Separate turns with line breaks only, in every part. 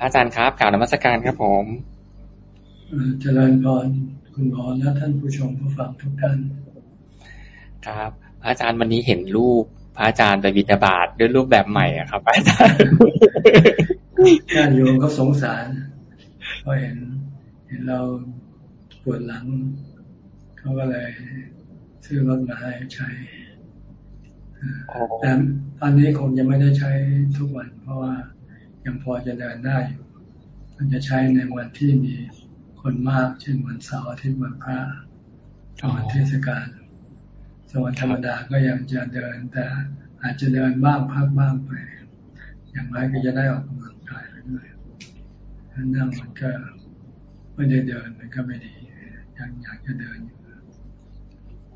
พระอาจารย์ครับกล่าวนมัสการครับผม
เจริญพรคุณหมอและท่านผู้ชมผู้ฟังทุกท่าน
ครับพระอาจารย์วันนี้เห็นรูปพระอาจารย์ไปบิดาบาตด้วยรูปแบบใหม่อะครับอาจารย์
ญาติโยมก็สงสารเพราะเห็น เห็นเราปวดหลังเขาก็เลยซื้อรถมาให้ใช้แต่ตอนนี้คงจะไม่ได้ใช้ทุกวัน เพราะว่า ยังพอจะเดินได้อยู่มันจะใช้ในวันที่มีคนมาก เช่นวันเสาร์อาทิตย์วันพระวันเทศกาลสวันธรรมดาก็ยังจะเดิน แต่อาจจะเดินบ้างพักบ้างไป อย่างไรก็จะได้ออกกำลังกายไปด้วยนั่งมันก็ไม่ได้เดินมันก็ไม่ดียังอยากจะเดินอยู่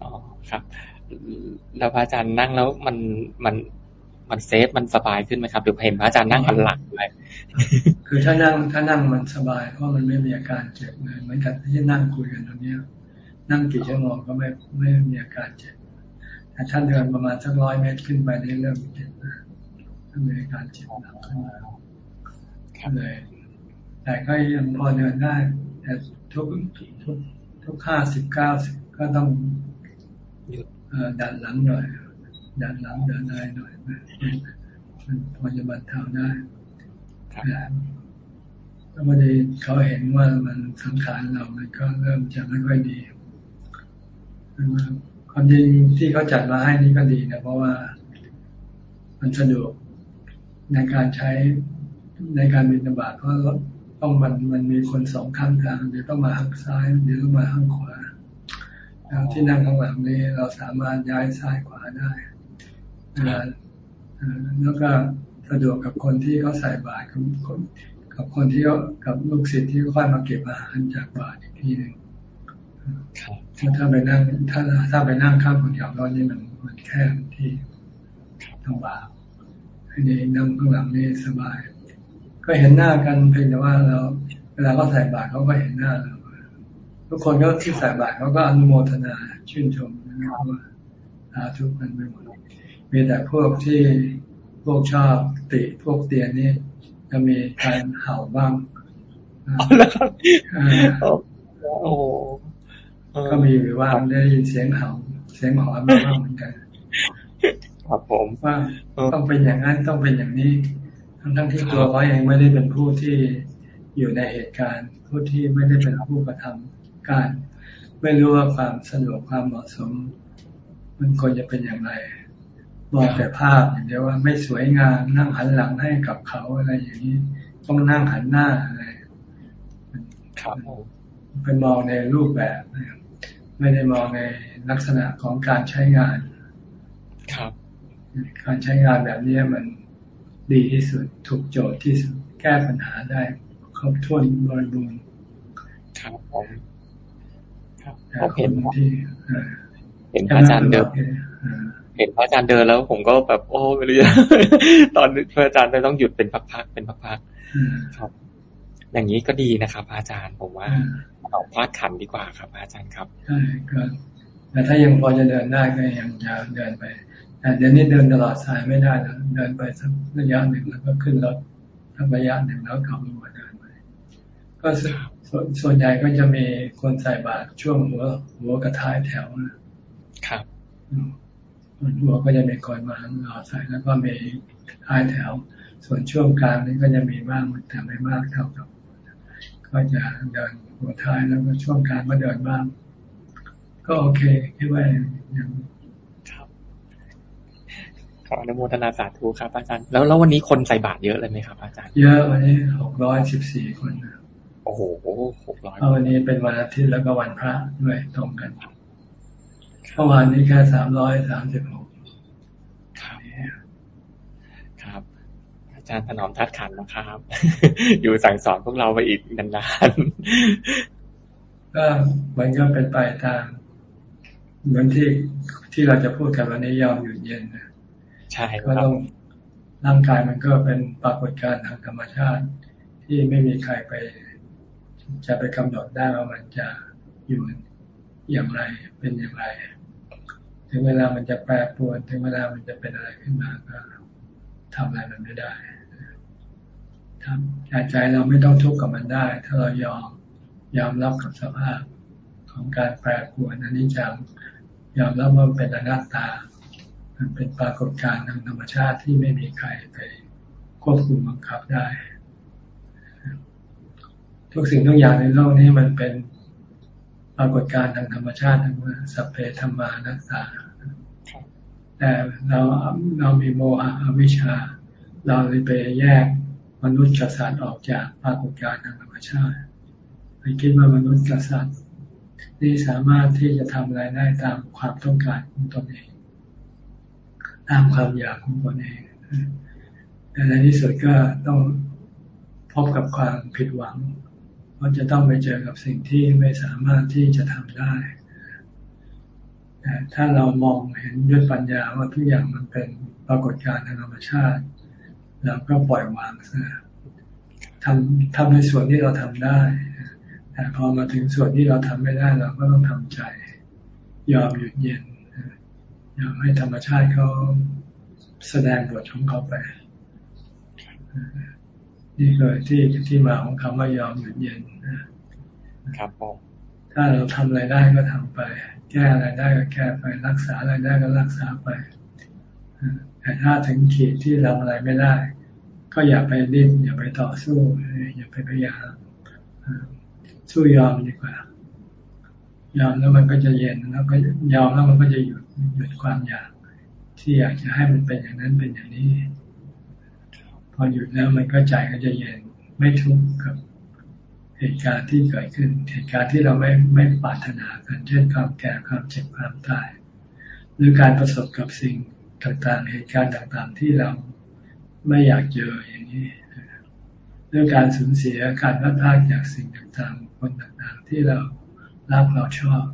อ๋อครับแล้วพระอาจารย์นั่งแล้วมันมัน มันเซฟมันสบายขึ้นไหมครับหรือเห็นพระอาจารย์นั่งหันหลังเลย
คือถ้านั่งถ้านั่งมันสบาย เพราะมันไม่มีอาการเจ็บเลยเหมือนกันที่นั่งคุยกันตรงนี้นั่งกี่ชั่วโมงก็ไม่ไม่มีอาการเจ็บแต่ท่านเดินประมาณสักร้อยเมตรขึ้นไปนี่เริ่มเจ็บนะมีอาการเจ็บหนักขึ้นมาเลยแต่ก็ยังพอเดินได้ แต่ทุกทุกทุกห้าสิบเก้าสิบก็ต้องดันหลังหน่อย ดันหลังเดินได้หน่อยมันพอจะบรรเทาได้ถ้าพอดีเขาเห็นว่ามันสังขารเรามันก็เริ่มจะไม่ค่อยดีความจริงที่เขาจัดมาให้นี่ก็ดีนะเพราะว่ามันสะดวกในการใช้ในการบินบาตเพราะต้องมันมันมีคนสองข้างทางเดี๋ยวต้องมาข้างซ้ายเดี๋ยวต้องมาข้างขวาแล้วที่นั่งข้างหลังนี้เราสามารถย้ายซ้ายขวาได้ แล้วก็สะดวกกับคนที่เขาใส่บาตรกับคนกับคนที่กับลูกศิษย์ที่ค่อยมาเก็บอาหารจากบาตรอีกทีหนึ่งถ้าไปนั่งถ้าถ้าไปนั่งข้ามคนแถวร้อนนี่มันมันแคบที่ทำบาปอันนี้นั่งข้างหลังนี่สบาย ก็เห็นหน้ากันเพียงแต่ว่าเราเวลาเขาใส่บาตรเขาก็เห็นหน้าเราทุกคนก็ที่ใส่บาตรเขาก็อนุโมทนาชื่นชมนะครับว่าอาทุกคนไม่หมด มีแต่พวกที่พวกชอบติพวกเตียนนี่จะมีการเห่าบ้าง
อ๋อแล้วครับโอ้
ก็มีหรือว่าได้ยินเสียงเห่า เสียงหอนบ้างเหมือนกัน
ครับผม
ว่าต้องเป็นอย่างนั้นต้องเป็นอย่างนี้ ทั้งทั้งที่ตัวเขาเองไม่ได้เป็นผู้ที่อยู่ในเหตุการณ์ ผู้ที่ไม่ได้เป็นผู้กระทำการ ไม่รู้ว่าความสะดวกความเหมาะสม มันควรจะเป็นอย่างไร มองแต่ภาพอย่างเดียวว่าไม่สวยงามนั่งหันหลังให้กับเขาอะไรอย่างนี้ ต้องนั่งหันหน้าอะไร
ครับ
เป็นมองในรูปแบบนะครับไม่ได้มองในลักษณะของการใช้งาน
ครับ
การใช้งานแบบนี้มันดีที่สุดถูกโจทย์ที่สุดแก้ปัญหาได้ครบถ้วนบริบูรณ์
ครับผมครับเห็นที่เห็นพระอาจารย์เดิม เห็นพระอาจารย์เดินแล้ว ผมก็แบบโอ้ไม่รู้ตอนพระอาจารย์ต้องหยุดเป็นพักๆเป็นพักๆครับ อย่างนี้ก็ดีนะครับอาจารย์ผมว่าเอาพาดขันดีกว่าครับ อาจารย์ครับ
ใช่ก็แต่ถ้ายังพอจะเดินได้ก็ยังจะเดินไปแต่เดี๋ยวนี้เดินตลอดสายไม่ได้แล้วเดินไปสักระยะหนึ่งแล้วก็ขึ้นรถสักระยะหนึ่งแล้วกลับลงมาเดินไปก็ส่วนใหญ่ก็จะมีคนใส่บาตรช่วงหัวหัวกระท้ายแถว
ครับ
หัวก็จะมีคนมาหล่อใส่แล้วก็มีท้ายแถว ส่วนช่วงกลางนี้ก็จะมีบ้างแต่ไม่มากเท่ากับ ก็จะเดินหัวท้ายแล้วก็ช่วงกลางก็เดินบ้าง ก็โอเคคิดว่ายัง
ครับขออนุโมทนาสาธุครับอาจารย์แล้วแล้ววันนี้คนใส่บาตรเยอะเลยไหมครับอาจารย์
เยอะวันนี้หกร้อยสิบสี่คน
โอ้โหหกร้อย
วันนี้เป็นวันอาทิตย์แล้วก็วันพระด้วยตรงกัน เมื่อวานนี้แค่สามร้อยสามสิบหก
ครับครับ อาจารย์ถนอมทัดขันนะครับ อยู่สั่งสอนพวกเราไปอีกนาน
ๆก็มันก็เป็นไปตามเหมือนที่ที่เราจะพูดกันวันนี้ยอมหยุดเย็นนะ
ใช่
ก็ต้องร่างกายมันก็เป็นปรากฏการณ์ทางธรรมชาติ ที่ไม่มีใครไป จะไปกำหนดได้ว่ามันจะอยู่อย่างไรเป็นอย่างไร ถึงเวลามันจะแปรปรวน ถึงเวลามันจะเป็นอะไรขึ้นมาก็ทำอะไรมันไม่ได้ทำใจเราไม่ต้องทุกข์กับมันได้ ถ้าเรายอมยอมรับกับสภาพของการแปรปรวนอันนี้จังยอมรับว่าเป็นอนัตตา มันเป็นปรากฏการณ์ทางธรรมชาติที่ไม่มีใครไปควบคุมบังคับได้ ทุกสิ่งทุกอย่างในโลกนี้มันเป็นปรากฏการณ์ทางธรรมชาติทั้งสัพเพธรรมานัตตา แต่เราเรามีโมหะอวิชชา เราเลยไปแยกมนุษย์กับสัตว์ออกจากปรากฏการณ์ทางธรรมชาติไปคิดว่ามนุษย์กับสัตว์ที่สามารถที่จะทำอะไรได้ตามความต้องการของตนเอง ตามความอยากของตนเองแต่ในที่สุดก็ต้องพบกับความผิดหวัง เพราะจะต้องไปเจอกับสิ่งที่ไม่สามารถที่จะทำได้ ถ้าเรามองเห็นด้วยปัญญาว่าทุกอย่างมันเป็นปรากฏการณ์ทางธรรมชาติเราก็ปล่อยวางซะทำทำในส่วนที่เราทำได้แต่พอมาถึงส่วนที่เราทำไม่ได้เราก็ต้องทำใจ ยอมหยุดเย็นยอมให้ธรรมชาติเขาแสดงบทของเขาไป นี่คือที่ที่มาของคำว่ายอมหยุดเย็น
ครับผม
ถ้าเราทำอะไรได้ก็ทำไป แก้อะไรได้ก็แก้ไปรักษาอะไรได้ก็รักษาไปแต่ถ้าถึงขีดที่ทำอะไรไม่ได้ ก็อย่าไปดิ้นอย่าไปต่อสู้อย่าไปพยายามสู้ยอมดีกว่ายอมแล้วมันก็จะเย็นแล้วก็ยอมแล้วมันก็จะหยุดหยุดความอยาก ที่อยากจะให้มันเป็นอย่างนั้นเป็นอย่างนี้ พอหยุดแล้วมันก็ใจก็จะเย็นไม่ทุกข์กับ เหตุการณ์ที่เกิดขึ้น เหตุการณ์ที่เราไม่ไม่ปรารถนากันเช่นความแก่ความเจ็บความตาย หรือการประสบกับสิ่งต่างๆ เหตุการณ์ต่างๆ ที่เราไม่อยากเจออย่างนี้เรื่อการสูญเสียการพัดพากจากสิ่งต่างๆ คนต่างๆ ที่เรารักเราชอบ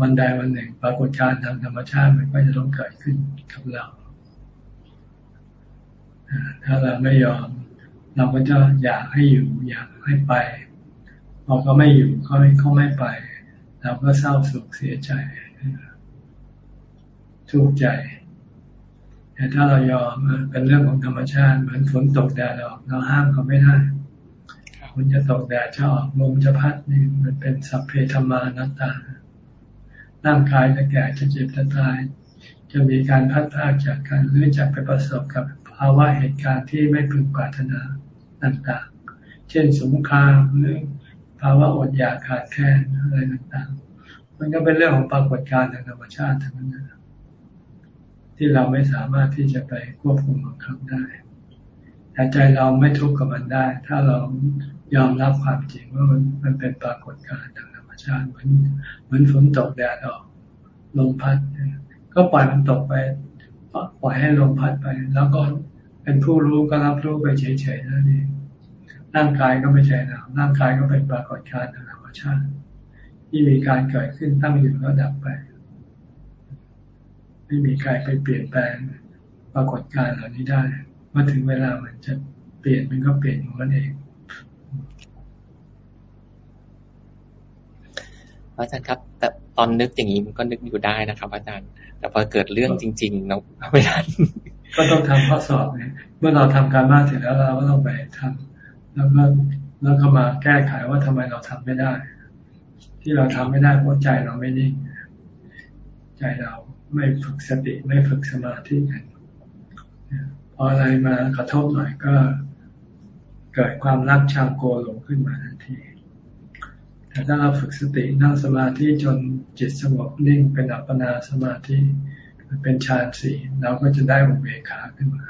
วันใดวันหนึ่ง ปรากฏการณ์ทางธรรมชาติมันก็จะต้องเกิดขึ้นกับเราถ้าเราไม่ยอม เราก็จะอยากให้อยู่ อยากให้ไปพอเขาไม่อยู่เขาไม่เขาไม่ไป เราก็เศร้าโศกเสียใจ ทุกข์ใจ แต่ถ้าเรายอมเป็นเรื่องของธรรมชาติ เหมือนฝนตกแดดออกเราห้ามเขาไม่ได้ฝนจะตกแดดจะออกลมจะพัดนี่มันเป็นสัพเพธรรมานัตตาร่างกายจะแก่จะเจ็บจะตาย จะมีการพัดพากจากกันหรือจะไปประสบกับภาวะเหตุการณ์ที่ไม่พึงปรารถนา ต่างๆ เช่นสงครามหรือภาวะอดอยากขาดแคลนอะไรต่างๆ มันก็เป็นเรื่องของปรากฏการณ์ทางธรรมชาติทั้งนั้น ที่เราไม่สามารถที่จะไปควบคุมบังคับได้แต่ใจเราไม่ทุกข์กับมันได้ ถ้าเรายอมรับความจริงว่ามันมันเป็นปรากฏการณ์ทางธรรมชาติเหมือนเหมือนฝนตกแดดออกลมพัด ก็ปล่อยมันตกไปปล่อยให้ลมพัดไป แล้วก็ เป็นผู้รู้ก็รับรู้ไปเฉยๆนั่นเองร่างกายก็ไม่ใช่นะร่างกายก็เป็นปรากฏการณ์ทางธรรมชาติ ที่มีการเกิดขึ้นตั้งอยู่แล้วดับไป ไม่มีใครไปเปลี่ยนแปลงปรากฏการณ์เหล่านี้ได้เมื่อถึงเวลามันจะเปลี่ยนมันก็เปลี่ยนของมันเอง
อาจารย์ครับ แต่ตอนนึกอย่างนี้มันก็นึกอยู่ได้นะครับ อาจารย์ แต่พอเกิดเรื่องจริงๆเราไม่ได้
ก็ต้องทำข้อสอบเนี่ยเมื่อเราทำการบ้านเสร็จแล้วเราก็ต้องไปทำแล้วก็แล้วก็มาแก้ไขว่าทำไมเราทำไม่ได้ ที่เราทำไม่ได้เพราะใจเราไม่นิ่งใจเราไม่ฝึกสติไม่ฝึกสมาธิกันพออะไรมากระทบหน่อยก็เกิดความรักชามโกหลงขึ้นมาทันทีแต่ถ้าเราฝึกสตินั่งสมาธิจนจิตสงบนิ่งเป็นอัปปนาสมาธิ เป็นฌานสี่เราก็จะได้อุเบกขาขึ้นมา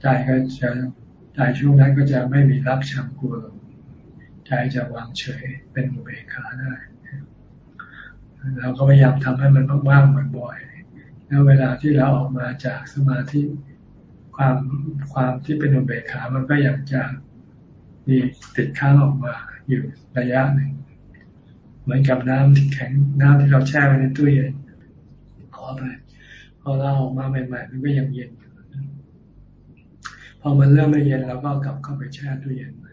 ใจก็จะใจช่วงนั้นก็จะไม่มีรักชังกลัวใจจะวางเฉยเป็นอุเบกขาได้เราก็พยายามทำให้มันว่างๆบ่อยๆแล้วเวลาที่เราออกมาจากสมาธิความความที่เป็นอุเบกขามันก็ยังจะมีติดค้างออกมาอยู่ระยะหนึ่งเหมือนกับน้ำที่แข็งน้ำที่เราแช่ไว้ในตู้เย็น ไป พอเราออกมาใหม่ๆมันก็ยังเย็นอยู่พอมันเริ่มไม่เย็นเราก็กลับเข้าไปแช่ตู้เย็นใหม่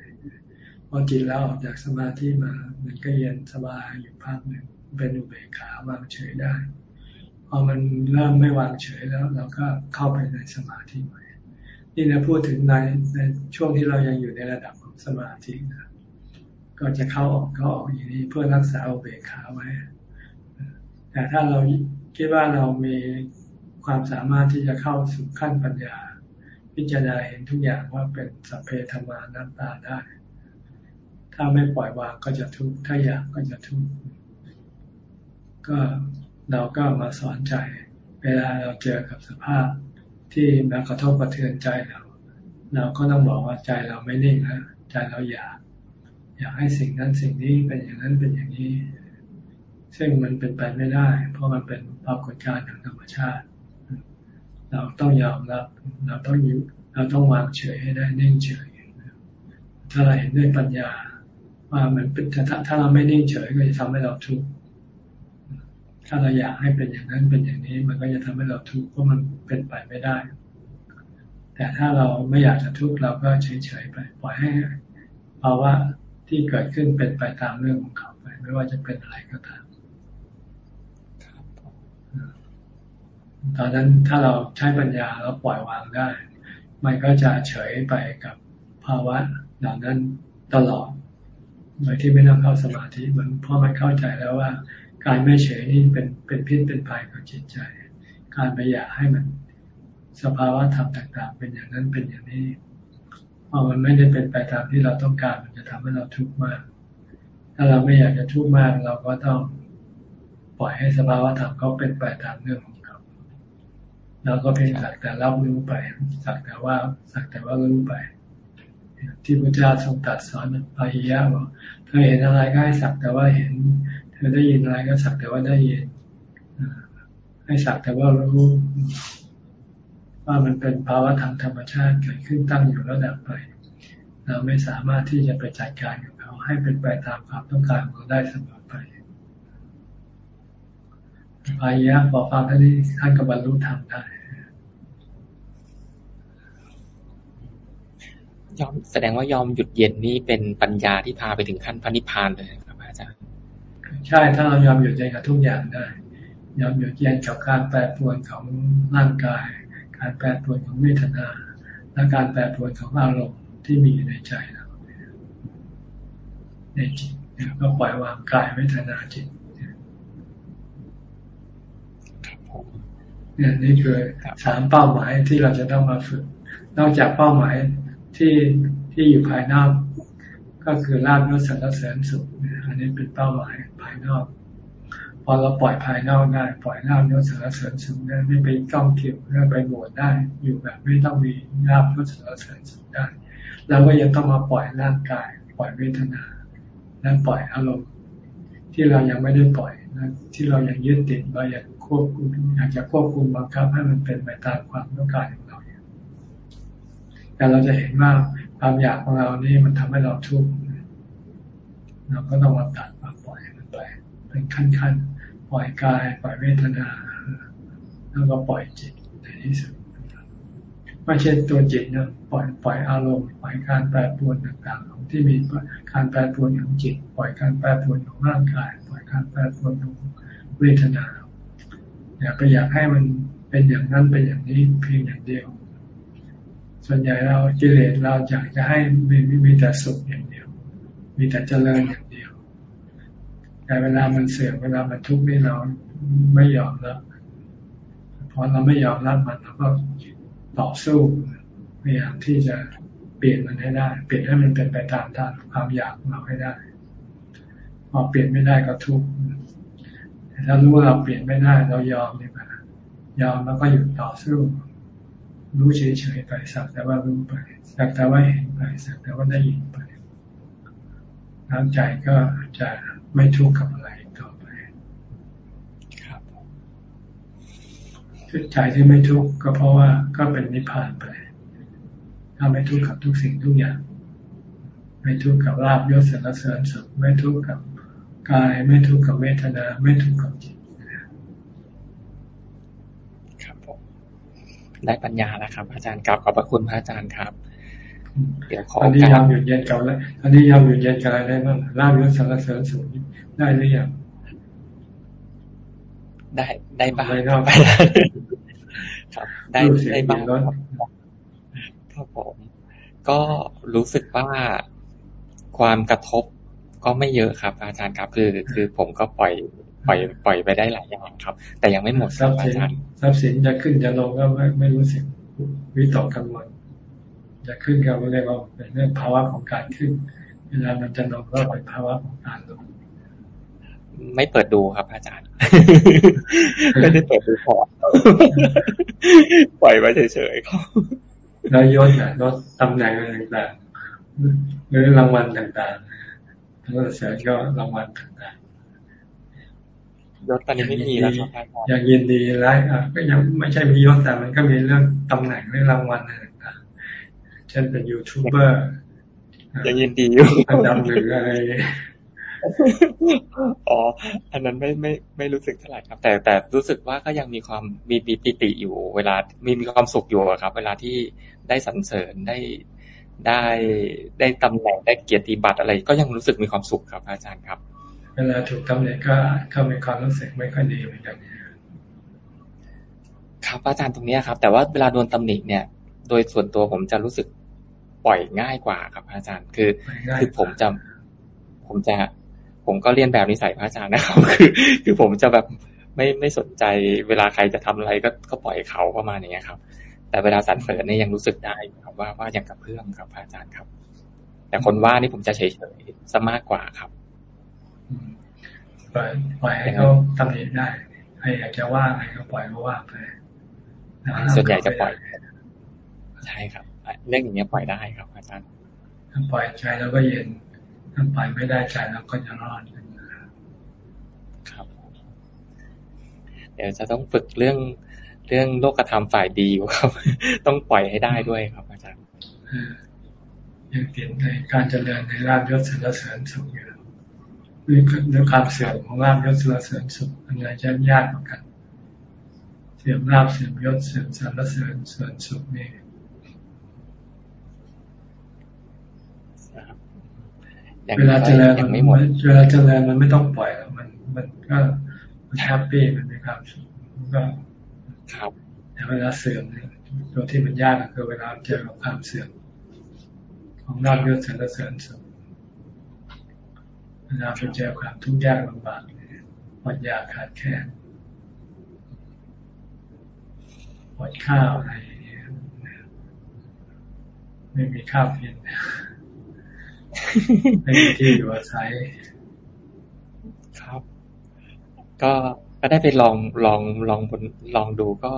พอจิตแล้วออกจากสมาธิมา มันก็เย็นสบายอยู่พักหนึ่งเป็นอุเบกขาวางเฉยได้ พอมันเริ่มไม่วางเฉยแล้ว เราก็เข้าไปในสมาธิใหม่นี่นะพูดถึงในในช่วงที่เรายังอยู่ในระดับของสมาธินะก็จะเข้าออกเข้าออกอย่างนี้เพื่อรักษาอุเบกขาไว้ แต่ถ้าเรา คิดว่าเรามีความสามารถที่จะเข้าสู่ขั้นปัญญา พิจารณาเห็นทุกอย่างว่าเป็นสัพเพธรรมานัตตาได้ ถ้าไม่ปล่อยวางก็จะทุกข์ถ้าอยากก็จะทุกข์ก็เราก็มาสอนใจ เวลาเราเจอกับสภาพที่มากระทบกระเทือนใจเราเราก็ต้องบอกว่าใจเราไม่นิ่งนะใจเราอยาก อยากให้สิ่งนั้นสิ่งนี้เป็นอย่างนั้นเป็นอย่างนี้ ซึ่งมันเป็นไปไม่ได้ เพราะมันเป็น ปรากฏการณ์ทางธรรมชาติ เราต้องยอมรับ เราต้องยุเราต้องวางเฉยให้ได้นิ่งเฉย ถ้าเราเห็นด้วยปัญญา ว่ามันเป็นถ้าถ้าเราไม่นิ่งเฉยก็จะทำให้เราทุกข์ถ้าเราอยากให้เป็นอย่างนั้นเป็นอย่างนี้ มันก็จะทำให้เราทุกข์เพราะมันเป็นไปไม่ได้ แต่ถ้าเราไม่อยากจะทุกข์เราก็เฉยๆไปปล่อยให้ภาวะที่เกิดขึ้นเป็นไปตามเรื่องของเขาไป ไม่ว่าจะเป็นอะไรก็ตาม ตอนนั้นถ้าเราใช้ปัญญาแล้วปล่อยวางได้ มันก็จะเฉยไปกับภาวะเหล่านั้นตลอดโดยที่ไม่ต้องเข้าสมาธิเหมือนเพราะมันเข้าใจแล้วว่า การไม่เฉยนี่เป็นเป็นพิษเป็นภัยกับจิตใจ การไม่อยากให้มันสภาวะธรรมต่าง ๆ เป็นอย่างนั้นเป็นอย่างนี้พอมันไม่ได้เป็นไปตามที่เราต้องการมันจะทำให้เราทุกข์มาก ถ้าเราไม่อยากจะทุกข์มาก เราก็ต้องปล่อยให้สภาวะธรรมเขาเป็นไปตามเรื่องของ เราก็เพียงสักแต่รับรู้ไป สักแต่ว่าสักแต่ว่ารู้ไป ที่พระเจ้าทรงตรัสสอนพาหิยะบอกเธอเห็นอะไรก็ให้สักแต่ว่าเห็น เธอได้ยินอะไรก็สักแต่ว่าได้ยินให้สักแต่ว่ารู้ว่ามันเป็นภาวะทางธรรมชาติเกิดขึ้นตั้งอยู่แล้วดับไป เราไม่สามารถที่จะไปจัดการกับเขาให้เป็นไปตามความต้องการของเราได้เสมอไปพายะพอกฟังท่านนี้ท่านก็บรรลุธรรมได้
ยอมแสดงว่ายอมหยุดเย็นนี้เป็นปัญญาที่พาไปถึงขั้นพระนิพพานเลยครับอาจารย์
ใช่ถ้าเรายอมหยุดเย็นกับทุกอย่างได้ ยอมหยุดเย็นกับการแปรปรวนของร่างกาย การแปรปรวนของเวทนา และการแปรปรวนของอารมณ์ที่มีอยู่ในใจเราในจิตก็ปล่อยวางกายเวทนาจิตเนี่ยนี่คือสามเป้าหมายที่เราจะต้องมาฝึก นอกจากเป้าหมาย ที่ที่อยู่ภายนอก ก็คือลาบยศสรรเสริญสุขอันนี้เป็นเป้าหมายภายนอก พอเราปล่อยภายนอกได้ ปล่อยลาบยศสรรเสริญสุขได้ไม่ไปต้องเกี่ยวไม่ไปโหวตได้ อยู่แบบไม่ต้องมีลาบยศสรรเสริญสุขได้เราก็ยังต้องมาปล่อยร่างกาย ปล่อยเวทนา และปล่อยอารมณ์ ที่เรายังไม่ได้ปล่อยที่เรายังยึดติดเราอยากควบคุมอยากจะควบคุมบังคับให้มันเป็นไปตามความต้องการของ แต่เราจะเห็นว่าความอยากของเรานี่มันทำให้เราทุกข์เราก็ต้องมาตัดมาปล่อยมันไปเป็นขั้นๆปล่อยกายปล่อยเวทนา แล้วก็ปล่อยจิตในที่สุดไม่ใช่ตัวจิตนะปล่อยปล่อยอารมณ์ปล่อยการแปรปรวนต่างๆของที่มีการแปรปรวนของจิต ปล่อยการแปรปรวนของร่างกาย ปล่อยการแปรปรวนของเวทนาอย่าไปอยากให้มันเป็นอย่างนั้นเป็นอย่างนี้เพียงอย่างเดียว ส่วนใหญ่เรากิเลสเราอยากจะให้มีมีแต่สุขอย่างเดียว มีแต่เจริญอย่างเดียว แต่เวลามันเสื่อมเวลามันทุกข์นี่เราไม่ยอมรับพอเราไม่ยอมรับมันเราก็ต่อสู้พยายามที่จะเปลี่ยนมันให้ได้ เปลี่ยนให้มันเป็นไปตามทาความอยากของเราให้ได้ พอเปลี่ยนไม่ได้ก็ทุกข์แต่ถ้ารู้ว่าเราเปลี่ยนไม่ได้ เรายอมดีกว่ายอมแล้วก็หยุดต่อสู้ รู้เฉยๆไปสักแต่ว่ารู้ไปสักแต่ว่าเห็นไปสักแต่ว่าได้ยินไปน้ำใจก็จะไม่ทุกข์กับอะไรต่อไป ครับใจที่ไม่ทุกข์ก็เพราะว่าก็เป็นนิพพานไปถ้าไม่ทุกข์กับทุกสิ่งทุกอย่าง ไม่ทุกข์กับลาบยศเสรเสริญสุขไม่ทุกข์กับกาย ไม่ทุกข์กับเวทนา ไม่ทุกข์กับจิต
ได้ปัญญาแล้วครับ อาจารย์กลับขอบพระคุณพระอาจารย์ครับ
เดี๋ยวขออันนี้ยอมหยุดเย็นกับแล้วอันนี้ยอมหยุดเย็นกับอะไรได้บ้างลาบยศสารเสริญสูงได้หรือยัง
ได้ได้บ้างไปได้ครับได้ได้บ้างผมก็รู้สึกว่าความกระทบก็ไม่เยอะครับ อาจารย์ครับคือ คือผมก็ปล่อย ปล่อยปล่อยไปได้หลายอย่างครับ แต่ยังไม่หมด
ทรัพย์สินทรัพย์สินจะขึ้นจะลงก็ไม่ไม่รู้สึกวิตกกังวลจะขึ้นก็ไม่ได้ว่าเป็นเรื่องภาวะของการขึ้น เวลามันจะลงก็เป็นภาวะของการลง
ไม่เปิดดูครับอาจารย์ ไม่ได้เปิดดูพอปล่อยไว้เฉยๆครับ
แล้วยศอะยศตำแหน่งอะไรต่างๆหรือรางวัลต่างๆแล้วเสียก็รางวัลต่าง
ๆ ยศตอนนี้ไม่มีแล้วครับ
อย่างยินดีไรอะก็ยังไม่ใช่มียศแต่มันก็มีเรื่องตำแหน่งเรื่องรางวัลอะไรต่างๆเช่นเป็นยูทูบเบอร์
ยังยินดีอยู่
อันดับหรืออะไร
อ๋อ อันนั้นไม่ไม่ไม่รู้สึกเท่าไหร่ครับ แต่แต่รู้สึกว่าก็ยังมีความมีปีปิติอยู่ เวลามีมีความสุขอยู่ครับ เวลาที่ได้สรรเสริญได้ได้ได้ตำแหน่งได้เกียรติบัตรอะไร ก็ยังรู้สึกมีความสุขครับ อาจารย์ครับ
เวลาถูกตำแหน่งก็เขามีความรู้สึกไม่ค่อยดีเหมือนกัน
ครับอาจารย์ตรงนี้ครับ แต่ว่าเวลาโดนตำหนิเนี่ย โดยส่วนตัวผมจะรู้สึกปล่อยง่ายกว่าครับอาจารย์คือคือผมจะผมจะ ผมก็เรียนแบบนิสัยพระอาจารย์นะครับ คือ คือผมจะแบบไม่ไม่สนใจเวลาใครจะทำอะไรก็ก็ปล่อยเขาประมาณอย่างเงี้ยครับ แต่เวลาสรรเสริญเนี่ยยังรู้สึกได้ครับว่าว่าอย่างกับเพื่อนครับพระอาจารย์ครับ แต่คนว่านี่ผมจะเฉยเฉยซะมากกว่าครับ
ปล่อยปล่อยให้เขาทำเองได้ใครอยากจะว่าใครก็ปล่อยเขาว่าไป
ส่วนใหญ่จะปล่อยใช่ครับเรื่องอย่างเงี้ยปล่อยได้ครับอาจารย์
ปล่อยใจแล้วก็เย็นถ้าไปไม่ได้ใจเราก็จะรอด
ครับ เดี๋ยวจะต้องฝึกเรื่องเรื่องโลกธรรมฝ่ายดีครับ ต้องปล่อยให้ได้ด้วยครับ อาจารย์
ยังเห็นในการเจริญในราบยศเสริญเสริญสุขอยู่ ด้วยความเสื่อมของราบยศเสริญเสริญสุขอันไหนจะยากกว่ากัน เสื่อมลาภเสื่อมยศเสื่อมสรรเสริญเสริญสุขนี่เวลาเจริญมันไม่หมดเวลาเจริญมันไม่ต้องปล่อยแล้วมันมันก็มัน happy มันมีความสุขมันก็
ครับ
แต่เวลาเสื่อมเนี่ยตัวที่มันยากก็คือเวลาเจอกับความเสื่อมของราบยศเสริญเสริญสุข เวลาไปเจอความทุกข์ยากลำบากหมดยาขาดแคลนหมดข้าวอะไรไม่มีข้าวกินไม่มีที่อยู่อาศัย
ครับ ก็ก็ได้ไปลองลองลองลองดูก็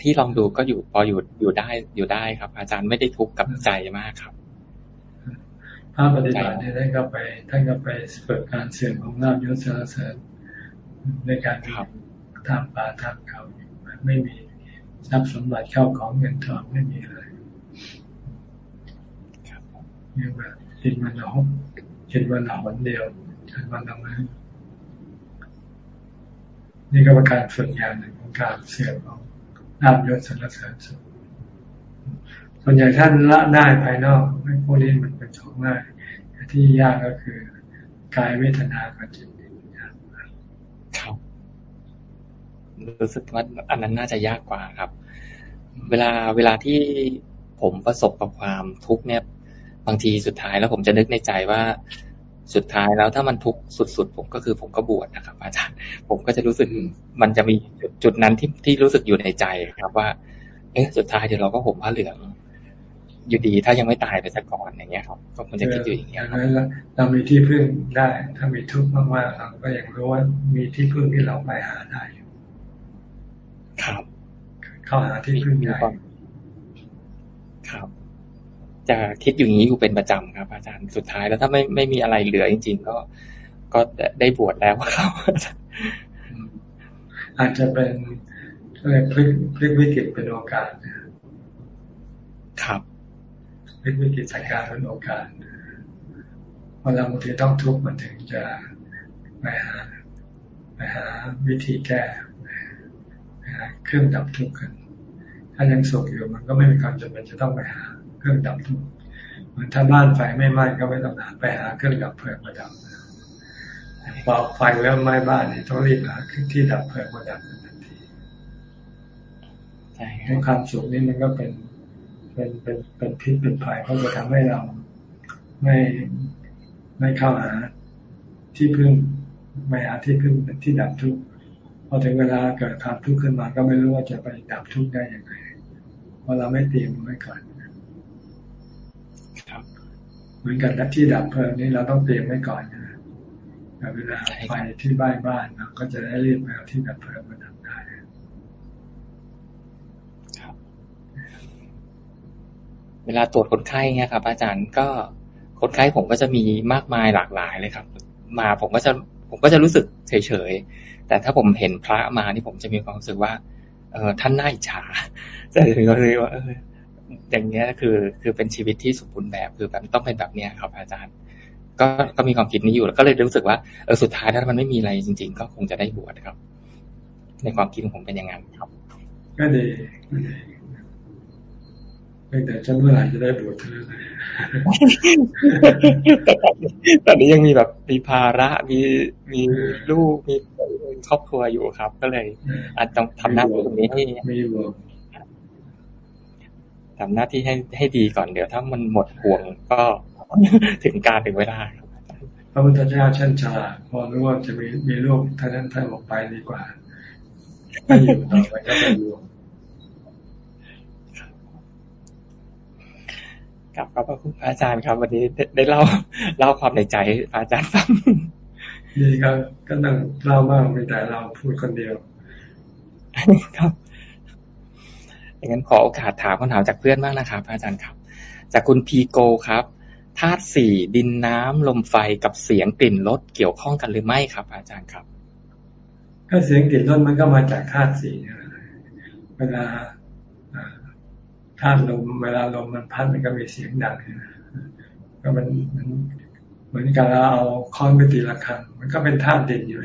ที่ลองดูก็อยู่พออยู่อยู่ได้อยู่ได้ครับ อาจารย์ไม่ได้ทุกข์กับใจมากครับ
ภาพปฏิบัติเนี่ยท่านก็ไปท่านก็ไปเปิดการเสื่อมของนาบยศเสริญในการทำป่าทำเขาไม่มีทรัพย์สมบัติเข้าของเงินทองไม่มีเลยนี่แบบกินวันละหกกินวันละหนเดียวกินวันละมื้อนี่ก็เป็นการฝึกอย่างหนึ่งของการเสื่อมของนามยศสรรเสริญสุข ส่วนใหญ่ท่านละได้ภายนอกไม่พวกนี้มันเป็นของง่ายที่ยากก็คือกายเวทนากับจิต
ครับรู้สึกว่าอันนั้นน่าจะยากกว่าครับ เวลาเวลาที่ผมประสบกับความทุกข์เนี่ย บางทีสุดท้ายแล้วผมจะนึกในใจว่าสุดท้ายแล้วถ้ามันทุกข์สุดๆผมก็คือผมก็บวชนะครับ อาจารย์ ผมก็จะรู้สึกมันจะมีจุดนั้นที่ที่รู้สึกอยู่ในใจครับ ว่า เอ๊ะสุดท้ายเดี๋ยวเราก็ห่มผ้าเหลือง อยู่ดีถ้ายังไม่ตายไปสักก่อนอย่างเงี้ยครับก็มันจะคิดอยู่อย่างเงี้ยครับ
เรามีที่พึ่งได้ ถ้ามีทุกข์มากๆเราก็ยังรู้ว่ามีที่พึ่งที่เราไปหาได้
ครับ
เข้าหาที่พึ่งได้
ครับ จะคิดอย่างนี้อยู่เป็นประจำครับ อาจารย์สุดท้ายแล้วถ้าไม่ไม่มีอะไรเหลือจริง ๆ ก็ก็ได้บวชแล้วครับ
อาจจะเป็นอะไรพลิกพลิกวิกฤตเป็นโอกาส
ครับ
พลิกวิกฤตจากการเป็นโอกาสเวลาบางทีต้องทุกข์มันถึงจะไปหาไปหาวิธีแก้เครื่องดับทุกข์กัน ถ้ายังสุขอยู่มันก็ไม่มีความจำเป็นจะต้องไปหาเครื่องดับทุกข์เหมือนถ้าบ้านไฟไม่ไหม้ก็ไม่ต้องหาไปหาเครื่องดับเพลิงมาดับพอไฟแล้วไหม้บ้านนี่ต้องรีบหาที่ดับเพลิงมาดับทันทีใช่ความสุขนี่มันก็เป็น เป็นเป็นเป็นพิษเป็นภัยเขาจะทำให้เราไม่ไม่เข้าหาที่พึ่งไม่หาที่พึ่งที่ดับทุกข์พอถึงเวลาเกิดความทุกข์ขึ้นมา ก็ไม่รู้ว่าจะไปดับทุกข์ได้อย่างไรเพราะเราไม่เตรียมไว้ก่อน
ครับ
เหมือนกันที่ดับเพลิงนี่เราต้องเตรียมไว้ก่อนนะเวลาไฟที่บ้านบ้านเราก็จะได้รีบไปเอาที่ดับเพลิงมาดับได้
เวลาตรวจคนไข้เนี่ยครับ อาจารย์ก็คนไข้ผมก็จะมีมากมายหลากหลายเลยครับ มาผมก็จะผมก็จะรู้สึกเฉยๆ แต่ถ้าผมเห็นพระมานี่ผมจะมีความรู้สึกว่า เออท่านน่าอิจฉาจะถึงก็เลยว่าเอออย่างเงี้ยคือคือเป็นชีวิตที่สมบูรณ์แบบคือแบบต้องเป็นแบบเนี้ยครับ อาจารย์ ก็ก็มีความคิดนี้อยู่แล้วก็เลยรู้สึกว่าเออสุดท้ายถ้ามันไม่มีอะไรจริง ๆ ก็คงจะได้บวชครับ ในความคิดของผมเป็นอย่างนั้นครับ
ก็ดีก็ดี แต่จะเมื่อไหร่จะได้บวชเท่านั้น
ตอนนี้ยังมีแบบมีภาระมีมีลูกมีครอบครัวอยู่ครับ ก็เลย อาจต้องทำหน้าที่ตรงนี้ให้ทำหน้าที่ให้ให้ดีก่อนเดี๋ยว ถ้ามันหมดห่วงก็ถึงการถึงเวลาครับ
พระพุทธเจ้าชั้นชาพอรู้ว่าจะมีมีลูกท่านนั้นท่านออกไปดีกว่าไม่อยู่ต่อไปก็ไปอยู่
กับขอบพระคุณอาจารย์ครับ วันนี้ได้เล่าเล่าความในใจอาจารย์ฟัง
ดีครับก็นั่งเล่ามากไม่แต่เราพูดคนเดียว
ครับอย่างนั้นขอโอกาสถามคำถามจากเพื่อนมากนะครับอาจารย์ครับ จากคุณพีโกครับธาตุสี่ดินน้ำลมไฟกับเสียงกลิ่นรสเกี่ยวข้องกันหรือไม่ครับ อาจารย์ครับ
ก็เสียงกลิ่นรสมันก็มาจากธาตุสี่เวลา ธาตุลมเวลาลมมันพัดมันก็มีเสียงดังก็มันมันเหมือนกับเราเอาค้อนไปตีละครังมันก็เป็นธาตุดินอยู่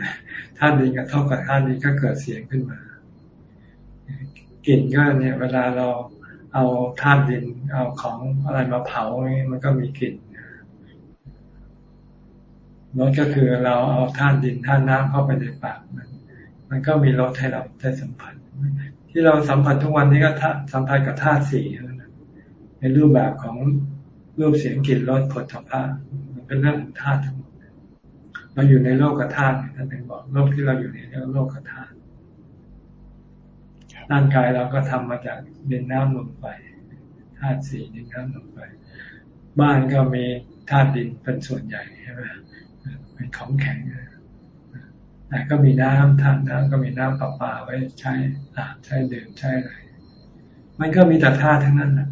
ธาตุดินกับเท่ากับธาตุนี้ก็เกิดเสียงขึ้นมากลิ่นก็เนี่ยเวลาเราเอาธาตุดินเอาของอะไรมาเผาเนี่ยมันก็มีกลิ่นรสก็คือเราเอาธาตุดินธาตุน้ำเข้าไปในปากมัน มันก็มีรสให้เราได้สัมผัส ที่เราสัมผัสทุกวันนี้ก็สัมผัสกับธาตุสี่ในรูปแบบของรูปเสียงกลิ่นรสผลสัมผัสมันเป็นเรื่องของธาตุทั้งหมดเราอยู่ในโลกธาตุท่านเป็นบอกโลกที่เราอยู่ในโลกธาตุร่างกายเราก็ทำมาจากดินน้ำลมไฟธาตุสี่ดินน้ำลมไฟบ้านก็มีธาตุดินเป็นส่วนใหญ่ใช่ไหมเป็นของแข็ง แต่ก็มีน้ำทานน้ำก็มีน้ำประปาไว้ใช้อาบใช้ดื่มใช้อะไรมันก็มีแต่ธาตุทั้งนั้นแหละ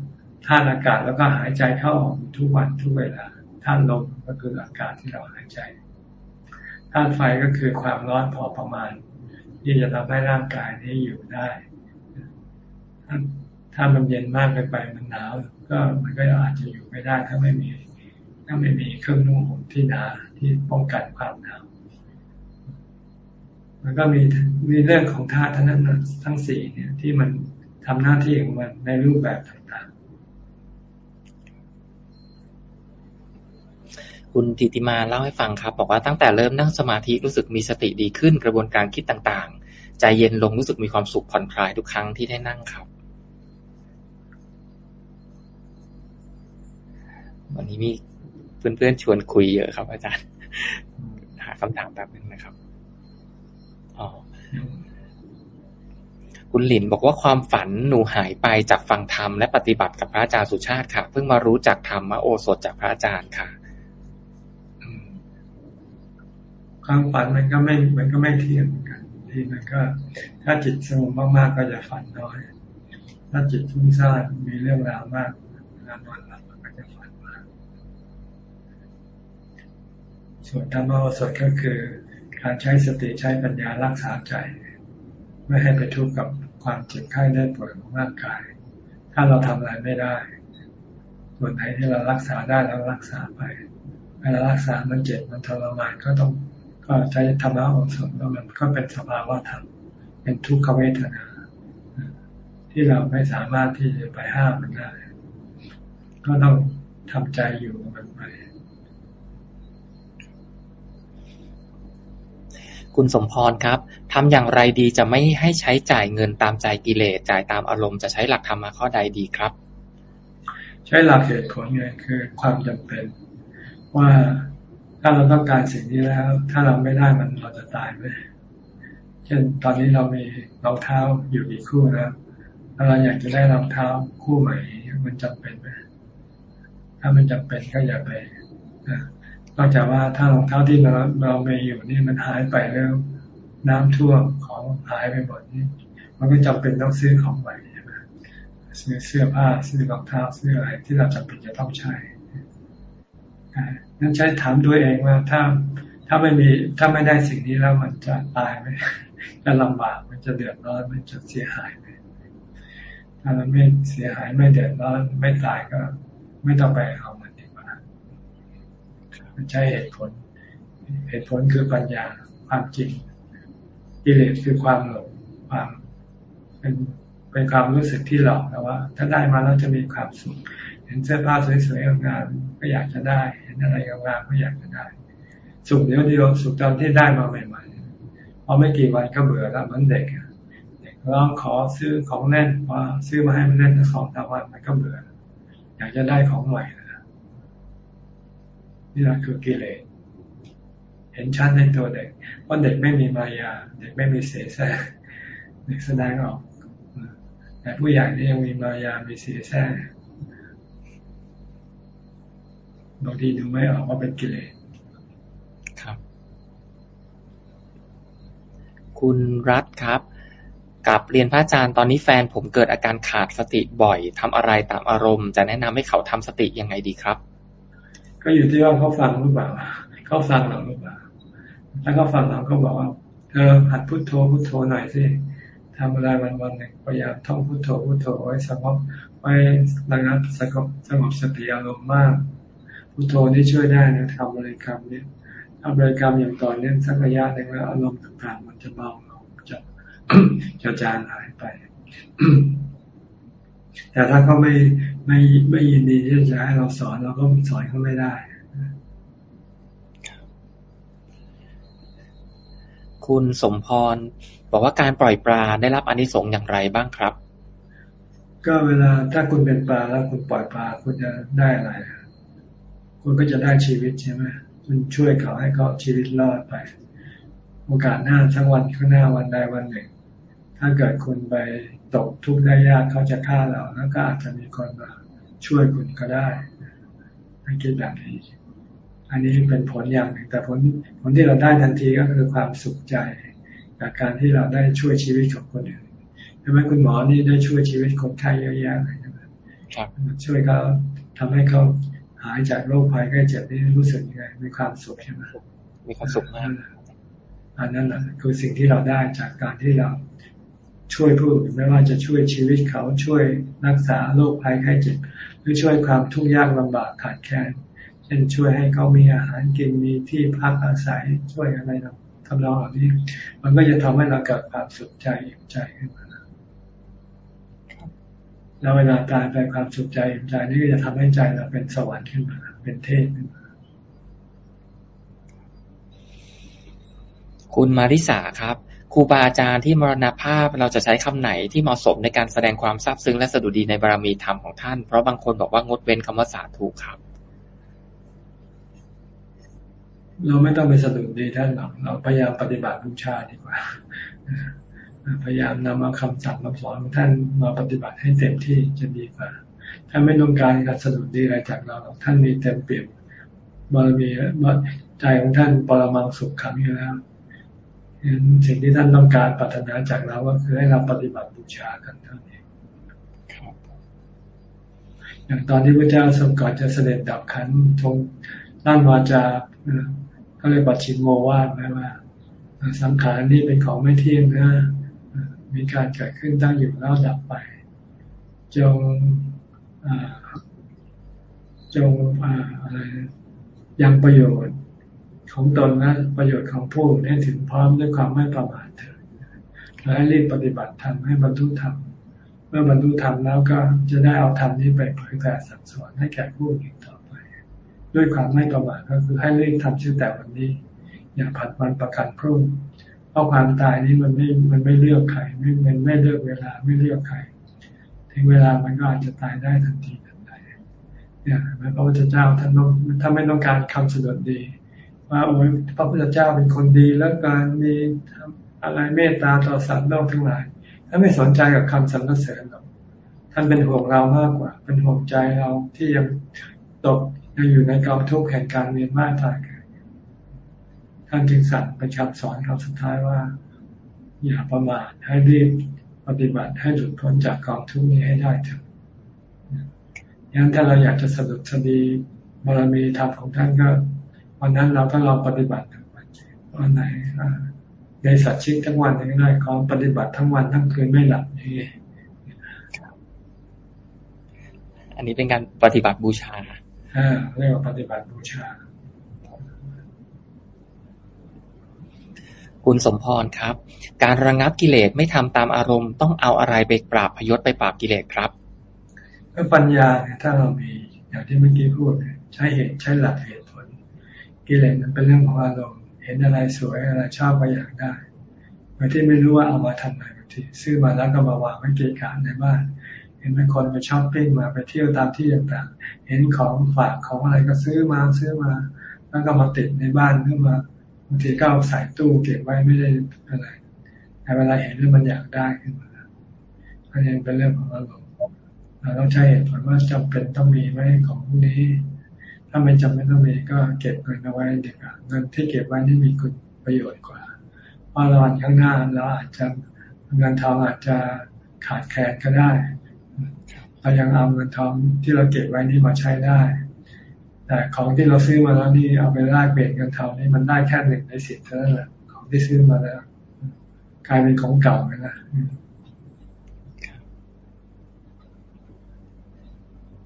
ธาตุอากาศแล้วก็หายใจเข้าออกทุกวันทุกเวลาธาตุลมก็คืออากาศที่เราหายใจธาตุไฟก็คือความร้อนพอประมาณ ที่จะทำให้ร่างกายนี้อยู่ได้ถ้ามันเย็นมากเกินไปมันหนาว ก็มันก็อาจจะอยู่ไม่ได้ถ้าไม่มีถ้าไม่มีเครื่องนุ่งห่มที่หนาที่ป้องกันความหนาว มันก็มีมีเรื่องของธาตุทั้งนั้นทั้งสี่เนี่ย ที่มันทำหน้าที่ของมันในรูปแบบต่าง
ๆ คุณทิติมาเล่าให้ฟังครับ บอกว่าตั้งแต่เริ่มนั่งสมาธิรู้สึกมีสติดีขึ้นกระบวนการคิดต่างๆ ใจเย็นลงรู้สึกมีความสุขผ่อนคลายทุกครั้งที่ได้นั่งครับ วันนี้มีเพื่อนๆชวนคุยเยอะครับ อาจารย์ หาคำถามแบบนึงนะครับ คุณหลินบอกว่าความฝันหนูหายไปจากฟังธรรมและปฏิบัติกับพระอาจารย์สุชาติค่ะ เพิ่งมารู้จักธรรมโอสถจากพระอาจารย์ค่ะ
ความฝันมันก็ไม่ มันก็ไม่เที่ยงกันที่มันก็ ถ้าจิตสงบมากๆก็จะฝันน้อย ถ้าจิตฟุ้งซ่านมีเรื่องราวมากเวลานอนหลับมันก็จะฝันมาก ส่วนธรรมโอสถก็คือ การใช้สติใช้ปัญญารักษาใจ ไม่ให้ไปทุกข์กับความเจ็บไข้ได้ป่วยของร่างกาย ถ้าเราทำอะไรไม่ได้ ส่วนไหนที่เรารักษาได้เรารักษาไปเวลารักษามันเจ็บมันทรมานก็ต้องก็ใช้ธรรมะองค์สมแล้วมันก็เป็นสภาวะธรรมเป็นทุกขเวทนา ที่เราไม่สามารถที่จะไปห้ามมันได้ ก็ต้องทำใจอยู่มันไป
คุณสมพรครับ ทำอย่างไรดีจะไม่ให้ใช้จ่ายเงินตามใจกิเลส จ่ายตามอารมณ์ จะใช้หลักธรรมะข้อใดดีครับ
ใช้หลักเหตุผลไงคือความจำเป็น ว่าถ้าเราต้องการสิ่งนี้แล้ว ถ้าเราไม่ได้มันเราจะตายไหมเช่นตอนนี้เรามีรองเท้าอยู่กี่คู่นะถ้าเราอยากจะได้รองเท้าคู่ใหม่ มันจำเป็นไหมถ้ามันจำเป็นก็อย่าไป นอกจากว่าถ้ารองเท้าที่เราเราไม่อยู่นี่มันหายไปแล้ว น้ำท่วมของหายไปหมดนี่มันก็จำเป็นต้องซื้อของใหม่ใช่ไหมซื้อเสื้อผ้าซื้อรองเท้าซื้ออะไรที่เราจำเป็นจะต้องใช้นั้นใช้ถามด้วยเองว่าถ้าถ้าไม่มีถ้าไม่ได้สิ่งนี้แล้วมันจะตายไหมจะลำบากมันจะเดือดร้อนมันจะเสียหายไหมถ้ามันไม่เสียหายไม่เดือดร้อนไม่ตายก็ ไม่ต้องไปเอา มันใช้เหตุผล เหตุผลคือปัญญาความจริงกิเลสคือความหลงความเป็นเป็นความรู้สึกที่หลอกแต่ว่า ถ้าได้มาแล้วจะมีความสุข เห็นเสื้อผ้าสวยๆงามก็อยากจะได้ เห็นอะไรงามก็อยากจะได้ สุขเดียวเดียวสุขตอนที่ได้มาใหม่ๆพอไม่กี่วันก็เบื่อแล้วเหมือนเด็กเด็กร้องขอซื้อของเล่นพอซื้อมาให้มันเล่นสองสามวันมันก็เบื่อ อยากจะได้ของใหม่ นี่แหละคือกิเลสเห็นชัดในตัวเด็กว่าเด็กไม่มีมายา เด็กไม่มีเสแสร้งเด็กแสดงออก แต่ผู้ใหญ่นี่ยังมีมายา มีเสแสร้งบางทีดูไม่ออกว่าเป็นกิเลส
ครับ คุณรัฐครับกับเรียนพระอาจารย์ตอนนี้แฟนผมเกิดอาการขาดสติบ่อยทำอะไรตามอารมณ์ จะแนะนำให้เขาทำสติยังไงดีครับ
ก็อยู่ที่ว่าเขาฟังหรือเปล่าเขาฟังเราหรือเปล่าถ้าเขาฟังเราก็บอกว่าเธอหัดพุโทโธพุโทโธหน่อยสิทำอะไรวันวันหนึ่งพยายามท่องพุโทโธพุโทโธไว้สงบไว้ระงับสงบสงบสติอารมณ์มาก พุโทโธนี่ช่วยได้นะทำอะไรกรรมเนี่ยทำอะไรกรรมอย่างต่อเนื่องสักระยะหนึ่งแล้วอารมณ์ต่างๆ มันจะเบาลงจะจะจางหายไป แต่ถ้าเขาไม่ ไม่ไม่ยินดีที่จะให้เราสอนเราก็สอนเขาไม่ได้
คุณสมพร บอกว่าการปล่อยปลาได้รับอนิสงส์อย่างไรบ้างครับ
ก็เวลาถ้าคุณเป็นปลาแล้วคุณปล่อยปลาคุณจะได้อะไรคุณก็จะได้ชีวิตใช่ไหมคุณช่วยเขาให้เขาชีวิตรอดไป โอกาสหน้าทั้งวันข้างหน้าวันใดวันหนึ่ง ถ้าเกิดคุณไป ตกทุกข์ได้ยากเขาจะฆ่าเรา แล้วก็อาจจะมีคนมาช่วยคุณก็ได้ให้คิดแบบนี้ อันนี้เป็นผลอย่างหนึ่ง แต่ผลผลที่เราได้ทันทีก็คือความสุขใจจากการที่เราได้ช่วยชีวิตของคนอื่นใช่ไหมคุณหมอนี่ได้ช่วยชีวิตคนไข้เยอะแยะเลยใช่ไหมช่วยเขาทำให้เขาหายจากโรคภัยไข้เจ็บนี่รู้สึกยังไงมีความสุขใช่ไหม
มีความสุขมาก
อันนั้นแหละคือสิ่งที่เราได้จากการที่เรา ช่วยผู้อื่นไม่ว่าจะช่วยชีวิตเขาช่วยรักษาโรคภัยไข้เจ็บ หรือช่วยความทุกข์ยากลำบากขาดแคลนเช่นช่วยให้เขามีอาหารกินมีที่พักอาศัยช่วยอะไรทำนองเหล่านี้ มันก็จะทำให้เราเกิดความสุขใจใจขึ้นมาแล้วเวลาตายไปความสุขใจใจนี่ก็จะทำให้ใจเราเป็นสวรรค์ขึ้นมา เป็นเทพขึ้นมา
คุณมาริสาครับ ครูบาอาจารย์ที่มรณภาพเราจะใช้คำไหนที่เหมาะสมในการแสดงความซาบซึ้งและสดุดีในบารมีธรรมของท่าน เพราะบางคนบอกว่างดเว้นคำว่าสาธุครับ
เราไม่ต้องไปสะดุดีท่านหรอกเราพยายามปฏิบัติบูชาดีกว่า พยายามนำเอาคำสั่งคำสอนของท่านมาปฏิบัติให้เต็มที่จะดีกว่า ถ้าไม่ต้องการการสะดุดดีอะไรจากเราท่านมีเต็มเปี่ยมบารมีใจของท่านปรมังสุขขังอยู่แล้ว สิ่งที่ท่านต้องการปรารถนาจากเราก็คือให้เราปฏิบัติบูชากันเท่านี้อย่างตอนที่พระเจ้าทรงก่อนจะเสด็จดับขันทงตั้งวาจาเขาเรียกว่าชินโมวาดไหมว่า สังขารนี้เป็นของไม่เที่ยงนะมีการเกิดขึ้นตั้งอยู่แล้วดับไป จงจงอะไรยังประโยชน์ ของตนนะประโยชน์ของผู้ให้ถึงพร้อมด้วยความไม่ประมาทเถิดและรีบปฏิบัติธรรมให้บรรลุธรรมเมื่อบรรลุธรรมแล้วก็จะได้เอาธรรมนี้ไปเผยแผ่สั่งสอนให้แก่ผู้อื่นต่อไป ด้วยความไม่ประมาทก็คือให้รีบทำชื่อแต่วันนี้ อย่าผัดวันประกันพรุ่งเพราะความตายนี้มันไม่มันไม่เลือกใครไม่มันไม่เลือกเวลาไม่เลือกใครถึงเวลามันก็อาจจะตายได้ทันทีทันใดเนี่ยพระพุทธเจ้าท่านต้องถ้าไม่ต้องการคำสดุดดี ว่าโอ้ยพระพุทธเจ้าเป็นคนดีแล้วการมีอะไรเมตตาต่อสัตว์โลกทั้งหลายท่านไม่สนใจกับคำสรรเสริญหรอกท่านเป็นห่วงเรามากกว่า เป็นห่วงใจเราที่ยังตกยังอยู่ในกองทุกข์แห่งการเวียนว่ายตายเกิดท่านจึงสั่งไปคำสอนคำสุดท้ายว่า อย่าประมาทให้รีบปฏิบัติให้หลุดพ้นจากกองทุกข์นี้ให้ได้เถอะงั้นถ้าเราอยากจะสรุปสดีบารมีธรรมของท่านก็ วันนั้นเราก็ลองปฏิบัติวันไหนในสัตว์ชิกทั้งวันก็ได้ของปฏิบัติทั้งวันทั้งคืนไม่หลับนี่
อันนี้เป็นการปฏิบัติบูชา
อ่าเรียกว่าปฏิบัติบูชา
คุณสมพรครับ การระงงับกิเลสไม่ทำตามอารมณ์ ต้องเอาอะไรไปปราบพยศไปปราบกิเลสครับ
ก็ปัญญาเนี่ยถ้าเรามีอย่างที่เมื่อกี้พูดใช้เหตุใช้หลักเหตุผล กิเลสมันเป็นเรื่องของอารมณ์ เห็นอะไรสวยอะไรชอบก็อยากได้บางที่ไม่รู้ว่าเอามาทำอะไรบางทีซื้อมาแล้วก็มาวางไว้เกะกะในบ้าน เห็นเป็นคนไปช้อปปิ้งมาไปเที่ยวตามที่ต่างๆ เห็นของฝากของอะไรก็ซื้อมาซื้อมา แล้วก็มาติดในบ้านขึ้นมาบางทีก็เอาใส่ตู้เก็บไว้ไม่ได้อะไรแต่เวลาเห็นแล้วมันอยากได้ขึ้นมาอันนี้เป็นเรื่องของอารมณ์เราต้องใช้เหตุผลว่าจำเป็นต้องมีไหมของพวกนี้ ถ้าไม่จำเป็นต้องมีก็เก็บเงินเอาไว้ดีกว่าเงินที่เก็บไว้นี่มีคุณประโยชน์กว่าเพราะเราข้างหน้าเราอาจจะเงินทองอาจจะขาดแคลนก็ได้เรายังเอาเงินทองที่เราเก็บไว้นี่มาใช้ได้ แต่ของที่เราซื้อมาแล้วนี่เอาไปแลกเปลี่ยนเงินทองนี่มันได้แค่หนึ่งในสิบเท่านั้นแหละของที่ซื้อมาแล้ว กลายเป็นของเก่าไปแล้ว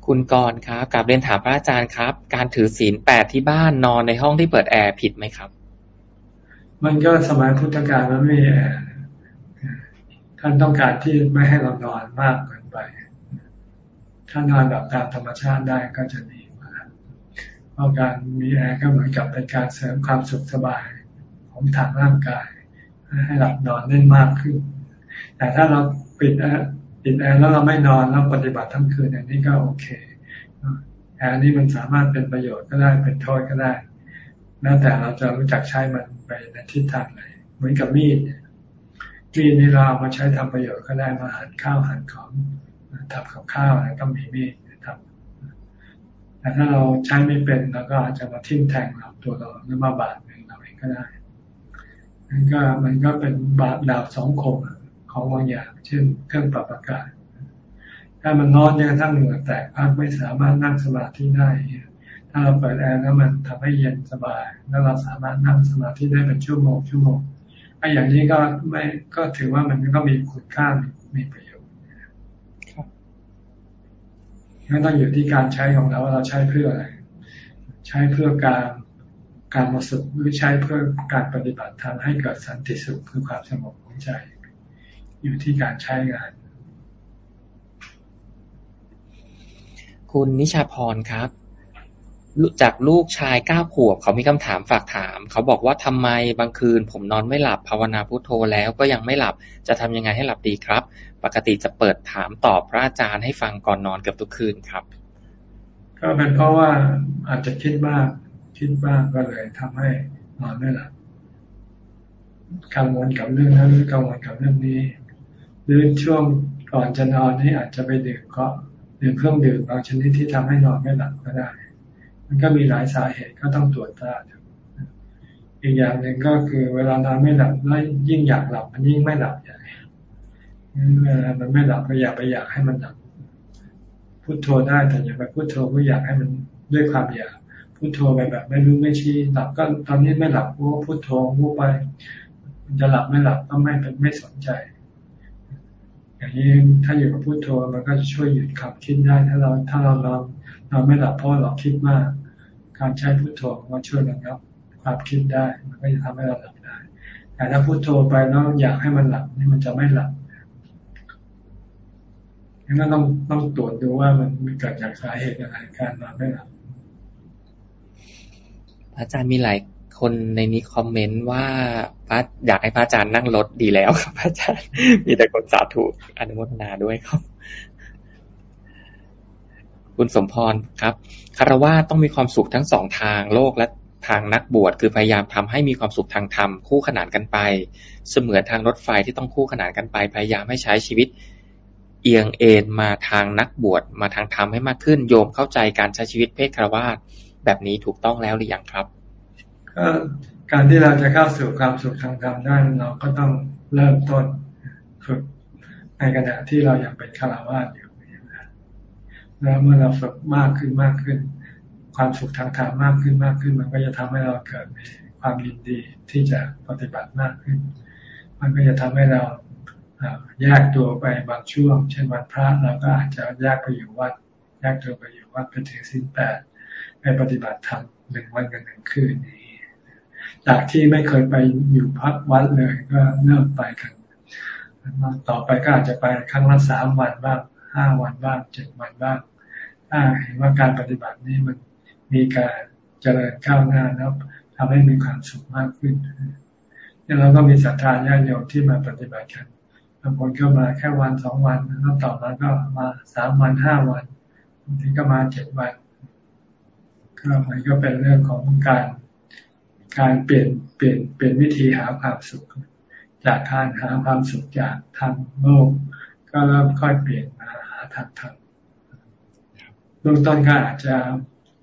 คุณกรครับกลับเรียนถามพระอาจารย์ครับ การถือศีลแปดที่บ้านนอนในห้องที่เปิดแอร์ผิดไหมครับ
มันก็สมัยพุทธกาลมันไม่แอร์ท่านต้องการที่ไม่ให้เรานอนมากเกินไป ถ้านอนแบบตามธรรมชาติได้ก็จะดีมากเพราะการมีแอร์ก็เหมือนกับเป็นการเสริมความสุขสบายของทางร่างกาย ให้หลับนอนได้มากขึ้น แต่ถ้าเราปิด ติดแอร์แล้วเราไม่นอนแล้วปฏิบัติทั้งคืนอย่างนี้ก็โอเคแอร์นี้มันสามารถเป็นประโยชน์ก็ได้เป็นโทษก็ได้ แล้วแต่เราจะรู้จักใช้มันไปในทิศทางไหนเหมือนกับมีดมีดนี่เราเอามาใช้ทำประโยชน์ก็ได้มาหั่นข้าวหั่นของทำกับข้าวอะไรก็มีมีดทำแต่ถ้าเราใช้ไม่เป็นเราก็อาจจะมาทิ่มแทงเราตัวเราหรือมาบาดเองเราเองก็ได้มันก็มันก็เป็นบาดดาวสองคม ของบางอย่าง เช่น เครื่องปรับอากาศ ถ้ามันนอนยังทั้งเหงื่อแตกพักไม่สามารถนั่งสมาธิได้ ถ้าเราเปิดแอร์แล้วมันทำให้เย็นสบาย แล้วเราสามารถนั่งสมาธิได้เป็นชั่วโมงชั่วโมงไอ้อย่างนี้ก็ไม่ก็ถือว่ามันก็มีคุณค่ามีประโยชน์งั้นต้องอยู่ที่การใช้ของเราว่าเราใช้เพื่ออะไร ใช้เพื่อการการมาสุขหรือใช้เพื่อการปฏิบัติทำให้เกิดสันติสุขคือความสงบของใจ อยู่ที่การใช้งาน
คุณนิชาพรครับจากลูกชายเก้าขวบเขามีคำถามฝากถาม เขาบอกว่าทำไมบางคืน ผมนอนไม่หลับภาวนาพุโทโธแล้วก็ยังไม่หลับจะทำยังไงให้หลับดีครับ ปกติจะเปิดถามตอบพระอาจารย์ให้ฟังก่อนนอนเกือบทุกคืนครับ
ก็เป็นเพราะว่าอาจจะคิดมากคิดมากก็เลยทำให้นอนไม่หลับกังวลกับเรื่องนั้นกังวลกับเรื่องนี้ หรือช่วงก่อนจะนอนนี่อาจจะไปดื่มก็ดื่มเครื่องดื่มบางชนิดที่ทำให้นอนไม่หลับก็ได้ มันก็มีหลายสาเหตุก็ต้องตรวจตาอีกอย่างหนึ่งก็คือเวลานอนไม่หลับแล้วยิ่งอยากหลับมันยิ่งไม่หลับใหญ่เวลามันไม่หลับก็อยากไปอยากให้มันหลับพุโทโธได้แต่อย่าไปพุโทโธก็อยากให้มันด้วยความอยากพุโทโธไปแบบ ไม่รู้ไม่ชี้หลับก็ตอนนี้ไม่หลับก็พุโทโธวูบไป จะหลับไม่หลับก็ไม่เป็นไม่สนใจ อย่างนี้ถ้าอยู่กับพุโทโธมันก็จะช่วยหยุดขับคิดได้ถ้าเราถ้าเรานอนนอนไม่หลับเพราะเราคิดมาก การใช้พุโทโธมันช่วยระงับความคิดได้ มันก็จะทำให้เราหลับได้ แต่ถ้าพุโทโธไปแล้วอยากให้มันหลับนี่มันจะไม่หลับงั้นต้องต้องตรวจดูว่ามันเกิดจากสาเหตุอะไรการนอนไม่หลับ
อาจารย์มีหลาย คนในนี้คอมเมนต์ว่าพระอยากให้พระอาจารย์นั่งรถดีแล้วครับพระอาจารย์ มีแต่คนสาธุอนุโมทนาด้วยครับ คุณสมพรครับคารวะต้องมีความสุขทั้งสองทางโลกและทางนักบวชคือพยายามทำให้มีความสุขทางธรรมคู่ขนานกันไป เสมือนทางรถไฟที่ต้องคู่ขนานกันไปพยายามให้ใช้ชีวิต เอียงเอ็นมาทางนักบวชมาทางธรรมให้มากขึ้น โยมเข้าใจการใช้ชีวิตเพศคารวะแบบนี้ถูกต้องแล้วหรือยังครับ
การที่เราจะเข้าสู่ความสุขทางธรรมได้เราก็ต้องเริ่มต้นฝึกในขณะที่เรายังเป็นคารวะอยู่แล้วเมื่อเราฝึกมากขึ้นมากขึ้น ความสุขทางธรรมมากขึ้นมากขึ้น มันก็จะทำให้เราเกิดมีความยินดีที่จะปฏิบัติมากขึ้น มันก็จะทำให้เราแยกตัวไปบางช่วง เช่นวันพระเราก็อาจจะแยกไปอยู่วัดแยกตัวไปอยู่วัดไปถึงสิ้นแปดไปปฏิบัติธรรมหนึ่งวันกับหนึ่งคืนนี้ จากที่ไม่เคยไปอยู่พักวัดเลยก็เริ่มไปกัน ต่อไปก็อาจจะไปครั้งละสามวันบ้างห้าวันบ้างเจ็ดวันบ้างถ้าเห็นว่าการปฏิบัตินี้มันมีการเจริญก้าวหน้าแล้วทำให้มีความสุขมากขึ้นเนี่ยเราก็มีศรัทธาญาติโยมที่มาปฏิบัติกันบางคนก็มาแค่วันสองวันแล้วต่อมาก็มาสามวันห้าวันบางทีก็มาเจ็ดวันก็มันก็เป็นเรื่องของการ การเปลี่ยนเปลี่ยนเปลี่ยนวิธีหาความสุข จากการหาความสุขจากทางโลก ก็เริ่มค่อยเปลี่ยนมาหาทางธรรมเบื้องต้นก็อาจจะ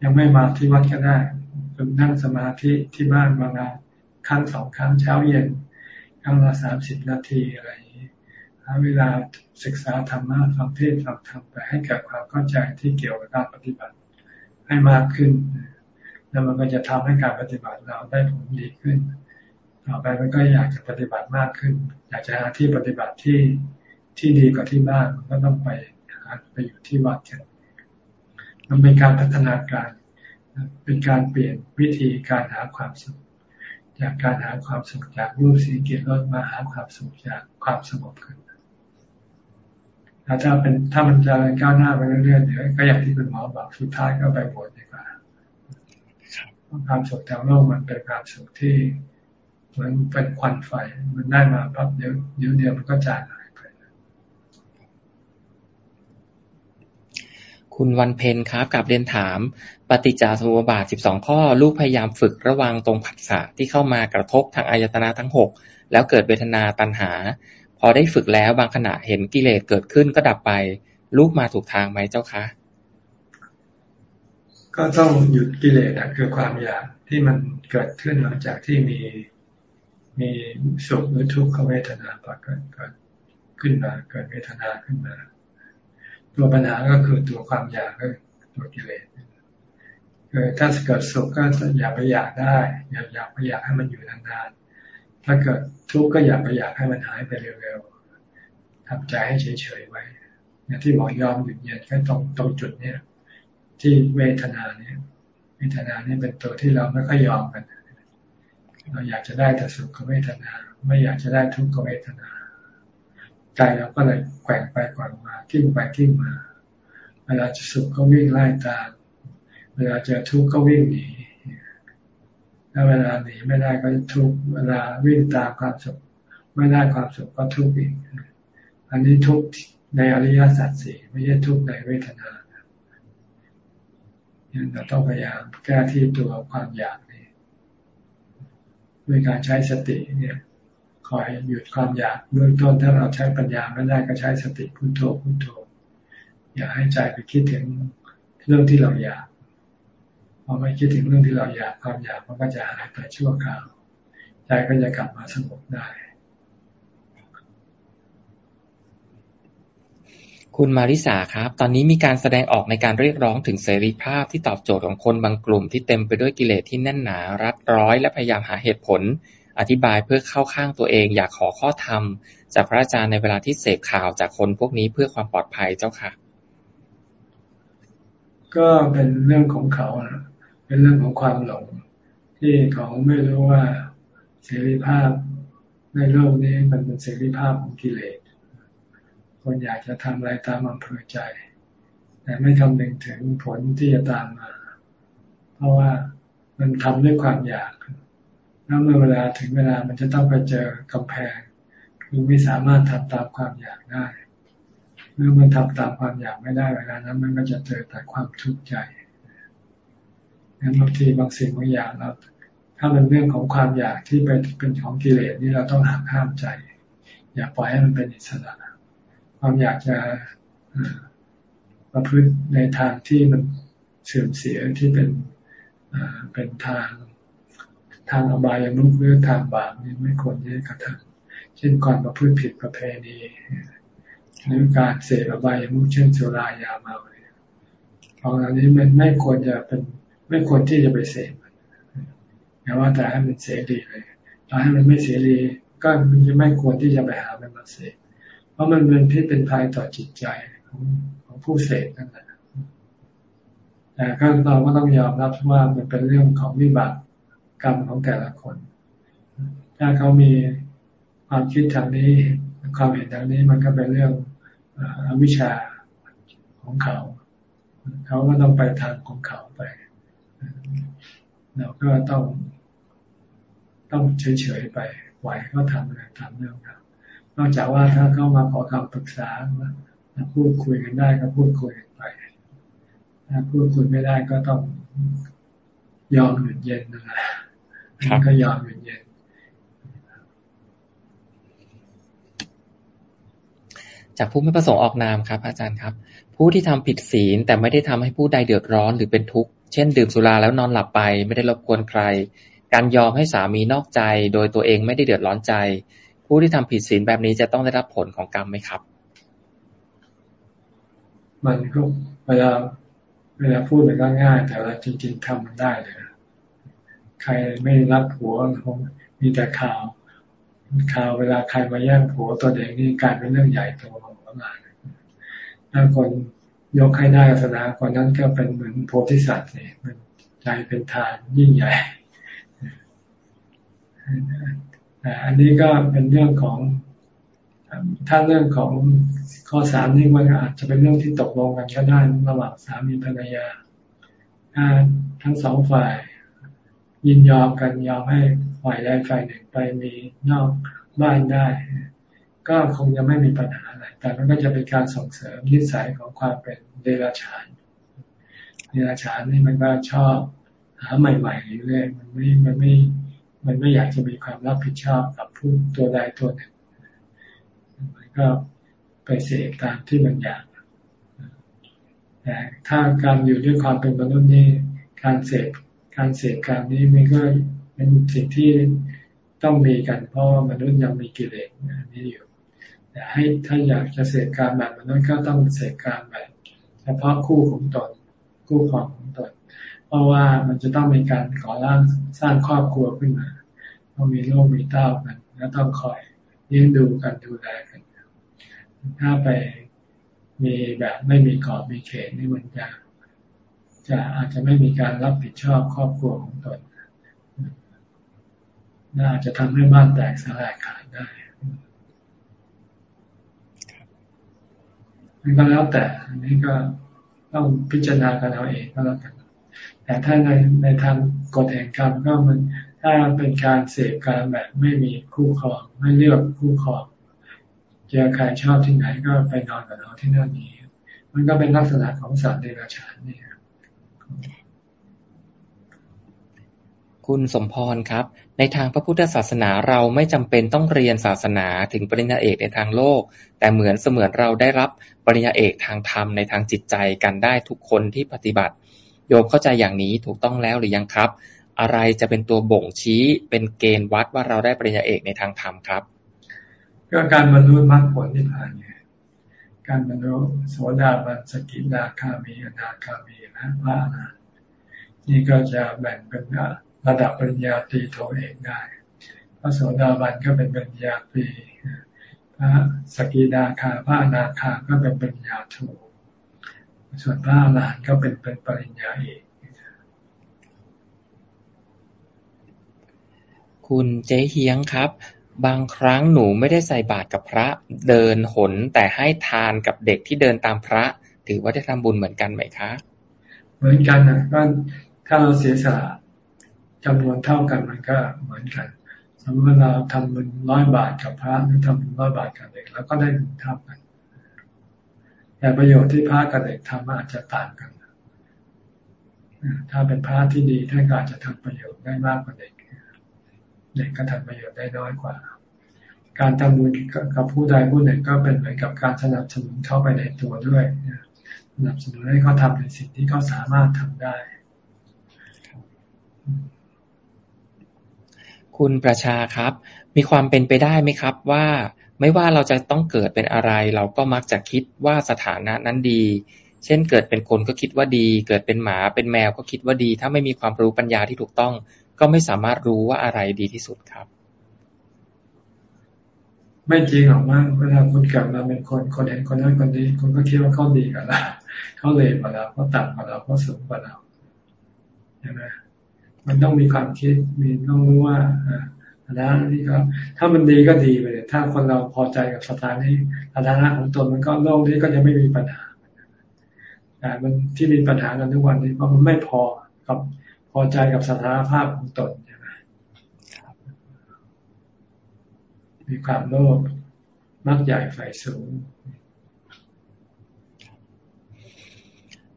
ยังไม่มาที่วัดก็ได้ฝึกนั่งสมาธิที่บ้านบางงครั้งสองครั้งเช้าเย็นครั้งละสามสิบนาทีอะไรอย่างนี้หาเวลาศึกษาธรรมะฟังเทศฟังธรรมไปให้เกิดความเข้าใจที่เกี่ยวกับการปฏิบัติให้มากขึ้น แล้วมันก็จะทำให้การปฏิบัติเราได้ผลดีขึ้น ต่อไปมันก็อยากจะปฏิบัติมากขึ้น อยากจะหาที่ปฏิบัติที่ที่ดีกว่าที่บ้านมันก็ต้องไปหาไปอยู่ที่วัดกันมันเป็นการพัฒนาการ เป็นการเปลี่ยนวิธีการหาความสุข จากการหาความสุขจากรูปสีเกียรติรสมาหาความสุขจากความสงบขึ้นถ้าเป็นถ้ามันจะก้าวหน้าไปเรื่อยๆเดี๋ยวก็อย่างที่คุณหมอบอกสุดท้ายก็ไปบวชดีกว่า ความสุขทางโลกมันเป็นความสุขที่เหมือนเป็นควันไฟ มันได้มาปั๊บเดี๋ยวเดี๋ยวเดียวมันก็จางหายไป
คุณวันเพนครับกับเรียนถาม ปฏิจจสมุปบาทสิบสองข้อ ลูกพยายามฝึกระวังตรงผัสสะที่เข้ามากระทบทางอายตนะทั้งหกแล้วเกิดเวทนาตัณหา พอได้ฝึกแล้วบางขณะเห็นกิเลสเกิดขึ้นก็ดับไป ลูกมาถูกทางไหมเจ้าคะ
ก็ต้องหยุดกิเลสคือความอยากที่มันเกิดขึ้นหลังจากที่มีมีสุขหรือทุกขเวทนาปรากฏเกิดขึ้นมาเกิดเวทนาขึ้นมา ตัวปัญหาก็คือตัวความอยากก็ตัวกิเลสคือถ้าเกิดสุขก็อยากไปอยากได้ อยากอยากไปอยากให้มันอยู่นานๆถ้าเกิดทุกข์ก็อยากไปอยากให้มันหายไปเร็วๆทำใจให้เฉยๆไว้อย่างที่หมอยอมหยุดเย็นแค่ตรงตรงจุดเนี้ย ที่เวทนาเนี่ยเวทนาเนี่ยเป็นตัวที่เราไม่ค่อยยอมกันเราอยากจะได้แต่สุขเวทนา ไม่อยากจะได้ทุกขเวทนาใจเราก็เลยแกว่งไปแกว่งมากิ้งไปกิ้งมา เวลาจะสุขก็วิ่งไล่ตาม เวลาเจอทุกข์ก็วิ่งหนีถ้าเวลาหนีไม่ได้ก็ทุกข์เวลาวิ่งตามความสุขไม่ได้ความสุขก็ทุกข์อีก อันนี้ทุกข์ในอริยสัจสี่ไม่ใช่ทุกข์ในเวทนา เราต้องพยายามแก้ที่ตัวความอยากนี่ด้วยการใช้สติเนี่ยคอยหยุดความอยากเบื้องต้นถ้าเราใช้ปัญญาไม่ได้ก็ใช้สติพุโทโธพุโทโธ อย่าให้ใจไปคิดถึงเรื่องที่เราอยากพอไม่คิดถึงเรื่องที่เราอยากความอยากมันก็จะหายไปชั่วคราวใจก็จะกลับมาสงบได้
คุณมาริสาครับ ตอนนี้มีการแสดงออกในการเรียกร้องถึงเสรีภาพที่ตอบโจทย์ของคนบางกลุ่มที่เต็มไปด้วยกิเลสที่แน่นหนา รัดร้อย และพยายามหาเหตุผล อธิบายเพื่อเข้าข้างตัวเอง อยากขอข้อธรรม จากพระอาจารย์ในเวลาที่เสพข่าวจากคนพวกนี้เพื่อความปลอดภัยเจ้าค่ะ
ก็เป็นเรื่องของเขาเป็นเรื่องของความหลงที่เขาไม่รู้ว่าเสรีภาพในโลกนี้มันเป็นเสรีภาพของกิเลส คนอยากจะทำอะไรตามอำเภอใจ แต่ไม่คำนึงถึงผลที่จะตามมา เพราะว่ามันทำด้วยความอยากแล้วเมื่อเวลาถึงเวลามันจะต้องไปเจอกำแพงคือไม่สามารถทำตามความอยากได้เมื่อมันทำตามความอยากไม่ได้เวลานั้น มันก็จะเจอแต่ความทุกข์ใจงั้นบางทีบางสิ่งบางอย่างเราถ้าเป็นเรื่องของความอยากที่เป็นเป็นของกิเลสนี่เราต้องหักห้ามใจ อย่าปล่อยให้มันเป็นอิสระ ความอยากจะประพฤติในทางที่มันเสื่อมเสียที่เป็นเป็นทางทางอบายามุขหรือทางบาปนี่ไม่ควรที่จะกระทำเช่นก่อนประพฤติผิดประเพณีหรือการเสพอบายามุขเช่นสุรายาเมาเนี่ยของอันนี้มันไม่ควรจะเป็น ไม่ควรที่จะไปเสพอย่าว่าแต่ให้มันเสรีเลยถ้าให้มันไม่เสรีก็ไม่ควรที่จะไปหามันมาเสพ เพราะมันเป็นพิษเป็นภัยต่อจิตใจของของผู้เสพนั่นแหละแต่ก็เราก็ต้องยอมรับว่ามันเป็นเรื่องของวิบากกรรมของแต่ละคน ถ้าเขามีความคิดทางนี้ ความเห็นทางนี้มันก็เป็นเรื่องอวิชชาของเขา เขาก็ต้องไปทางของเขาไป เราก็ต้อง ต้องเฉยๆไปไหวก็ทำอะไรทำเรื่องครับ นอกจากว่าถ้าเข้ามาขอคำปรึกษาพูดคุยกันได้ก็พูดคุยกันไปถ้าพูดคุยไม่ได้ก็ต้องยอมหยุดเย็นนั่นแหละก็ยอมหยุดเย็น
จากผู้ไม่ประสงค์ออกนามครับ อาจารย์ครับ ผู้ที่ทำผิดศีลแต่ไม่ได้ทำให้ผู้ใดเดือดร้อนหรือเป็นทุกข์เช่น ดื่มสุราแล้วนอนหลับไป ไม่ได้รบกวนใคร การยอมให้สามีนอกใจ โดยตัวเองไม่ได้เดือดร้อนใจ ผู้ที่ทำผิดศีลแบบนี้จะต้องได้รับผลของกรรมไหมครับ
มันก็เวลาเวลาพูดมันก็ง่าย แต่ว่าจริง ๆทำมันได้เลยใครไม่รักผัวคงมีแต่ข่าวข่าวเวลาใครมาแย่งผัวตัวเองนี่กลายเป็นเรื่องใหญ่โตของงานถ้าคนยกให้ได้ศาสนาคนนั้นก็เป็นเหมือนโพธิสัตว์เนี่ยมันใจเป็นทานยิ่งใหญ่ อันนี้ก็เป็นเรื่องของถ้าเรื่องของข้อสามนี่มันอาจจะเป็นเรื่องที่ตกลงกันก็ได้ระหว่างสามีภรรยาถ้าทั้งสองฝ่าย ยินยอมกันยอมให้ฝ่ายใดฝ่ายหนึ่งไปมีนอกบ้านได้ ก็คงจะไม่มีปัญหาอะไรแต่มันก็จะเป็นการส่งเสริมนิสัยของความเป็นเดรัจฉานเดรัจฉานนี่มันก็ชอบหาใหม่ๆอยู่เรื่อยมันไม่มันไม่ มันไม่อยากจะมีความรับผิดชอบกับผู้ตัวใดตัวหนึ่ง มันก็ไปเสกตามที่มันอยากแต่ถ้าการอยู่ด้วยความเป็นมนุษย์นี่การเสพการเสพการนี้มันก็เป็นสิ่งที่ต้องมีกัน เพราะมนุษย์ยังมีกิเลสนี้อยู่แต่ให้ถ้าอยากจะเสพการแบบมนุษย์ก็ต้องเสพการแบบเฉพาะคู่ของตนคู่ครองของตน ราะว่ามันจะต้องมีการก่อร่างสร้างครอบครัวขึ้นมาต้องมีลูกมีเต้ากัน แล้วต้องคอยเลี้ยงดูกันดูแลกัน ถ้าไปมีแบบไม่มีขอบมีเขตนี่มันจะจะอาจจะไม่มีการรับผิดชอบครอบครัวของตนน่าจะทำให้บ้านแตกสลายขาดได้มันก็แล้วแต่อันนี้ก็ต้องพิจารณากันเอาเองก็แล้วกัน แต่ถ้าในในทางกฎแห่งกรรมก็มันถ้าเป็นการเสพการแบบไม่มีคู่ครอง ไม่เลือกคู่ครองเจอใครชอบที่ไหนก็ไปนอนกับเขาที่นั่นนี้ มันก็เป็นลักษณะของสัตว์เดรัจฉานนี่
คุณสมพรครับ ในทางพระพุทธศาสนาเราไม่จำเป็นต้องเรียนศาสนาถึงปริญญาเอกในทางโลก แต่เหมือนเสมือนเราได้รับปริญญาเอกทางธรรมในทางจิตใจกันได้ทุกคนที่ปฏิบัติ โยมเข้าใจอย่างนี้ถูกต้องแล้วหรือยังครับ อะไรจะเป็นตัวบ่งชี้เป็นเกณฑ์วัดว่าเราได้ปริญญาเอกในทางธรรมครับ
ก็การบรรลุมรรคผลที่ผ่านไงการบรรลุโสดาบันสกิทาคามีอนาคามีนะพระนะนี่ก็จะแบ่งเป็นระดับปริญญาตรีโทเอกได้พระโสดาบันก็เป็นปริญญาตรีพระสกิดาคาพระอนาคาก็เป็นปริญญาโท ส่วนพระอรหันต์ก็เป็นเป็นปริญญาเอก
คุณเจ๊เฮียงครับ บางครั้งหนูไม่ได้ใส่บาตรกับพระเดินหน แต่ให้ทานกับเด็กที่เดินตามพระ ถือว่าได้ทำบุญเหมือนกันไหมคะ
เหมือนกันนะก็ถ้าเราเสียสละจำนวนเท่ากันมันก็เหมือนกัน สมมติเราทำบุญร้อยบาทกับพระหรือทำบุญร้อยบาทกับเด็กแล้วก็ได้บุญเท่ากัน แต่ประโยชน์ที่พระกับเด็กทำอาจจะต่างกัน ถ้าเป็นพระที่ดีท่านก็อาจจะทำประโยชน์ได้มากกว่าเด็ก เด็กก็ทำประโยชน์ได้น้อยกว่า การทำบุญกับผู้ใดผู้หนึ่งก็เป็นเหมือนกับการสนับสนุนเข้าไปในตัวด้วยสนับสนุนให้เขาทาในสิ่งที่เขาสามารถทำได้
คุณประชาครับ มีความเป็นไปได้ไหมครับว่า ไม่ว่าเราจะต้องเกิดเป็นอะไร เราก็มักจะคิดว่าสถานะนั้นดี เช่นเกิดเป็นคนก็คิดว่าดี เกิดเป็นหมาเป็นแมวก็คิดว่าดี ถ้าไม่มีความรู้ปัญญาที่ถูกต้อง ก็ไม่สามารถรู้ว่าอะไรดีที่สุดครับ
ไม่จริงหรอกมั้งเวลาคุณเกิดมาเป็นคนคนเห็นคนนั้นคนนี้คุณก็คิดว่าเขาดีกับเราเขาเลวกว่าเราเขาต่ำกว่าเราเขาสูงกว่าเราใช่ไหมมันต้องมีความคิดมีต้องรู้ว่าฐา นะนี่ครับถ้ามันดีก็ดีไปเลยถ้าคนเราพอใจกับสถานีสถานะของตนมันก็โลกนี้ก็จะไม่มีปัญหาแต่มันที่มีปัญหากันทุกวันนี้เพราะมันไม่พอกับพอใจกับสถานภาพของตนใช่ไหมมีความโลภมักใหญ่ไฟสูง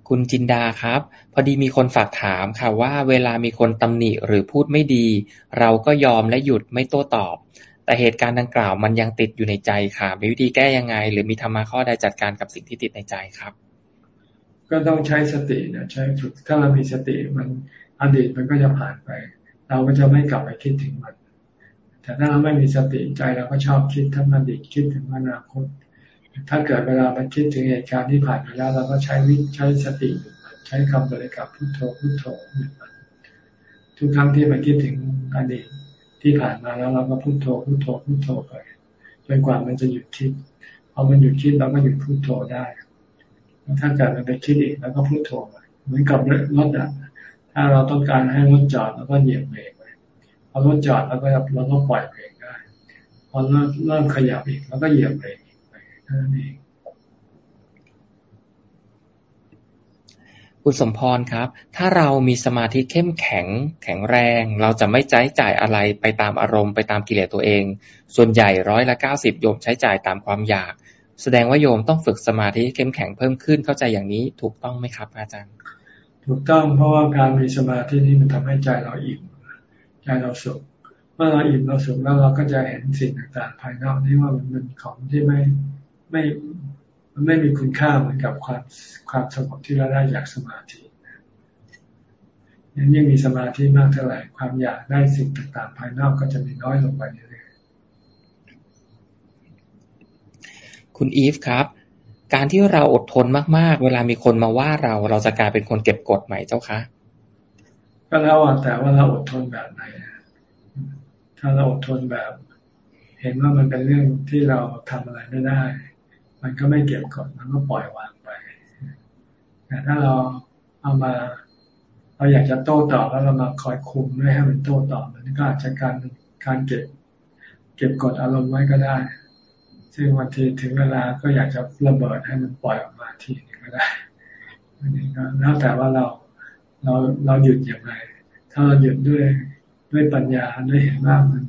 คุณจินดาครับ พอดีมีคนฝากถามค่ะว่า เวลามีคนตำหนิหรือพูดไม่ดี เราก็ยอมและหยุดไม่โต้ตอบ แต่เหตุการณ์ดังกล่าวมันยังติดอยู่ในใจค่ะ มีวิธีแก้ยังไง หรือมีธรรมะข้อใดจัดการกับสิ่งที่ติดในใจครับ
ก็ต้องใช้สตินะใช้ฝึกถ้าเรามีสติมันอดีตมันก็จะผ่านไป เราก็จะไม่กลับไปคิดถึงมัน แต่ถ้าเราไม่มีสติใจเราก็ชอบคิดทั้งอดีตคิดถึงอนาคตถ้าเกิดเวลาไปคิดถึงเหตุการณ์ที่ผ่านไปแล้ว เราก็ใช้วิใช้สติ ใช้คำบริกรรมพุทโธพุทโธทุกครั้งที่ไปคิดถึงอดีตที่ผ่านมาแล้วเราก็พุทโธพุทโธพุทโธไปจนกว่ามันจะหยุดคิดพอมันหยุดคิดเราก็หยุดพุทโธได้ถ้าเกิดมันไปคิดอีกแล้วก็พูดโทเหมือนกับรถอะถ้าเราต้องการให้รถจอดแล้วก็เหยียบเบรกไปพอรถจอดแล้วก็เราก็ปล่อยเบรกได้พอเริ่มเริ่มขยับอีกแล้วก็เหยียบเบรกอีกไปนั่นเอง
คุณสมพรครับ ถ้าเรามีสมาธิเข้มแข็งแข็งแรง เราจะไม่ใช้จ่ายอะไรไปตามอารมณ์ไปตามกิเลสตัวเอง ส่วนใหญ่ร้อยละเก้าสิบโยมใช้จ่ายตามความอยาก แสดงว่าโยมต้องฝึกสมาธิเข้มแข็งเพิ่มขึ้นเข้าใจอย่างนี้ถูกต้องไหมครับ อาจารย์
ถูกต้องเพราะว่าการมีสมาธินี้มันทำให้ใจเราอิ่มใจเราสุขเมื่อเราอิ่มเราสุขแล้วเราก็จะเห็นสิ่งต่างๆ ภายนอกนี้ว่ามันเป็นของที่ไม่ไม่ มันไม่มีคุณค่าเหมือนกับความความสงบที่เราได้จากสมาธิยิ่งมีสมาธิมากเท่าไหร่ความอยากได้สิ่งต่างๆ ภายนอกก็จะมีน้อยลงไปเรื่อย
คุณอีฟครับ การที่เราอดทนมากๆ เวลามีคนมาว่าเรา เราจะกลายเป็นคนเก็บกดใหม่เจ้าคะ
ก็แล้วแต่ว่าเราอดทนแบบไหนถ้าเราอดทนแบบ เห็นว่ามันเป็นเรื่องที่เราทำอะไรไม่ได้ มันก็ไม่เก็บกดมันก็ปล่อยวางไปแต่ถ้าเราเอามาเราอยากจะโต้ตอบแล้วเรามาคอยคุมไม่ให้มันโต้ตอบมันก็อาจจะการการเก็บ เก็บกดอารมณ์ไว้ก็ได้ ซึ่งบางทีถึงเวลาก็อยากจะระเบิดให้มันปล่อยออกมาทีนึงก็ได้อันนี้ก็แล้วแต่ว่าเราเราเราหยุดอย่างไร ถ้าเราหยุดด้วยด้วยปัญญาด้วยเห็นว่ามัน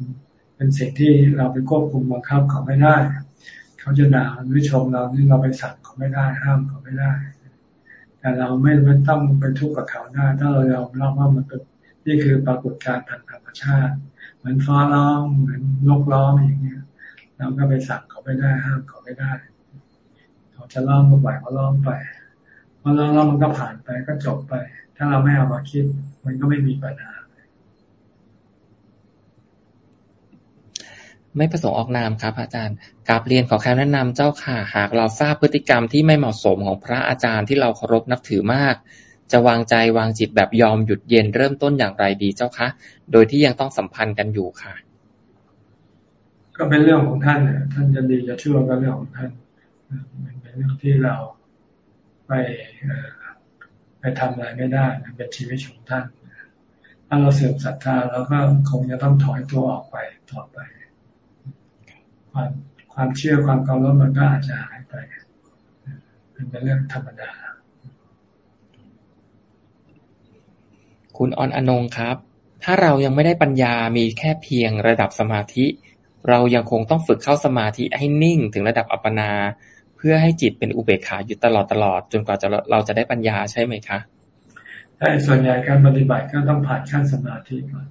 เป็นสิ่งที่เราไปควบคุมบังคับเขาไม่ได้ เขาจะด่าหรือชมเรานี่เราไปสั่งเขาไม่ได้ ห้ามเขาไม่ได้ แต่เราไม่ไม่ต้องไปทุกข์กับเขาได้ถ้าเรายอมรับว่ามันเป็นนี่คือปรากฏการณ์ทางธรรมชาติ เหมือนฟ้าร้องเหมือนนกร้องอย่างเงี้ยเราก็ไปสั่งเขาไม่ได้ห้ามเขาไม่ได้เขาจะร้องก็ปล่อยเขาร้องไปพอร้องแล้วมันก็ผ่านไปก็จบไป ถ้าเราไม่เอามาคิด มันก็ไม่มีปัญหา
ไม่ประสงค์ออกนามครับ อาจารย์กราบเรียนขอแค่แนะนำเจ้าค่ะ หากเราทราบพฤติกรรมที่ไม่เหมาะสมของพระอาจารย์ที่เราเคารพนับถือมาก จะวางใจวางจิตแบบยอมหยุดเย็นเริ่มต้นอย่างไรดีเจ้าคะ โดยที่ยังต้องสัมพันธ์กันอยู่ค่ะ
ก็เป็นเรื่องของท่านเนี่ยท่านจะดีจะชั่วก็เรื่องของท่านมันเป็นเรื่องที่เราไปไปทำอะไรไม่ได้มันเป็นชีวิตของท่านถ้าเราเสื่อมศรัทธาเราก็คงจะต้องถอยตัวออกไปต่อไป ความความเชื่อความเคารพมันก็อาจจะหายไปเป็นเรื่องธรรมดา
คุณออนอนงครับ ถ้าเรายังไม่ได้ปัญญามีแค่เพียงระดับสมาธิ เรายังคงต้องฝึกเข้าสมาธิให้นิ่งถึงระดับอัปปนา เพื่อให้จิตเป็นอุเบกขาอยู่ตลอดตลอดจนกว่าจะเราจะได้ปัญญาใช่ไหมคะ
ใช่ส่วนใหญ่การปฏิบัติก็ต้องผ่านขั้นสมาธิก่อน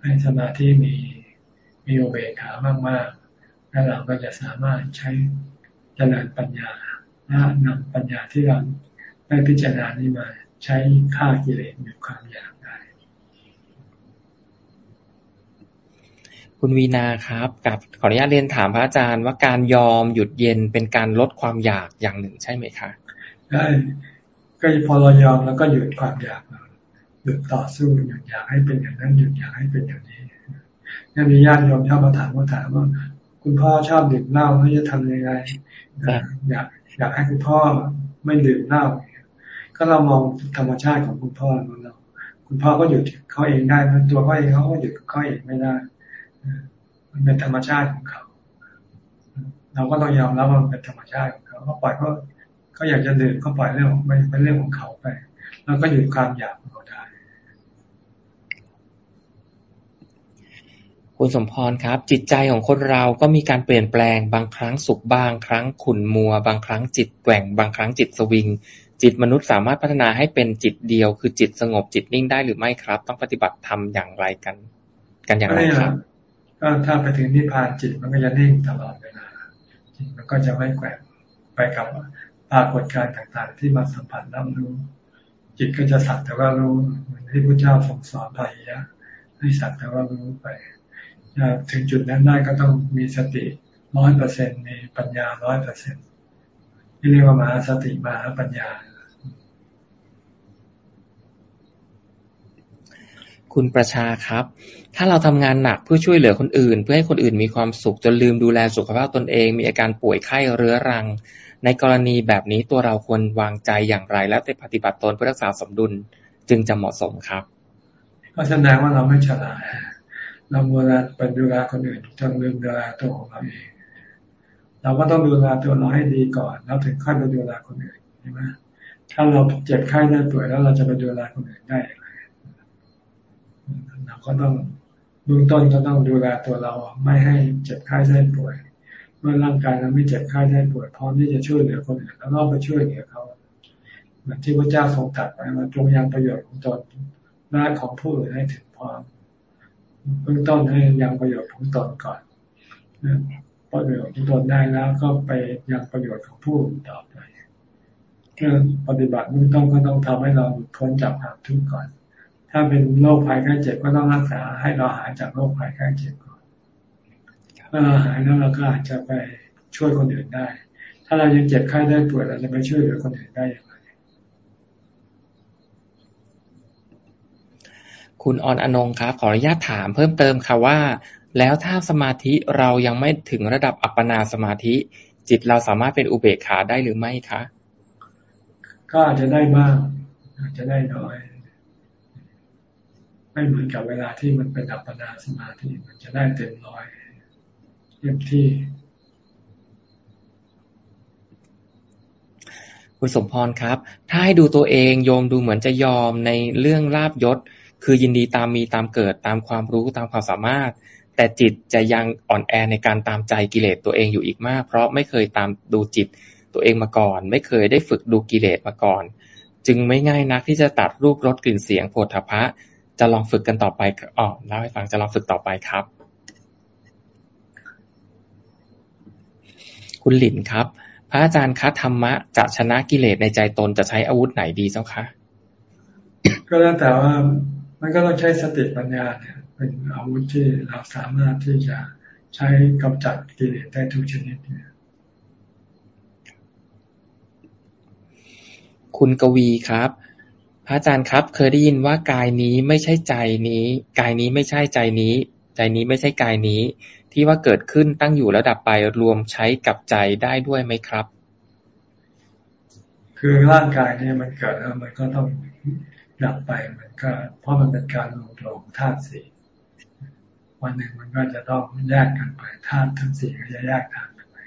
ให้สมาธิมีมีอุเบกขามากๆ แล้วเราก็จะสามารถใช้เจริญปัญญาและนำปัญญาที่เราได้พิจารณานี้มาใช้ฆ่ากิเลสหยุดความอยากได้
คุณวีนาครับกับขออนุญาตเรียนถามพระอาจารย์ว่าการยอมหยุดเย็นเป็นการลดความอยากอย่างหนึ่งใช่ไหมคะ
ได้ก็พอเรายอมแล้วก็หยุดความอยากหยุดต่อสู้หยุดอยากให้เป็นอย่างนั้นหยุดอยากให้เป็นอย่างนี้นี่มีญาติโยมชอบมาถามมาถามว่า คุณพ่อชอบดื่มเหล้าเขาจะทำยังไงอยากอยากให้คุณพ่อไม่ดื่มเหล้าก็เรามองธรรมชาติของคุณพ่อเรา คุณพ่อก็หยุดเขาเองได้ตัวเขาเองเขาก็หยุดเขาเองไม่ได้ มันเป็นธรรมชาติของเขา เราก็ต้องยอมรับว่ามันเป็นธรรมชาติของเขาเขาปล่อยเขาเขาอยากจะดื่มเขาปล่อยเรื่องของไม่เป็นเรื่องของเขาไป แล้วก็หยุดความอยากของเขาได้
คุณสมพรครับ จิตใจของคนเราก็มีการเปลี่ยนแปลงบางครั้งสุขบางครั้งขุ่นมัว บางครั้งจิตแกว่ง บางครั้งจิตสวิง จิตมนุษย์สามารถพัฒนาให้เป็นจิตเดียว คือจิตสงบจิตนิ่งได้หรือไม่ครับ ต้องปฏิบัติทำอย่างไรกัน กันอย่างไรครับ
ก็ถ้าไปถึงนิพพานจิตมันก็จะนิ่งตลอดเวลาจิตมันก็จะไม่แกว่งไปกับปรากฏการณ์ต่างๆ ที่มาสัมผัสรับรู้ จิตก็จะสักแต่ว่ารู้เหมือนที่พระเจ้าทรงสอนไปยะให้สักแต่ว่ารู้ไป ถึงจุดนั้นได้ก็ต้องมีสติร้อยเปอร์เซ็นมีปัญญาร้อยเปอร์เซ็นที่เรียกว่ามหาสติมหาปัญญา
คุณประชาครับ ถ้าเราทำงานหนักเพื่อช่วยเหลือคนอื่น เพื่อให้คนอื่นมีความสุขจนลืมดูแลสุขภาพตนเอง มีอาการป่วยไข้เรื้อรัง ในกรณีแบบนี้ตัวเราควรวางใจอย่างไร และปฏิบัติตนเพื่อรักษาสมดุลจึงจะเหมาะสมครับ
ก็แสดงว่าเราไม่ฉลาด เราเวลาไปดูแลคนอื่นจนลืมดูแลตัวของเราเองเราก็ต้องดูแลตัวเราให้ดีก่อน แล้วถึงค่อยไปดูแลคนอื่นใช่ไหมถ้าเราเจ็บไข้ได้ป่วยแล้วเราจะไปดูแลคนอื่นได้อย่างไรเราก็ต้องเบื้องต้นก็ต้องดูแลตัวเราไม่ให้เจ็บไข้ได้ป่วย เมื่อร่างกายเราไม่เจ็บไข้ได้ป่วยพร้อมที่จะช่วยเหลือคนอื่นแล้วเราไปช่วยเหลือเขาเหมือนที่พระเจ้าทรงตรัสไว้ว่าจงยังประโยชน์ของตนและของผู้อื่นให้ถึงพร้อม เบื้องต้นให้ยังประโยชน์ของตนก่อนประโยชน์ของตนได้แล้วก็ไปยังประโยชน์ของผู้ต่อไปเรื่องปฏิบัติเบื้องต้นก็ต้องทำให้เราพ้นจากความทุกข์ก่อน ถ้าเป็นโรคภัยไข้เจ็บก็ต้องรักษาให้เราหายจากโรคภัยไข้เจ็บก่อนเมื่อเราหายแล้วเราก็อาจจะไปช่วยคนอื่นได้ ถ้าเรายังเจ็บไข้ได้ป่วยเราจะไปช่วยเหลือคนอื่นได้อย่างไร
คุณออนอนงครับ ขออนุญาตถามเพิ่มเติมค่ะว่า แล้วถ้าสมาธิเรายังไม่ถึงระดับอัปปนาสมาธิ จิตเราสามารถเป็นอุเบกขาได้หรือไม่คะ
ก็อาจจะได้บ้างอาจจะได้น้อย ไม่เหมือนกับเวลาที่มันเป็นอัปปนาสมาธิมันจะได้เต็มร้อยเต็มที่
คุณสมพรครับ ถ้าให้ดูตัวเองโยมดูเหมือนจะยอมในเรื่องลาบยศ คือยินดีตามมีตามเกิดตามความรู้ตามความสามารถ แต่จิตจะยังอ่อนแอในการตามใจกิเลสตัวเองอยู่อีกมาก เพราะไม่เคยตามดูจิตตัวเองมาก่อน ไม่เคยได้ฝึกดูกิเลสมาก่อน จึงไม่ง่ายนักที่จะตัดรูปรสกลิ่นเสียงโผฏฐพะจะลองฝึกกันต่อไปอ๋อเล่าให้ฟังจะลองฝึกต่อไปครับ คุณหลินครับ พระอาจารย์คะธรรมะจะชนะกิเลสในใจตนจะใช้อาวุธไหนดีเจ้าคะ
ก็แล้วแต่ว่า มันก็ต้องใช้สติปัญญาเนี่ย เป็นอาวุธที่เราสามารถที่จะใช้กำจัดกิเลสได้ทุกชนิดเนี่ย
คุณกวีครับ พระอาจารย์ครับ เคยได้ยินว่ากายนี้ไม่ใช่ใจนี้ กายนี้ไม่ใช่ใจนี้ ใจนี้ไม่ใช่กายนี้ ที่ว่าเกิดขึ้นตั้งอยู่แล้วดับไปรวมใช้กับใจได้ด้วยไหมครับ
คือร่างกายเนี่ยมันเกิดแล้วมันก็ต้อง ดับไปมันก็ เพราะมันเป็นการรวมตัวของธาตุสี่วันหนึ่งมันก็จะต้องแยกกันไปธาตุทั้งสี่ก็จะแยกทางกันไป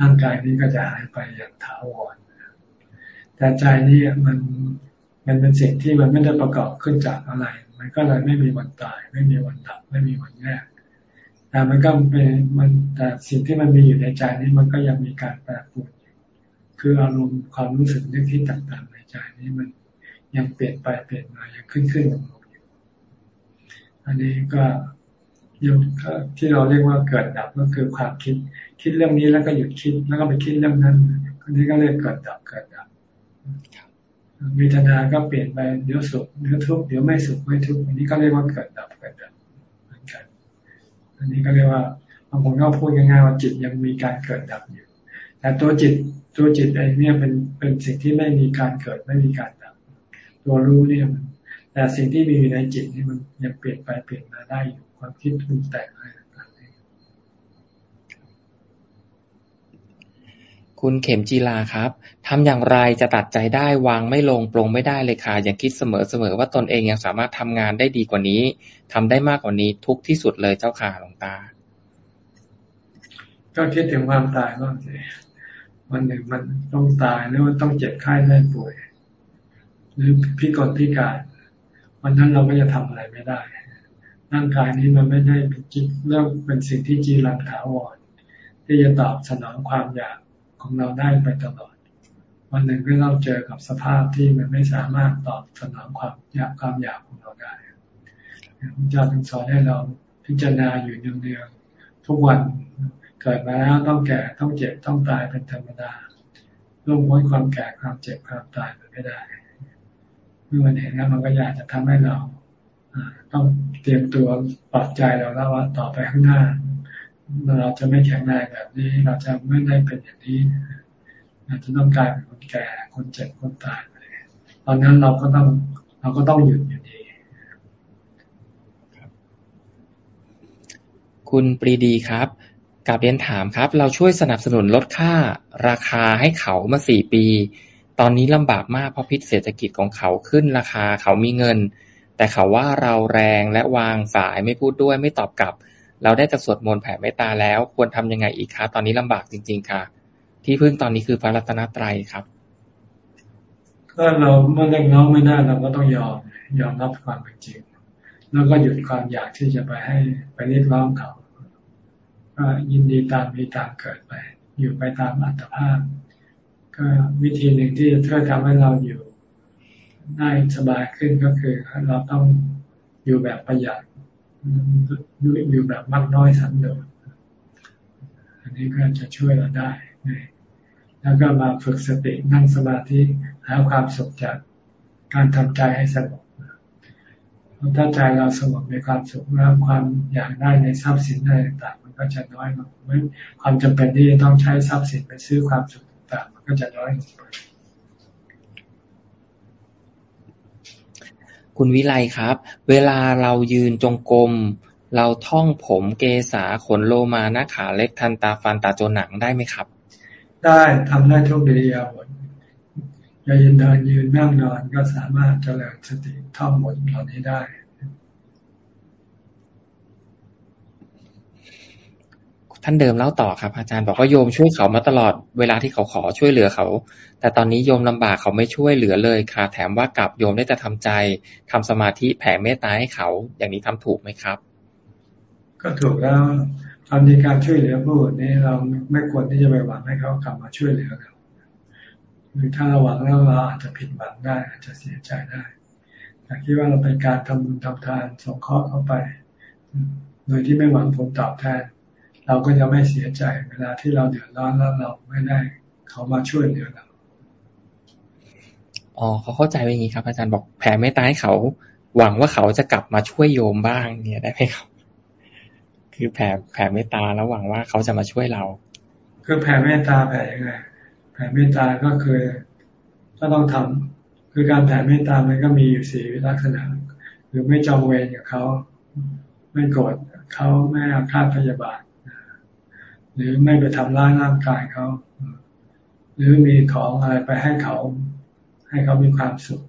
ร่างกายนี้ก็จะหายไปอย่างถาวรแต่ใจนี้มันมันเป็นสิ่งที่มันไม่ได้ประกอบขึ้นจากอะไร มันก็เลยไม่มีวันตาย ไม่มีวันดับ ไม่มีวันแยกแต่มันก็เป็นมันแต่สิ่งที่มันมีอยู่ในใจนี้มันก็ยังมีการแปรปรวนคืออารมณ์ความรู้สึกนึกที่ต่างๆในใจนี้มัน ยังเปลี่ยนไปเปลี่ยนมายังขึ้นขึ้นลงลงอยู่อันนี้ก็ยุดที่เราเรียกว่าเกิดดับก็คือความคิด คิดเรื่องนี้แล้วก็หยุดคิดแล้วก็ไปคิดเรื่องนั้นอันนี้ก็เรียกเกิดดับเกิดดับวิทนาก็เปลี่ยนไปเดี๋ยวสุขเดี๋ยวทุกข์เดี๋ยวไม่สุขไม่ทุกข์อันนี้ก็เรียกว่าเกิดดับเกิดดับเหมือนกัน อันนี้ก็เรียกว่าบางคนก็พูดง่ายๆว่าจิตยังมีการเกิดดับอยู่ แต่ตัวจิตตัวจิตเองเนี่ยเป็นเป็นสิ่งที่ไม่มีการเกิดไม่มีการ ตัวรู้เนี่ยมันแต่สิ่งที่มีอยู่ในจิตนี่มันยังเปลี่ยนไปเปลี่ยนมาได้อยู่ความคิดปรุงแต่งอะไรต่าง
ๆคุณเข็มจีลาครับทำอย่างไรจะตัดใจได้วางไม่ลงปรงไม่ได้เลยค่ะอย่างคิดเสมอเสมอว่าตนเองยังสามารถทำงานได้ดีกว่านี้ทำได้มากกว่านี้ทุกที่สุดเลยเจ้าค่ะหลวงตา
ก็คิดถึงความตายบ้างสิวันหนึ่งมันต้องตายหรือว่าต้องเจ็บไข้ได้ป่วย หรือพิกลพิการ วันนั้นเราก็จะทำอะไรไม่ได้ ร่างกายนี้มันไม่ได้เป็นจิตเรื่องเป็นสิ่งที่จีรังถาวรที่จะตอบสนองความอยากของเราได้ไปตลอด วันหนึ่งก็ต้องเจอกับสภาพที่มันไม่สามารถตอบสนองความอยากความอยากของเราได้พระเจ้าจึงสอนให้เราพิจารณาอยู่เนืองๆทุกวันเกิดมาแล้วต้องแก่ต้องเจ็บต้องตายเป็นธรรมดาล่วงพ้นความแก่ความเจ็บความตายไปไม่ได้ เมื่อมันเห็นแล้วมันก็อยากจะทำให้เราต้องเตรียมตัวปรับใจเราแล้วว่าต่อไปข้างหน้า เราจะไม่แข็งแรงแบบนี้ เราจะไม่ได้เป็นอย่างนี้เราจะต้องกลายเป็นคนแก่คนเจ็บคนตายไปตอนนั้นเราก็ต้องเราก็ต้องหยุดอยู่ดี
คุณปรีดีครับกับเรียนถามครับ เราช่วยสนับสนุนลดค่าราคาให้เขามาสี่ปี ตอนนี้ลำบากมากเพราะพิษเศรษฐกิจของเขาขึ้นราคา เขามีเงิน แต่เขาว่าเราแรงและวางสายไม่พูดด้วยไม่ตอบกลับ เราได้จะสวดมนต์แผ่เมตตาแล้ว ควรทำยังไงอีกคะตอนนี้ลำบากจริง ๆค่ะ ที่พึ่งตอนนี้คือพระรัตนตรัยครับ
ก็เราเมื่อเรียกน้องไม่ได้เราก็ต้องยอมยอมรับความเป็นจริง แล้วก็หยุดความอยากที่จะไปให้ไปเรียกร้องเขาก็ยินดีตามมีตามเกิดไป อยู่ไปตามอัตภาพ ก็วิธีหนึ่งที่จะช่วยทำให้เราอยู่ได้สบายขึ้นก็คือ เราต้องอยู่แบบประหยัดอยู่แบบมากน้อยสันโดษอันนี้ก็จะช่วยเราได้แล้วก็มาฝึกสตินั่งสมาธิหาความสุขจากการทำใจให้สงบถ้าใจเราสงบในความสุขแล้วความอยากได้ในทรัพย์สินอะไรต่าง ๆ มันก็จะน้อยลงความจำเป็นที่จะต้องใช้ทรัพย์สินไปซื้อความสุข ต่างๆ มันก็จะน้อยลงไป
คุณวิไลครับ เวลาเรายืนจงกรมเราท่องผมเกษาขนโลมาหน้าขาเล็กทันตาฟันตาโจหนังได้ไหมครับ
ได้ทำได้ทุกเรียบทยืนเดินยืนนั่งนอนก็สามารถเจริญสติท่องหมดเหล่านี้ได้
ท่านเดิมเล่าต่อครับ อาจารย์บอกว่าโยมช่วยเขามาตลอดเวลาที่เขาขอช่วยเหลือเขา แต่ตอนนี้โยมลำบากเขาไม่ช่วยเหลือเลยค่ะ แถมว่ากลับโยมได้แต่ทำใจทำสมาธิแผ่เมตตาให้เขา อย่างนี้ทำถูกไหมครับ
ก็ถูกแล้วตอนนี้การช่วยเหลือผู้อื่นนี่เราไม่ควรที่จะไปหวังให้เขากลับมาช่วยเหลือเราหรือถ้าเราหวังแล้วเราอาจจะผิดหวังได้ อาจจะเสียใจได้แต่คิดว่าเราเป็นการทำบุญทำทานสงเคราะห์เข้าไป โดยที่ไม่หวังผลตอบแทน เราก็จะไม่เสียใจเวลาที่เราเดือดร้อนแล้วเราไม่ได้เขามาช่วยเหลือเรา
อ๋อเขาเข้าใจว่าอย่างนี้ครับ อาจารย์บอกแผ่เมตตาให้เขา หวังว่าเขาจะกลับมาช่วยโยมบ้าง เนี่ยได้ไหมครับ คือแผ่แผ่เมตตาแล้วหวังว่าเขาจะมาช่วยเรา
คือแผ่เมตตาแผ่ยังไงแผ่เมตตาก็คือก็ต้องทำคือการแผ่เมตตามันก็มีอยู่สี่ลักษณะ คือไม่จองเวรกับเขา ไม่โกรธเขาไม่อาฆาตพยาบาท หรือไม่ไปทำร้ายร่างกายเขา หรือมีของอะไรไปให้เขา ให้เขามีความสุข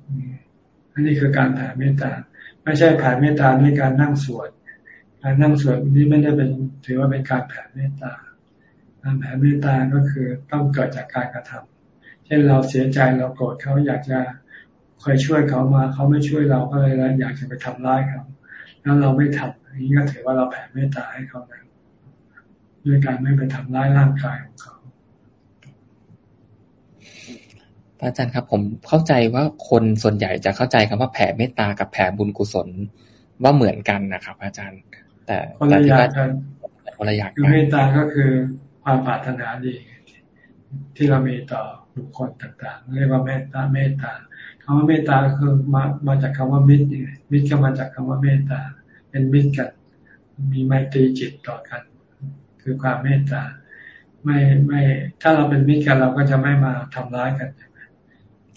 อันนี้คือการแผ่เมตตา ไม่ใช่แผ่เมตตาด้วยการนั่งสวด การนั่งสวดนี้ไม่ได้เป็นถือว่าเป็นการแผ่เมตตา การแผ่เมตตาก็คือต้องเกิดจากการกระทำเช่นเราเสียใจเราโกรธเขาอยากจะคอยช่วยเขามาเขาไม่ช่วยเราก็เลยอยากจะไปทำร้ายเขาแล้วเราไม่ทำอันนี้ก็ถือว่าเราแผ่เมตตาให้เขาแล้ว ด้วยการไม่ไปทำร้ายร่างกายของเขา
พระอาจารย์ครับ ผมเข้าใจว่าคนส่วนใหญ่จะเข้าใจคำว่าแผ่เมตตากับแผ่บุญกุศลว่าเหมือนกันนะครับ อาจารย์ แต่
คนละอย่างกัน
คนละอย่าง
เมตตาก็คือความปรารถนาดี ที่เรามีต่อบุคคลต่างๆ เรียกว่าเมตตาเมตตาคำว่าเมตตาคือมามาจากคำว่ามิตรมิตรก็มาจากคำว่าเมตตาเป็นมิตรกันมีไมตรีจิตต่อกัน คือความเมตตา ไม่ไม่ถ้าเราเป็นมิตรกันเราก็จะไม่มาทำร้ายกัน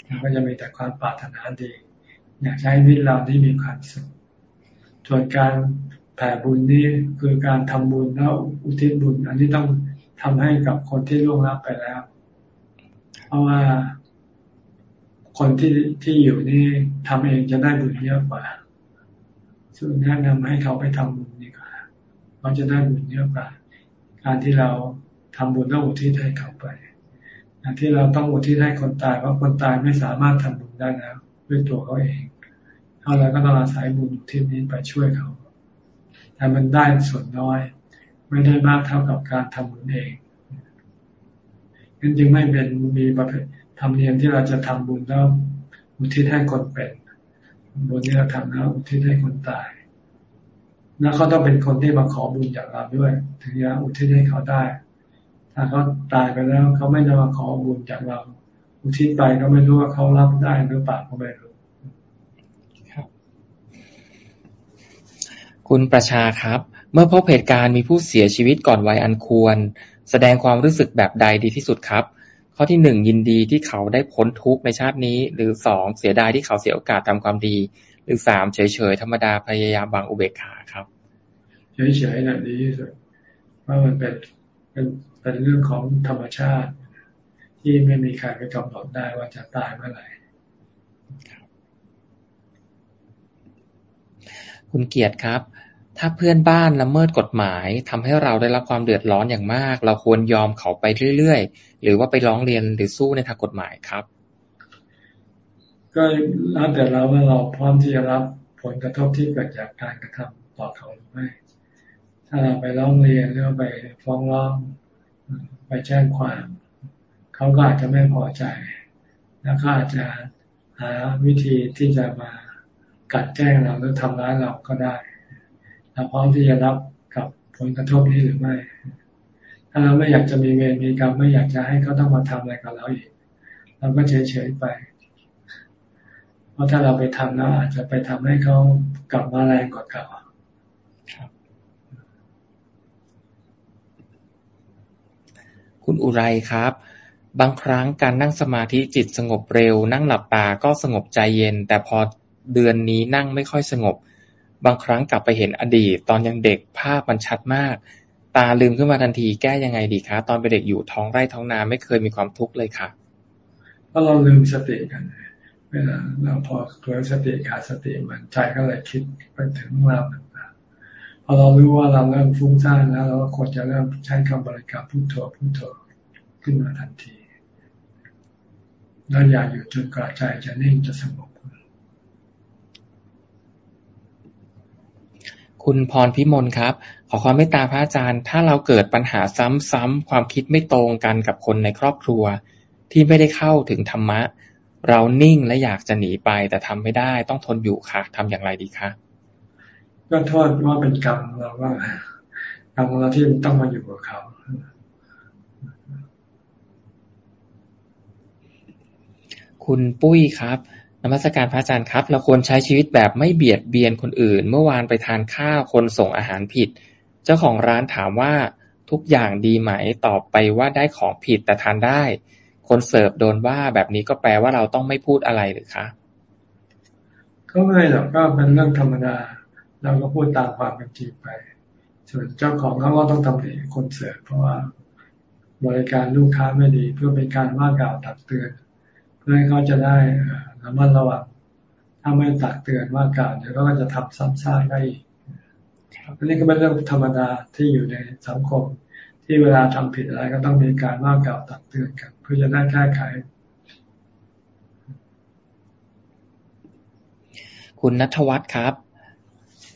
เราก็จะมีแต่ความปรารถนาดี อยากใช้มิตรเราที่มีความสุขส่วนการแผ่บุญนี่คือการทำบุญแล้วอุทิศบุญ อันนี้ต้องทำให้กับคนที่ล่วงลับไปแล้ว เพราะว่าคนที่ที่อยู่นี่ทำเองจะได้บุญเยอะกว่าส่วนแนะนำให้เขาไปทำบุญดีกว่าเขาจะได้บุญเยอะกว่า การที่เราทำบุญแล้วอุทิศให้เขาไปที่เราต้องอุทิศให้คนตายเพราะคนตายไม่สามารถทำบุญได้แล้วด้วยตัวเขาเองเขาเลยก็ต้องอาศัยบุญอุทิศนี้ไปช่วยเขา แต่มันได้ส่วนน้อย ไม่ได้มากเท่ากับการทำบุญเองนั่นจึงไม่เป็นมีประเภทธรรมเนียมที่เราจะทำบุญแล้วอุทิศให้คนเป็นบุญที่เราทำแล้วอุทิศให้คนตาย แล้วเขาต้องเป็นคนที่มาขอบุญจากเราด้วย ถึงจะอุทิศให้เขาได้ ถ้าเขาตายไปแล้วเขาไม่ได้มาขอบุญจากเรา อุทิศไปก็ไม่รู้ว่าเขารับได้หรือเปล่าก็ไม่รู้
คุณประชาครับ เมื่อพบเหตุการณ์มีผู้เสียชีวิตก่อนวัยอันควร แสดงความรู้สึกแบบใดดีที่สุดครับข้อที่หนึ่งยินดีที่เขาได้พ้นทุกข์ในชาตินี้ หรือสองเสียดายที่เขาเสียโอกาสทำความดี หรือสามเฉยๆธรรมดาพยายามบางอุเบกขาครับ
เฉยๆนั่นดีที่สุดว่ามันเป็นเป็นเป็นเรื่องของธรรมชาติ ที่ไม่มีใครไปกำหนดได้ว่าจะตายเมื่อไหร่
คุณเกียรติครับ ถ้าเพื่อนบ้านละเมิดกฎหมายทำให้เราได้รับความเดือดร้อนอย่างมาก เราควรยอมเขาไปเรื่อยๆ หรือว่าไปร้องเรียนหรือสู้ในทางกฎหมายครับ
ก็แล้วแต่เราว่าเราพร้อมที่จะรับผลกระทบที่เกิดจากการกระทำต่อเขาหรือไม่ ถ้าเราไปร้องเรียนหรือไปฟ้องร้องไปแจ้งความ เขาก็อาจจะไม่พอใจ แล้วก็อาจจะหาวิธีที่จะมากัดแกล้งเราหรือทำร้ายเราก็ได้เราพร้อมที่จะรับกับผลกระทบนี้หรือไม่ ถ้าเราไม่อยากจะมีเวรมีกรรมไม่อยากจะให้เขาต้องมาทำอะไรกับเราอีก เราก็เฉยๆไป เพราะถ้าเราไปทำแล้วอาจจะไปทำให้เขากลับมาแรงกว่าเก่า
คุณอุไรครับ บางครั้งการนั่งสมาธิจิตสงบเร็ว นั่งหลับตาก็สงบใจเย็น แต่พอเดือนนี้นั่งไม่ค่อยสงบ บางครั้งกลับไปเห็นอดีต ตอนยังเด็กภาพมันชัดมาก ตาลืมขึ้นมาทันทีแก้ยังไงดีคะ ตอนเป็นเด็กอยู่ท้องไร่ท้องนาไม่เคยมีความทุกข์เลยค่ะ
เพราะเราลืมสติกัน เวลาเราพอเกิดสติขาดสติมันใจก็เลยคิดไปถึงราต่างๆพอเรารู้ว่าเราเริ่มฟุ้งซ่านแล้ว เราก็ควรจะเริ่มใช้คำบริกรรมพุทโธพุทโธขึ้นมาทันทีแล้วอย่าอยู่จนกว่าใจจะนิ่งจะสงบ
คุณพรพิมลครับ ขอความเมตตาพระอาจารย์ ถ้าเราเกิดปัญหาซ้ำๆความคิดไม่ตรงกันกับคนในครอบครัว ที่ไม่ได้เข้าถึงธรรมะ เรานิ่งและอยากจะหนีไป แต่ทำไม่ได้ต้องทนอยู่ค่ะทำอย่างไรดีคะ
ก็โทษว่าเป็นกรรมเราว่ากรรมเราที่ต้องมาอยู่กับเขา
คุณปุ้ยครับนมัสการพระอาจารย์ครับ เราควรใช้ชีวิตแบบไม่เบียดเบียนคนอื่น เมื่อวานไปทานข้าวคนส่งอาหารผิด เจ้าของร้านถามว่าทุกอย่างดีไหมตอบไปว่าได้ของผิดแต่ทานได้ คนเสิร์ฟโดนว่าแบบนี้ก็แปลว่าเราต้องไม่พูดอะไรหรือคะ
ก็ไม่หรอกก็เป็นเรื่องธรรมดา เราก็พูดตามความเป็นจริงไป ส่วนเจ้าของเขาก็ต้องตำหนิคนเสิร์ฟเพราะว่าบริการลูกค้าไม่ดี เพื่อเป็นการว่ากล่าวตักเตือน เพื่อให้เขาจะได้ระมัดระวังถ้าไม่ตักเตือนว่ากล่าวเดี๋ยวก็จะทำซ้ำซากได้อีกอันนี้ก็เป็นเรื่องธรรมดาที่อยู่ในสังคม ที่เวลาทำผิดอะไรก็ต้องมีการว่ากล่าวตักเตือนกัน พื่อจะได้แก้ไข
คุณนัทวัฒน์ครับ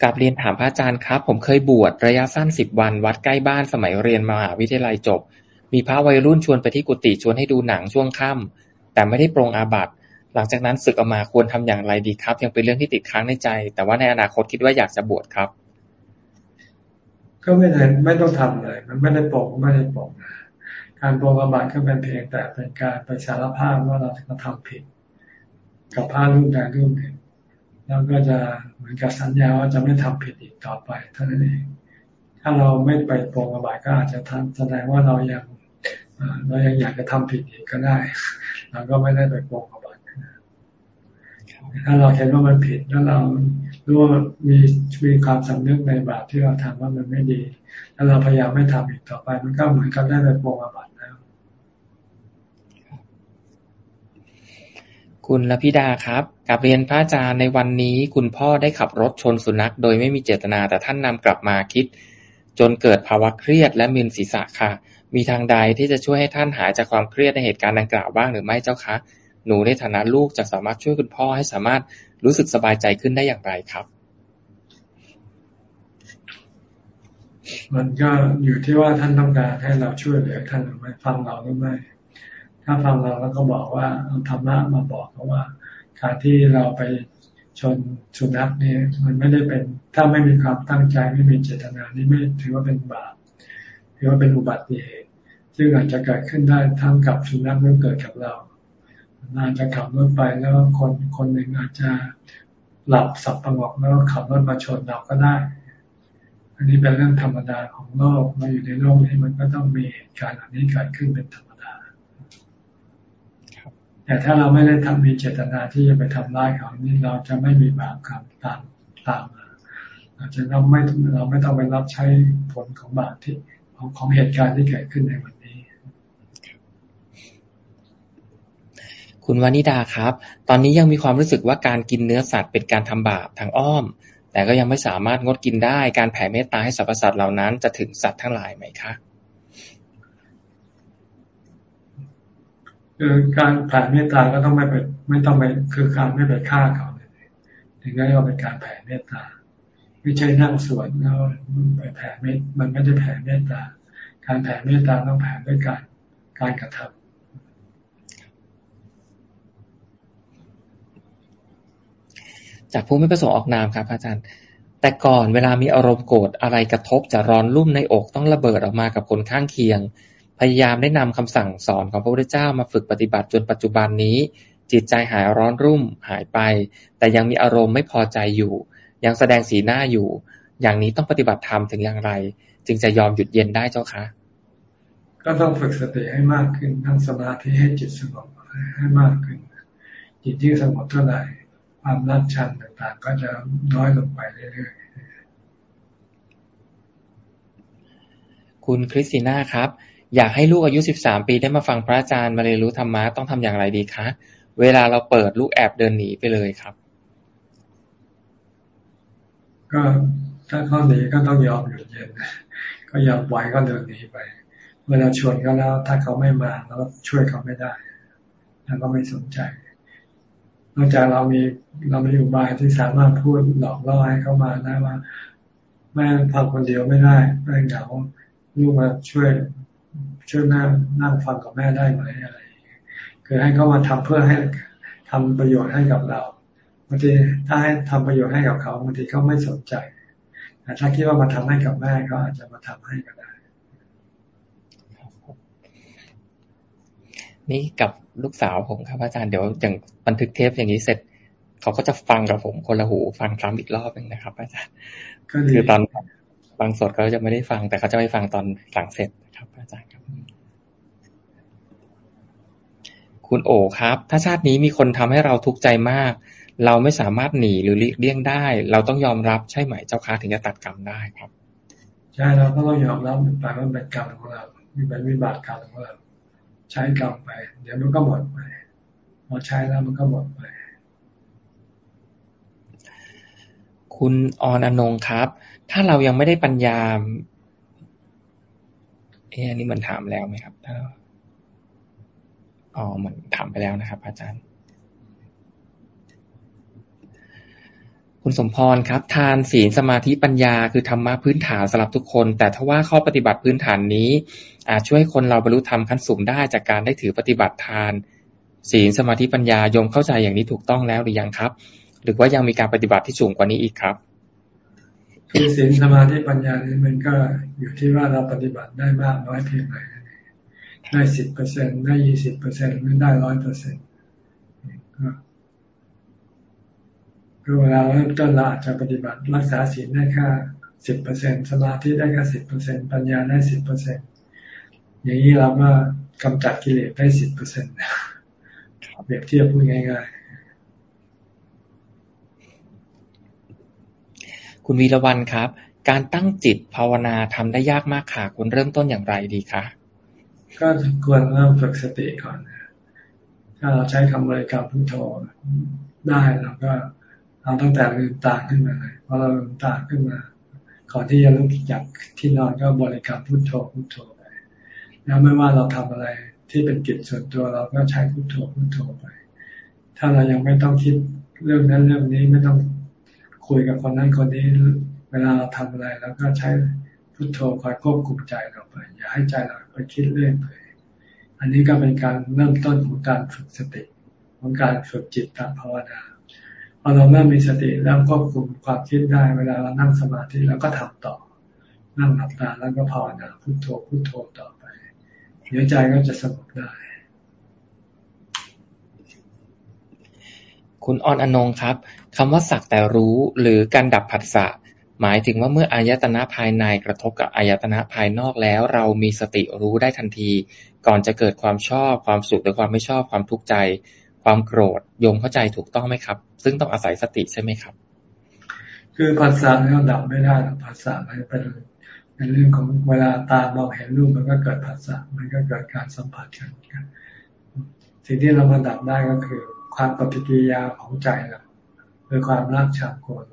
กับเรียนถามพระอาจารย์ครับ ผมเคยบวชระยะสั้นสิบวัน วัดใกล้บ้านสมัยเรียนมหาวิทยาลัยจบ มีพระวัยรุ่นชวนไปที่กุฏิชวนให้ดูหนังช่วงค่ำแต่ไม่ได้ปรงอาบัติหลังจากนั้นศึกออกมาควรทำอย่างไรดีครับ ยังเป็นเรื่องที่ติดค้างในใจ แต่ว่าในอนาคตคิดว่าอยากจะบวชครับ
ก็ไม่ได้ไม่ต้องทำเลย มันไม่ได้ปรงไม่ได้ปรง การปรงอาบัติก็เป็นเพียงแต่เป็นการไปสารภาพว่าเราทำผิด กับผ้ารูปใดรูปหนึ่งแล้วก็จะเหมือนกับสัญญาว่าจะไม่ทำผิดอีกต่อไปเท่านั้นเอง ถ้าเราไม่ไปปรงอบายก็อาจจะทำแสดงว่าเรายังเรายังอยากจะทำผิดอีกก็ได้เราก็ไม่ได้ไปปรงอบายถ้าเราเห็นว่ามันผิดแล้วเรา รู้ว่ามีมีความสำนึกในบาปที่เราทำว่ามันไม่ดี แล้วเราพยายามไม่ทำอีกต่อไป มันก็เหมือนกับได้ไปโปรงอบายแล้ว
คุณลพิดาครับกับเรียนพระอาจารย์ในวันนี้ คุณพ่อได้ขับรถชนสุนัข โดยไม่มีเจตนาแต่ท่านนำกลับมาคิด จนเกิดภาวะเครียดและมึนศีรษะค่ะ มีทางใดที่จะช่วยให้ท่านหายจากความเครียดในเหตุการณ์ดังกล่าวบ้างหรือไม่เจ้าคะ หนูในฐานะลูกจะสามารถช่วยคุณพ่อให้สามารถรู้สึกสบายใจขึ้นได้อย่างไรครับ
มันก็อยู่ที่ว่าท่านต้องการให้เราช่วยเหลือท่านหรือไม่ฟังเราหรือไม่ ถ้าฟังเราแล้วก็บอกว่าเอาธรรมะมาบอกเขาว่า การที่เราไปชนสุนัขนี่มันไม่ได้เป็นถ้าไม่มีความตั้งใจไม่มีเจตนานี่ไม่ถือว่าเป็นบาปถือว่าเป็นอุบัติเหตุซึ่งอาจจะเกิดขึ้นได้ทั้งกับสุนัขหรือเกิดกับเรา อาจจะขับรถไปแล้วคนคนหนึ่งอาจจะหลับสับประงกแล้วขับรถมาชนเราก็ได้ อันนี้เป็นเรื่องธรรมดาของโลกเราอยู่ในโลกนี้มันก็ต้องมีเหตุการณ์อันนี้เกิดขึ้นเป็นธรรมดาแต่ถ้าเราไม่ได้ทำมีเจตนาที่จะไปทำร้ายเขานี่เราจะไม่มีบาปกรรมตามตามมาเราจะเราไม่เราไม่ต้องไปรับใช้ผลของบาปที่ของของเหตุการณ์ที่เกิดขึ้นในวันนี้
คุณวานิดาครับ ตอนนี้ยังมีความรู้สึกว่าการกินเนื้อสัตว์เป็นการทำบาปทางอ้อม แต่ก็ยังไม่สามารถงดกินได้ การแผ่เมตตาให้สรรพสัตว์เหล่านั้นจะถึงสัตว์ทั้งหลายไหมคะ
คือการแผ่เมตตาก็ต้องไม่ไปไม่ต้องไปคือการไม่ไปฆ่าเขาเลยถึงจะเรียกว่าเป็นการแผ่เมตตาไม่ใช่นั่งสวดแล้วไปแผ่เมตมันไม่ได้แผ่เมตตา การแผ่เมตตาต้องแผ่ด้วยการการกระทำ
จากผู้ไม่ประสงค์ออกนามครับอาจารย์ แต่ก่อนเวลามีอารมณ์โกรธอะไรกระทบจะร้อนรุ่มในอกต้องระเบิดออกมากับคนข้างเคียง พยายามได้นำคำสั่งสอนของพระพุทธเจ้ามาฝึกปฏิบัติจนปัจจุบันนี้ จิตใจหายร้อนรุ่มหายไป แต่ยังมีอารมณ์ไม่พอใจอยู่ ยังแสดงสีหน้าอยู่ อย่างนี้ต้องปฏิบัติธรรมถึงอย่างไร จึงจะยอมหยุดเย็นได้เจ้าคะ
ก็ต้องฝึกสติให้มากขึ้นทั้งสมาธิให้จิตสงบให้มากขึ้น จิตที่สงบเท่าไหร่ ความรักชันต่างๆ ก็จะน้อยลงไปเรื่อย
ๆ คุณคริสติน่าครับ อยากให้ลูกอายุสิบสามปีได้มาฟังพระอาจารย์มาเรียนรู้ธรรมะต้องทำอย่างไรดีคะ เวลาเราเปิดลูกแอบเดินหนีไปเลยครับ
ก็ถ้าเขาหนีก็ต้องยอมหยุดเย็น ก็ยอมไหวก็เดินหนีไป เวลาชวนเขาแล้ว ถ้าเขาไม่มาเราช่วยเขาไม่ได้แล้วก็ไม่สนใจ นอกจากเรามีเรามีอุบายที่สามารถพูดหลอกล่อให้เขามาได้ว่าแม่ทำคนเดียวไม่ได้แม่เหงาลูกมาช่วยช่วยแม่นั่งฟังกับแม่ได้ไหมอะไรคือให้เขามาทำเพื่อให้ทำประโยชน์ให้กับเราบางทีถ้าให้ทำประโยชน์ให้กับเขาบางทีเขาไม่สนใจแต่ถ้าคิดว่ามาทำให้กับแม่เขาอาจจะมาทำให้ก็ได้
นี่กับลูกสาวผมครับอาจารย์เดี๋ยวอย่างบันทึกเทปอย่างนี้เสร็จ เขาก็จะฟังกับผมคนละหู ฟังซ้ำอีกรอบนึงนะครับ อาจารย์คือตอนบางสดเขาจะไม่ได้ฟัง แต่เขาจะไม่ฟังตอนหลังเสร็จครับ อาจารย์ครับ คุณโอครับ ถ้าชาตินี้มีคนทำให้เราทุกข์ใจมาก เราไม่สามารถหนีหรือเลี่ยงได้ เราต้องยอมรับใช่ไหมเจ้าค่ะถึงจะตัดกรรมได้ครับ
ใช่เราก็ต้องยอมรับมันไปว่าเป็นกรรมของเรามีเป็นวิบากกรรมของเรา ใช้กลับไป เดี๋ยวมันก็หมดไปพอใช้แล้วมันก็หมดไป
คุณออนอนงครับ ถ้าเรายังไม่ได้ปัญญาเอออันนี้มันถามแล้วไหมครับอ๋อ๋อมันถามไปแล้วนะครับ อาจารย์ คุณสมพรครับ ทานศีลสมาธิปัญญาคือธรรมะพื้นฐานสำหรับทุกคน แต่ถ้าว่าข้อปฏิบัติพื้นฐานนี้ อาจช่วยคนเราบรรลุธรรมขั้นสูงได้จากการได้ถือปฏิบัติทานศีลสมาธิปัญญาโยมเข้าใจอย่างนี้ถูกต้องแล้วหรือยังครับ หรือว่ายังมีการปฏิบัติที่สูงกว่านี้อีกครับ
คือศีลสมาธิปัญญานี่มันก็อยู่ที่ว่าเราปฏิบัติได้มากน้อยเพียงไรได้สิบเปอร์เซ็นได้ยี่สิบเปอร์เซ็นหรือได้ร้อยเปอร์เซ็นต์ ก็เวลาเริ่มต้นเราอาจจะปฏิบัติรักษาศีลได้แค่สิบเปอร์เซ็นสมาธิได้แค่สิบเปอร์เซ็นปัญญาได้สิบเปอร์เซ็นอย่างนี้เราก็กำจัดกิเลสได้สิบเปอร์เซ็นต์เปรียบเทียบพูดง่าย
ๆ คุณวีรวันครับ การตั้งจิตภาวนาทำได้ยากมากค่ะคุณเริ่มต้นอย่างไรดีคะ
ก็ควรเริ่มฝึกสติก่อน ถ้าเราใช้คำบริกรรมพุทโธได้เราก็ เอาตั้งแต่ลืมตาขึ้นมาเลยพอเราลืมตาขึ้นมาก่อนที่จะลุกจากที่นอนก็บริกรรมพุทโธพุทโธไปแล้วไม่ว่าเราทำอะไรที่เป็นกิจส่วนตัวเราก็ใช้พุทโธพุทโธไป ถ้าเรายังไม่ต้องคิดเรื่องนั้นเรื่องนี้ไม่ต้องคุยกับคนนั้นคนนี้ เวลาเราทำอะไรแล้วก็ใช้พุทโธคอยควบคุมใจเราไป อย่าให้ใจเราไปคิดเรื่องเลยอันนี้ก็เป็นการเริ่มต้นของการฝึกสติ ของการฝึกจิตตภาวนา อเราเริ่มมีสติแล้วควบคุมความคิดได้ เวลาเรานั่งสมาธิแล้วก็ทำต่อ นั่งหลับตาแล้วก็ภาวนาพุทโธพุทโธต่อไปเดี๋ยวใจก็จะสงบได้
คุณออนอนงครับคำว่าสักแต่รู้หรือการดับผัสสะหมายถึงว่าเมื่ออายตนะภายในกระทบกับอายตนะภายนอกแล้ว เรามีสติรู้ได้ทันที ก่อนจะเกิดความชอบความสุขหรือความไม่ชอบความทุกข์ใจ ความโกรธโยมเข้าใจถูกต้องไหมครับ ซึ่งต้องอาศัยสติใช่ไหมครับ
คือภาษาเราดับไม่ได้หรอกภาษามันเป็นเป็นเรื่องของเวลาตามองเห็นรูปมันก็เกิดภาษามันก็เกิดการสัมผัสกันสิ่งที่เรามาดับได้ก็คือ ความปฏิกิริยาของใจเราคือความรักชังโกรธ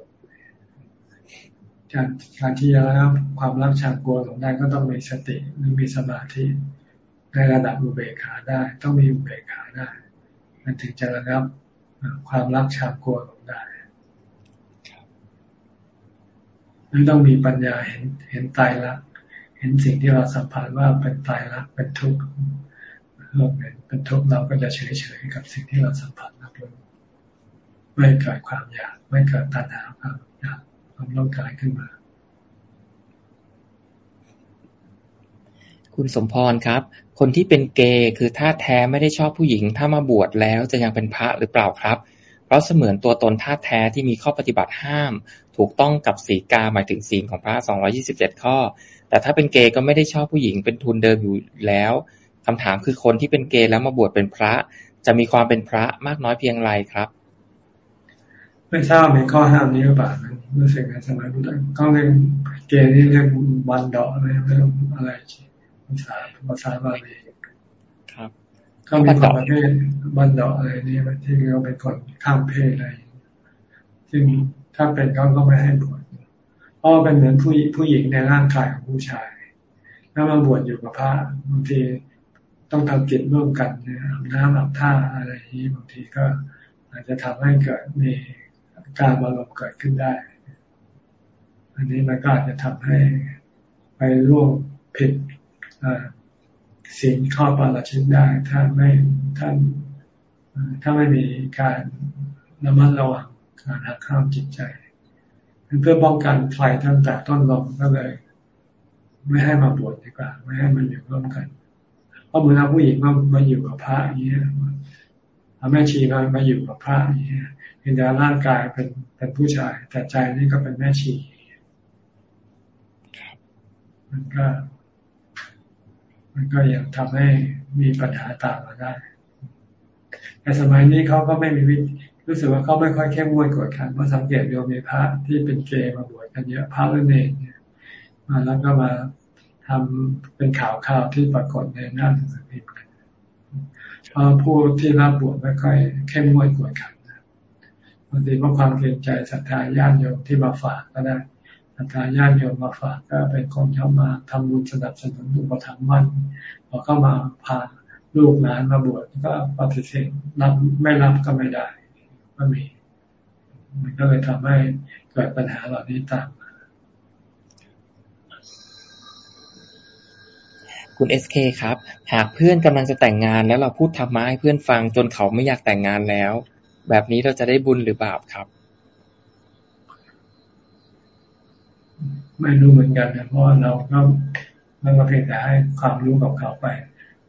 การการที่จะรับความรักชังกลัวของได้ก็ต้องมีสติหรือมีสมาธิในระดับอุเบกขาได้ ต้องมีอุเบกขาได้ มันถึงจะระงับความรักชังกลัวของได้นั่นต้องมีปัญญาเห็นเห็นตายรักเห็นสิ่งที่เราสัมผัสว่าเป็นตายรักเป็นทุกข์โลกเป็นเป็นทุกข์เราก็จะเฉยเฉยกับสิ่งที่เราสัมผัสรับรู้ไม่เกิดความอยากไม่เกิดตัณหาความอยากความร่างกายขึ้นมา
คุณสมพรครับ คนที่เป็นเกย์คือท่าแท้ไม่ได้ชอบผู้หญิง ถ้ามาบวชแล้วจะยังเป็นพระหรือเปล่าครับ เพราะเสมือนตัวตนท่าแท้ที่มีข้อปฏิบัติห้าม ถูกต้องกับสีกาหมายถึงศีของพระ 227 ข้อ แต่ถ้าเป็นเกย์ก็ไม่ได้ชอบผู้หญิงเป็นทุนเดิมอยู่แล้วคำถามคือคนที่เป็นเกย์แล้วมาบวชเป็นพระ จะมีความเป็นพระมากน้อยเพียงไรครับ
ไม่ทราบมีข้อห้ามนี้หรือเปล่ารู้สึกในสมัยพุทธก็เรียกเกณฑ์นี่เรียกวันดอกอะไรไม่รู้อะไร ภาษาภาษาบาลีครับก็มีคนประเภทวันดอกอะไรนี่ที่เราเป็นคนข้ามเพศอะไร ซึ่งถ้าเป็นเขาก็ไม่ให้บวชเพราะเป็นเหมือนผู้ผู้หญิงในร่างกายของผู้ชาย ถ้ามาบวชอยู่กับพระบางทีต้องทำกิจร่วมกันเนี่ยน้ำอาบท่าอะไรนี้บางทีก็อาจจะทำให้เกิดมีการอารมเกิดขึ้นได้ อันนี้มันก็อาจจะทำให้ไปร่วมผิด สิ่งข้อปาราชิกได้ ถ้าไม่ถ้าถ้าไม่มีการระมัดระวังการหักข้ามจิตใจเพื่อป้องกันไฟตั้งแต่ต้นลมก็เลย ไม่ให้มาบวชดีกว่า ไม่ให้มันอยู่ร่วมกันเพราะเหมือนเอาผู้หญิงมามาอยู่กับพระอย่างเงี้ยเอาแม่ชีมามาอยู่กับพระอย่างเงี้ยเห็นแต่ร่างกายเป็นเป็นผู้ชาย แต่ใจนี่ก็เป็นแม่ชี มันก็ มันก็ยังทำให้มีปัญหาตามมาได้ แต่สมัยนี้เขาก็ไม่มีวิรู้สึกว่าเขาไม่ค่อยเข้มงวดกดขันเพราะสังเกตโยมมีพระที่เป็นเกย์มาบวชกันเยอะพระเล่นเองมาแล้วก็มาทำเป็นข่าวข่าวที่ปรากฏในหน้าหนังสือพิมพ์เพราะผู้ที่รับบวชไม่ค่อยเข้มงวดกดขันบางทีเพราะความเกรงใจศรัทธาญาติโยมที่มาฝากก็ได้ ทธาญาติโยมมาฝากก็เป็นคนเข้ามาทำบุญสนับสนุนอุปถัมภ์มันพอเข้ามาพาลูกหลานมาบวชก็ปฏิเสธรับไม่รับก็ไม่ได้ก็มี มันก็เลยทำให้เกิดปัญหาเหล่านี้ตามมา
คุณเอสเคครับ หากเพื่อนกำลังจะแต่งงานแล้วเราพูดธรรมะให้เพื่อนฟังจนเขาไม่อยากแต่งงานแล้ว แบบนี้เราจะได้บุญหรือบาปครับ
ไม่รู้เหมือนกันนะเพราะเราก็มันก็เพียงแต่ให้ความรู้กับเขาไป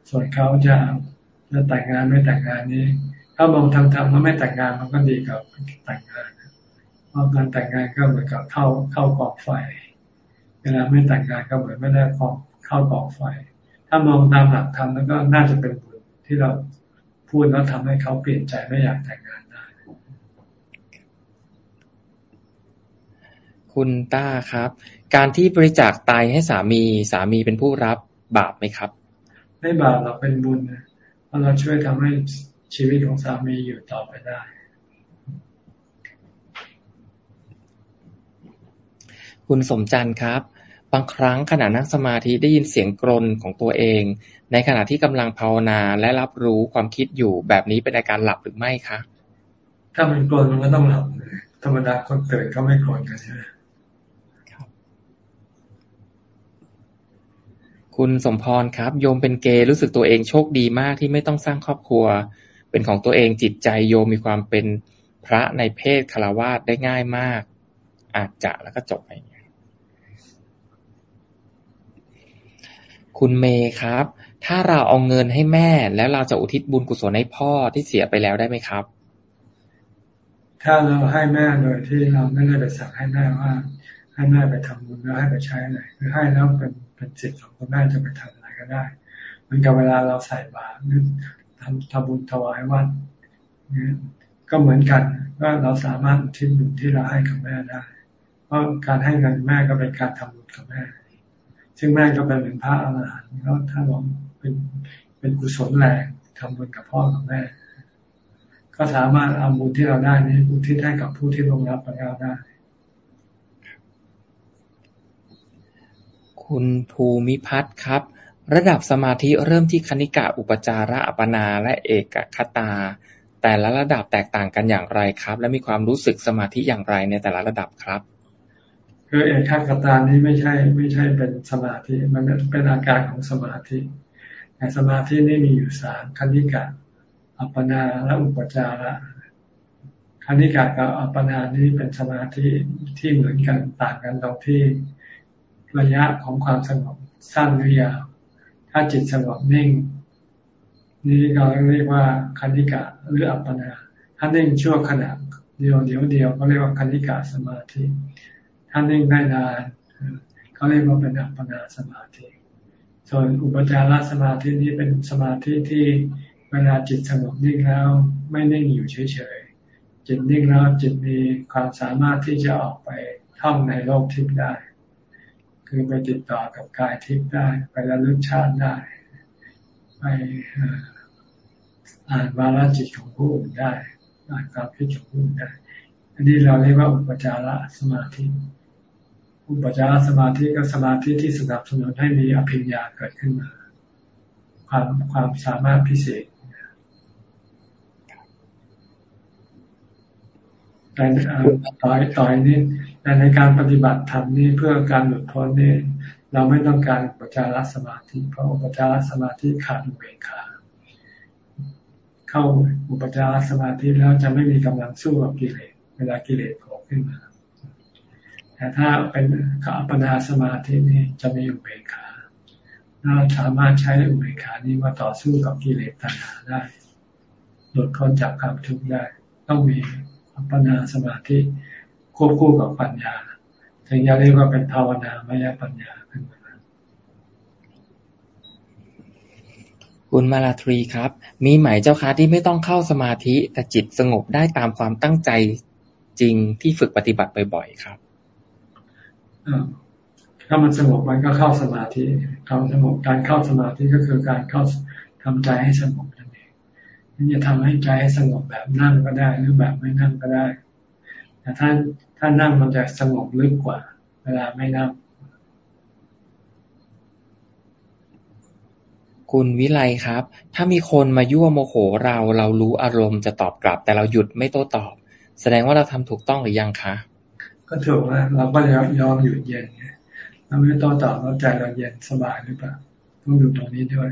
ส่วนเขาจะจะแต่งงานไม่แต่งงานนี้ ถ้ามองทางธรรมแล้วไม่แต่งงานมันก็ดีกับแต่งงานเพราะการแต่งงานก็เหมือนกับเข้าเข้ากองไฟ เวลาไม่แต่งงานก็เหมือนไม่ได้เข้าเข้ากองไฟ ถ้ามองตามหลักธรรมแล้วก็น่าจะเป็นบุญที่เราพูดแล้วทำให้เขาเปลี่ยนใจไม่อยากแต่งงานได้
คุณต้าครับ การที่บริจาคไตให้สามีสามีเป็นผู้รับบาปไหมครับ
ไม่บาปเราเป็นบุญนะเพราะเราช่วยทำให้ชีวิตของสามีอยู่ต่อไปได้
คุณสมจันทร์ครับ บางครั้งขณะนั่งสมาธิได้ยินเสียงกรนของตัวเอง ในขณะที่กำลังภาวนาและรับรู้ความคิดอยู่แบบนี้เป็นอาการหลับหรือไม่คะ
ถ้ามันกลนมันก็ต้องหลับเลยธรรมดาคนตื่นก็ไม่กลนกันใช่ไหม
คุณสมพรครับ โยมเป็นเกย์รู้สึกตัวเองโชคดีมากที่ไม่ต้องสร้างครอบครัว เป็นของตัวเองจิตใจโยมมีความเป็นพระในเพศคารวาสได้ง่ายมาก อาจจะแล้วก็จบไปคุณเมย์ครับ ถ้าเราเอาเงินให้แม่ แล้วเราจะอุทิศบุญกุศลให้พ่อที่เสียไปแล้วได้ไหมครับ
ถ้าเราให้แม่โดยที่เราไม่ได้ไปสั่งให้แม่ว่า ให้แม่ไปทำบุญแล้วให้ไปใช้อะไรคือให้แล้วเป็น เป็นสิทธิ์ของคุณแม่จะไปทำอะไรก็ได้เหมือนกับเวลาเราใส่บาตรหรือทำทำบุญถวายวัดนี่ก็เหมือนกันว่าเราสามารถทิ้งบุญที่เราให้กับแม่ได้ เพราะการให้เงินแม่ก็เป็นการทำบุญกับแม่ ซึ่งแม่ก็เป็นเหมือนพระอรหันต์แล้วถ้าเราเป็นเป็นกุศลแรงทำบุญกับพ่อกับแม่ ก็สามารถเอาบุญที่เราได้นี้อุญทิศให้กับผู้ที่ลงรับไปแล้วได้
คุณภูมิพัฒน์ครับ ระดับสมาธิเริ่มที่คณิกะ อุปจาระ อัปปนา และเอกคตา แต่ละระดับแตกต่างกันอย่างไรครับ และมีความรู้สึกสมาธิอย่างไรในแต่ละระดับครับ
คือเอกคตานี้ไม่ใช่ไม่ใช่เป็นสมาธิ มันเป็นอาการของสมาธิแต่สมาธินี่มีอยู่สามคณิกะ อัปปนาและอุปจาระคณิกะกับอัปปนานี่เป็นสมาธิที่เหมือนกันต่างกันตรงที่ ระยะของความสงบสั้นหรือยาว ถ้าจิตสงบนิ่ง นี่เราเรียกว่าคณิกะหรืออัปปนา ถ้านิ่งชั่วขณะเดียวเดียวเดียวก็เรียกว่าคณิกะสมาธิ ถ้านิ่งได้นานเขาเรียกว่าเป็นอัปปนาสมาธิ ส่วนอุปจารสมาธินี้เป็นสมาธิที่เวลาจิตสงบนิ่งแล้วไม่นิ่งอยู่เฉยๆจิตนิ่งแล้วจิตมีความสามารถที่จะออกไปท่องในโลกทิพย์ได้ คือไปติดต่อกับกายทิพย์ได้ ไประลึกชาติได้ ไปอ่านวาลจิตของผู้อื่นได้อ่านความคิดของผู้อื่นได้ อันนี้เราเรียกว่าอุปจารสมาธิอุปจารสมาธิก็สมาธิที่สนับสนุนให้มีอภิญญาเกิดขึ้นมา ความความสามารถพิเศษ แต่ต่อยต่อยนี่แต่ในการปฏิบัติธรรมนี่เพื่อการหลุดพ้นนี่เราไม่ต้องการอุปจารสมาธิ เพราะอุปจารสมาธิขาดอุเบกขาเข้าอุปจารสมาธิแล้วจะไม่มีกำลังสู้กับกิเลสเวลากิเลสโผล่ขึ้นมา แต่ถ้าเป็นขัปนาสมาธินี่จะมีอุเบกขาเราสามารถใช้อุเบกขานี้มาต่อสู้กับกิเลสตัณหาได้ หลุดพ้นจากความทุกข์ได้ ต้องมี อัปปนาสมาธิควบคู่กับปัญญา ถึงจะเรียกว่าเป็นภาวนามยปัญญาขึ้นมา
คุณมาลาทรีครับ มีไหมเจ้าคะที่ไม่ต้องเข้าสมาธิแต่จิตสงบได้ตามความตั้งใจจริงที่ฝึกปฏิบัติบ่อยๆครับ
ถ้ามันสงบมันก็เข้าสมาธิ เข้าสงบการเข้าสมาธิก็คือการเข้าทำใจให้สงบ นั่นเองนี่จะทำให้ใจให้สงบแบบนั่งก็ได้ หรือแบบไม่นั่งก็ได้ แต่ถ้าถ้านั่งมันจะสงบลึกกว่า เวลาไม่นั่ง
คุณวิไลครับ ถ้ามีคนมายั่วโมโหเราเรารู้อารมณ์จะตอบกลับ แต่เราหยุดไม่โต้ตอบ แสดงว่าเราทำถูกต้องหรือยังคะ
ก็ถูกนะเราก็ยอมหยุดเย็นไงเราไม่โต้ตอบแล้วใจเราเย็นสบายหรือเปล่าต้องดูตรงนี้ด้วย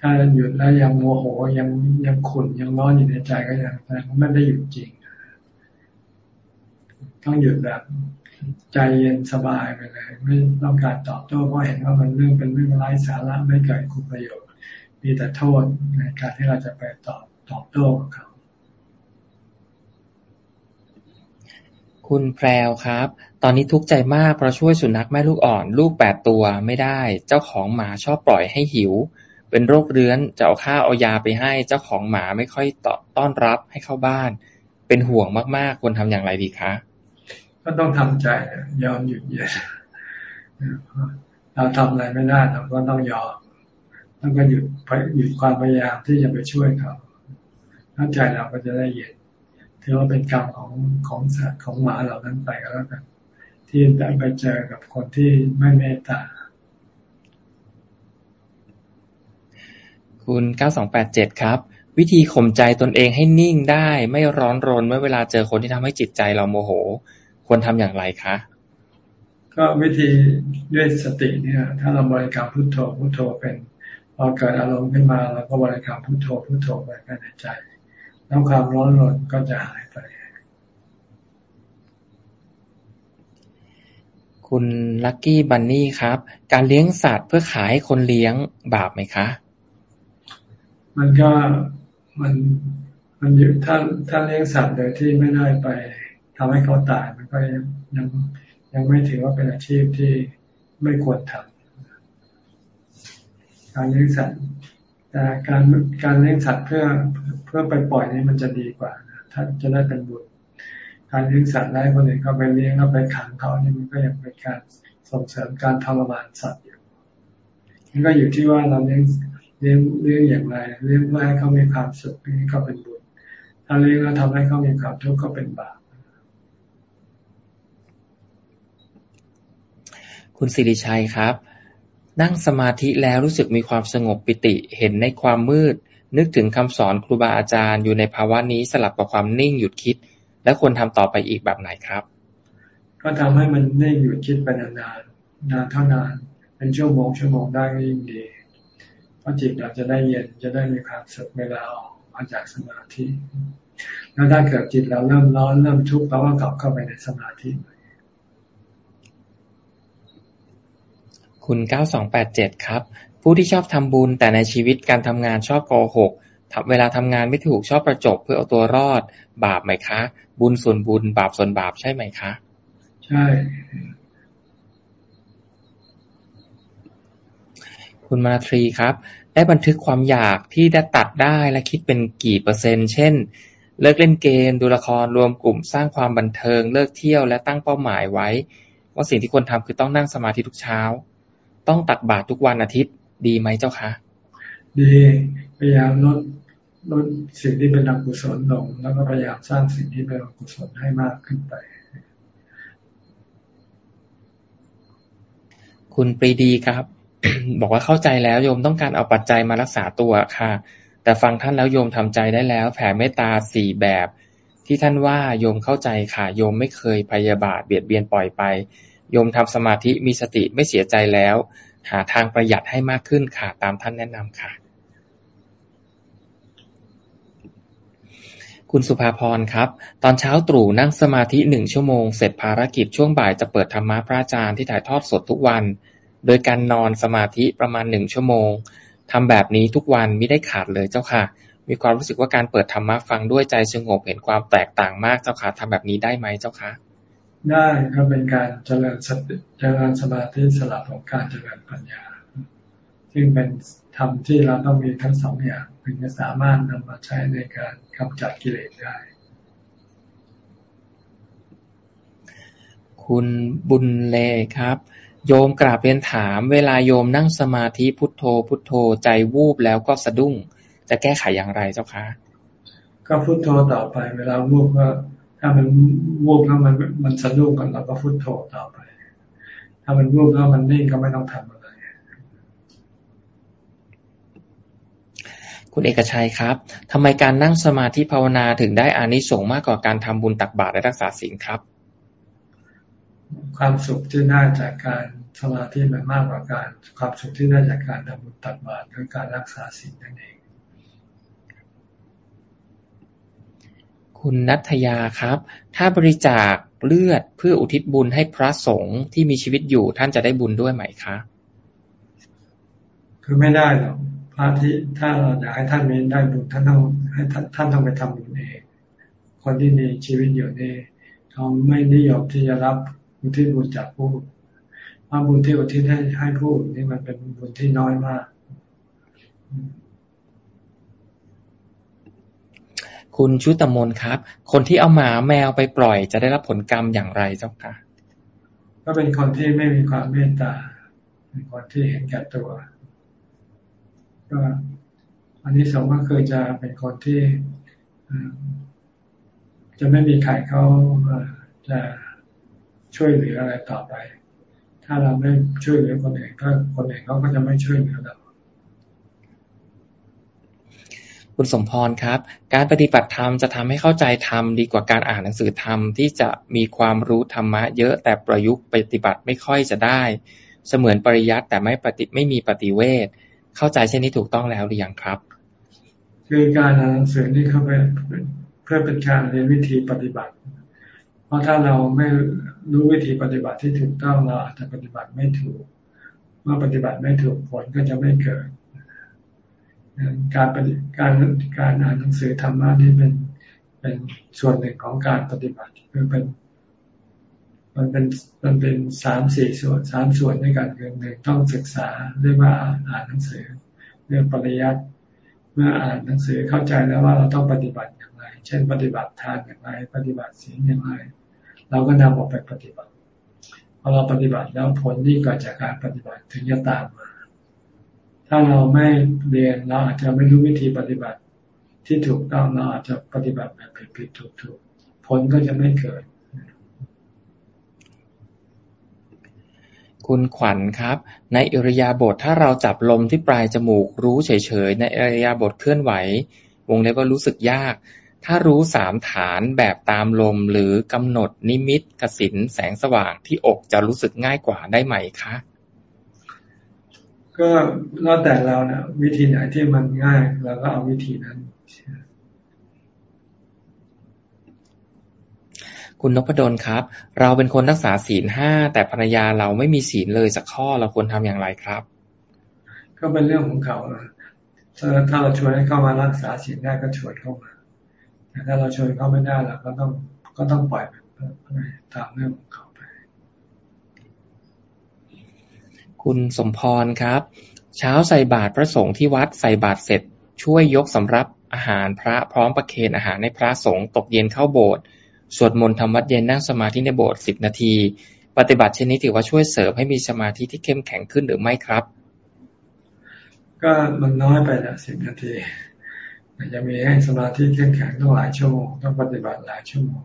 ถ้าหยุดแล้วยังโมโหยังยังขุ่นยังร้อนอยู่ในใจก็ยังแสดงว่าไม่ได้หยุดจริง ต้องหยุดแบบใจเย็นสบายไปเลย ไม่ต้องการตอบโต้เพราะเห็นว่ามันเรื่องเป็นเรื่องไร้สาระไม่เกิดคุณประโยชน์ มีแต่โทษในการที่เราจะไปตอบตอบโต้กับเขา
คุณแพรวครับ ตอนนี้ทุกข์ใจมากเพราะช่วยสุนัขแม่ลูกอ่อน ลูกแปดตัวไม่ได้ เจ้าของหมาชอบปล่อยให้หิว เป็นโรคเรื้อน จะเอาข้าวเอายาไปให้ เจ้าของหมาไม่ค่อยต้อนรับให้เข้าบ้าน เป็นห่วงมากๆ ควรทำอย่างไรดีคะ
ก็ต้องทำใจยอมหยุดเย็นเราทำอะไรไม่ได้เราก็ต้องยอมแล้วก็หยุดหยุดความพยายามที่จะไปช่วยเขาถ้าใจเราก็จะได้เย็นถือว่าเป็นกรรมของของสัตว์ของหมาเหล่านั้นไปก็แล้วกันที่ได้ไปเจอกับคนที่ไม่เมตตา
คุณ9287ครับ วิธีข่มใจตนเองให้นิ่งได้ ไม่ร้อนรนเมื่อเวลาเจอคนที่ทำให้จิตใจเราโมโห ควรทำอย่างไรคะ
ก็วิธีด้วยสติเนี่ย ถ้าเราบริกรรมพุทโธพุทโธเป็นพอเกิดอารมณ์ขึ้นมาเราก็บริกรรมพุทโธพุทโธไปในใจแล้วความร้อนรนก็จะหายไป
คุณลักกี้บันนี่ครับ การเลี้ยงสัตว์เพื่อขายให้คนเลี้ยงบาปไหมคะ
มันก็มันมันอยู่ถ้าถ้าเลี้ยงสัตว์โดยที่ไม่ได้ไปทำให้เขาตายมันก็ยังยังยังไม่ถือว่าเป็นอาชีพที่ไม่ควรทำการเลี้ยงสัตว์แต่การการเลี้ยงสัตว์เพื่อเพื่อไปปล่อยนี่มันจะดีกว่าถ้าจะได้เป็นบุญการเลี้ยงสัตว์ได้คนอื่นก็ไปเลี้ยงแล้วไปขังเขานี่มันก็ยังเป็นการส่งเสริมการทรมานสัตว์อยู่มันก็อยู่ที่ว่าเราเลี้ยง เลี้ยงเลี้ยงอย่างไร เลี้ยงเพื่อให้เขามีความสุขนี่ก็เป็นบุญ ถ้าเลี้ยงแล้วทำให้เขามีความทุกข์ก็เป็นบาป
คุณสิริชัยครับ นั่งสมาธิแล้วรู้สึกมีความสงบปิติเห็นในความมืด นึกถึงคำสอนครูบาอาจารย์อยู่ในภาวะนี้สลับกับความนิ่งหยุดคิด และควรทำต่อไปอีกแบบไหนครับ
ก็ทำให้มันนิ่งหยุดคิดไปนานๆนานเท่านานเป็นชั่วโมงชั่วโมงได้ก็ยิ่งดี เพราะจิตเราจะได้เย็นจะได้มีความสุขเวลาออกมาจากสมาธิ แล้วถ้าเกิดจิตเราเริ่มร้อนเริ่มทุกข์เราก็กลับเข้าไปในสมาธิใหม่
คุณ 9287 ครับ ผู้ที่ชอบทำบุญแต่ในชีวิตการทำงานชอบโกหกเวลาทำงานไม่ถูกชอบประจบเพื่อเอาตัวรอด บาปไหมคะ บุญส่วนบุญบาปส่วนบาปใช่ไหมคะ
ใช่
คุณมาทรีครับ ได้บันทึกความอยากที่ได้ตัดได้และคิดเป็นกี่เปอร์เซ็นต์ เช่น เลิกเล่นเกม ดูละครรวมกลุ่มสร้างความบันเทิง เลิกเที่ยวและตั้งเป้าหมายไว้ ว่าสิ่งที่ควรทำคือต้องนั่งสมาธิทุกเช้า ต้องตักบาตรทุกวันอาทิตย์ดีไหมเจ้าคะ
ดีพยายามลดลดสิ่งที่เป็นอกุศลลง แล้วก็พยายามสร้างสิ่งที่เป็นอกุศลให้มากขึ้นไป
คุณปรีดีครับ บอกว่าเข้าใจแล้วโยมต้องการเอาปัจจัยมารักษาตัวค่ะ แต่ฟังท่านแล้วโยมทำใจได้แล้ว แผ่เมตตาสี่แบบ ที่ท่านว่าโยมเข้าใจค่ะโยมไม่เคยพยาบาทเบียดเบียนปล่อยไป โยมทำสมาธิมีสติไม่เสียใจแล้ว หาทางประหยัดให้มากขึ้นค่ะ ตามท่านแนะนำค่ะ คุณสุภาพรครับ ตอนเช้าตรู่นั่งสมาธิหนึ่งชั่วโมง เสร็จภารกิจช่วงบ่ายจะเปิดธรรมะพระอาจารย์ที่ถ่ายทอดสดทุกวัน โดยการนอนสมาธิประมาณหนึ่งชั่วโมงทำแบบนี้ทุกวันไม่ได้ขาดเลยเจ้าค่ะ มีความรู้สึกว่าการเปิดธรรมะฟังด้วยใจสงบเห็นความแตกต่างมากเจ้าค่ะทำแบบนี้ได้ไหมเจ้าค่ะ
ได้ก็เป็นการเจริญสติเจริญสมาธิสลับของการเจริญปัญญา ซึ่งเป็นธรรมที่เราต้องมีทั้งสองอย่างถึงจะสามารถนำมาใช้ในการกำจัดกิเลสได้
คุณบุญเลครับ โยมกราบเรียนถาม เวลาโยมนั่งสมาธิพุทโธ พุทโธ ใจวูบแล้วก็สะดุ้ง จะแก้ไขอย่างไรเจ้าคะ
ก็พุทโธต่อไป เวลาวูบก็ถ้ามันวูบแล้วมันมันสะดุ้งกันเราก็พุทโธต่อไป ถ้ามันวูบแล้วมันนิ่งก็ไม่ต้องทำอะไร
คุณเอกชัยครับทำไมการนั่งสมาธิภาวนาถึงได้อานิสงส์มากกว่าการทำบุญตักบาตรและรักษาศีลครับ
ความสุขที่ได้จากการสมาธิมันมากกว่าการความสุขที่ได้จากการทำบุญตัดบาตรหรือการรักษาศีลนั่นเอง
คุณนัทยาครับ ถ้าบริจาคเลือดเพื่ออุทิศบุญให้พระสงฆ์ที่มีชีวิตอยู่ท่านจะได้บุญด้วยไหมคะ
คือไม่ได้หรอกพระที่ถ้าเราอยากให้ท่านมีได้บุญท่านต้องให้ท่านต้องไปทำบุญเองคนที่มีชีวิตอยู่นี่เขาไม่นิยมที่จะรับ อุทิศบุญจากผู้เพราะบุญที่อุทิศให้ให้ผู้นี่มันเป็นบุญที่น้อยมาก
คุณชุตมนครับ คนที่เอาหมาแมวไปปล่อย จะได้รับผลกรรมอย่างไรเจ้าค่ะ
ก็เป็นคนที่ไม่มีความเมตตาเป็นคนที่เห็นแก่ตัว ก็อันนี้สมก็คือจะเป็นคนที่จะไม่มีใครเขาจะ ช่วยเหลืออะไรต่อไป ถ้าเราไม่ช่วยเหลือคนอื่นก็คนอื่นเขาก็จะไม่ช่วยเหลือเรา
คุณสมพรครับ การปฏิบัติธรรมจะทำให้เข้าใจธรรมดีกว่าการอ่านหนังสือธรรมที่จะมีความรู้ธรรมะเยอะแต่ประยุกต์ปฏิบัติไม่ค่อยจะได้ เสมือนปริยัติแต่ไม่ปฏิไม่มีปฏิเวทเข้าใจเช่นนี้ถูกต้องแล้วหรือยังครับ
คือการอ่านหนังสือนี่เขาเป็นเพื่อเป็นการเรียนวิธีปฏิบัติ เพราะถ้าเราไม่รู้วิธีปฏิบัติที่ถูกต้องเราอาจจะปฏิบัติไม่ถูก เมื่อปฏิบัติไม่ถูกผลก็จะไม่เกิด การปฏิการการอ่านหนังสือธรรมะนี่เป็นเป็นส่วนหนึ่งของการปฏิบัติคือเป็น มันเป็นมันเป็นสามสี่ส่วนสามส่วนในการคือหนึ่งต้องศึกษาเรียกว่าอ่านหนังสือ เรื่องปริยัติเมื่ออ่านหนังสือเข้าใจแล้วว่าเราต้องปฏิบัติอย่างไร เช่น ปฏิบัติทานอย่างไร ปฏิบัติศีลอย่างไร เราก็นำออกไปปฏิบัติพอเราปฏิบัติแล้วผลที่เกิดจากการปฏิบัติถึงจะตามมา ถ้าเราไม่เรียนเราอาจจะไม่รู้วิธีปฏิบัติที่ถูกต้องเราอาจจะปฏิบัติแบบผิดๆถูกๆผลก็จะไม่เกิด
คุณขวัญครับ ในอิริยาบถถ้าเราจับลมที่ปลายจมูกรู้เฉยๆในอิริยาบถเคลื่อนไหว วงเล็บว่ารู้สึกยาก ถ้ารู้สามฐานแบบตามลมหรือกำหนดนิมิตกสินแสงสว่างที่อกจะรู้สึกง่ายกว่าได้ไหมคะ
ก็แล้วแต่เรานะวิธีไหนที่มันง่ายเราก็เอาวิธีนั้น
คุณนพดลครับ เราเป็นคนรักษาศีลห้าแต่ภรรยาเราไม่มีศีลเลยสักข้อเราควรทำอย่างไรครับ
ก็เป็นเรื่องของเขาถ้าถ้าเราชวนให้เข้ามารักษาศีลได้ก็ชวนเข้ามา แต่ถ้าเราชวนเขาไม่ได้เราก็ต้องก็ต้องปล่อยไปตามเรื่องของเขาไป
คุณสมพรครับ เช้าใส่บาตรพระสงฆ์ที่วัดใส่บาตรเสร็จ ช่วยยกสำรับอาหารพระพร้อมประเคนอาหารในพระสงฆ์ตกเย็นเข้าโบสถ์สวดมนต์ทำวัดเย็นนั่งสมาธิในโบสถ์สิบนาที ปฏิบัติเช่นนี้ถือว่าช่วยเสริมให้มีสมาธิที่เข้มแข็งขึ้นหรือไม่ครับ
ก็มันน้อยไปนะสิบนาที จะมีให้สมาธิเข้มแข็งต้องหลายชั่วโมงต้องปฏิบัติหลายชั่วโมง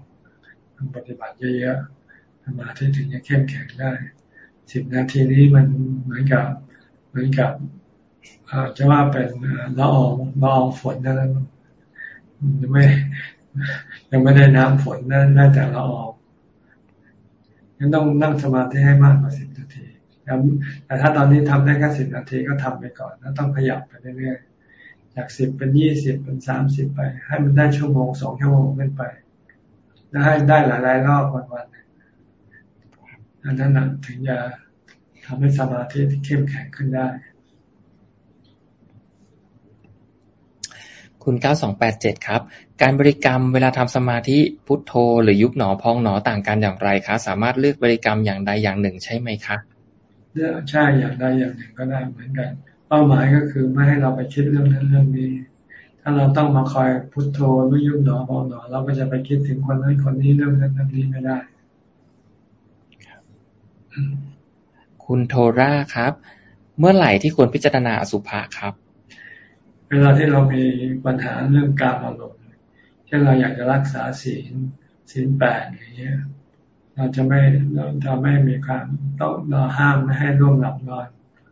ต้องปฏิบัติเยอะๆสมาธิถึงจะเข้มแข็งได้สิบนาทีนี้มันเหมือนกับเหมือนกับจะว่าเป็นละอองละอองฝนนั้นยังไม่ยังไม่ได้น้ำฝนนั่นได้แต่ละอองยังต้องนั่งสมาธิให้มากกว่าสิบนาทีแต่ถ้าตอนนี้ทำได้แค่สิบนาทีก็ทำไปก่อน แล้วต้องขยับไปเรื่อยๆ จากสิบเป็นยี่สิบเป็นสามสิบไป ให้มันได้ชั่วโมงสองชั่วโมงขึ้นไป แล้วให้ได้หลายๆรอบวันวันอันนั้นนะถึงจะทำให้สมาธิเข้มแข็งขึ้นได้
คุณ 9287 ครับ การบริกรรมเวลาทำสมาธิพุทโธ หรือยุบหนอพองหนอต่างกันอย่างไรคะ สามารถเลือกบริกรรมอย่างใดอย่างหนึ่งใช่ไหมคะ
เลือกใช่อย่างใดอย่างหนึ่งก็ได้เหมือนกัน เป้าหมายก็คือไม่ให้เราไปคิดเรื่องนั้นเรื่องนี้ ถ้าเราต้องมาคอยพุทโธหรือยุบหนอพองหนอ เราก็จะไปคิดถึงคนนั้นคนนี้เรื่องนั้นเรื่องนี้ไม่ได้
คุณโทราครับ เมื่อไหร่ที่ควรพิจารณาอสุภะครับ
เวลาที่เรามีปัญหาเรื่องการอารมณ์เช่นเราอยากจะรักษาศีลศีลแปดอย่างเงี้ยเราจะไม่เราจะไม่มีความต้องเราห้ามไม่ให้ร่วมหลับนอน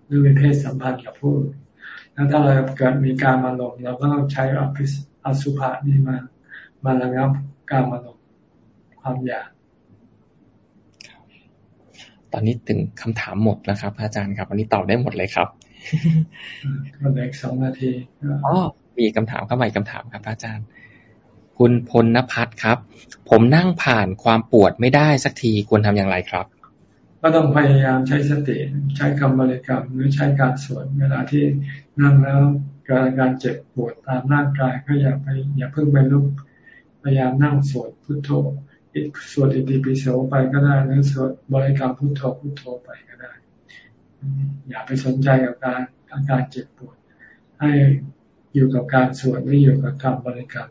หรือมีเพศสัมพันธ์กับผู้แล้วถ้าเราเกิดมีการมาลงเราก็ต้องใช้อภิอสุภะนี่มา มาระงับการมาลงความอยาก
ตอนนี้ถึงคำถามหมดแล้วครับอาจารย์ครับ วันนี้ตอบได้หมดเลยครับ
ก็เหลือสองนาที
อ๋อมีคำถามเข้ามาอีกคำถามครับอาจารย์ คุณพลนภัทรครับ ผมนั่งผ่านความปวดไม่ได้สักทีควรทำอย่างไรครับ
ก็ต้องพยายามใช้สติใช้คำบริกรรมหรือใช้การสวดเวลาที่นั่งแล้วกิดอาการเจ็บปวดตามร่างกายก็อย่าไปอย่าเพิ่งไปลุกพยายามนั่งสวดพุทโธสวดอิติปิโสไปก็ได้หรือสวดบริกรรมพุทโธพุทโธไปก็ได้ อย่าไปสนใจกับการอาการเจ็บปวด ให้อยู่กับการสวดไม่อยู่กับคำบริกรรม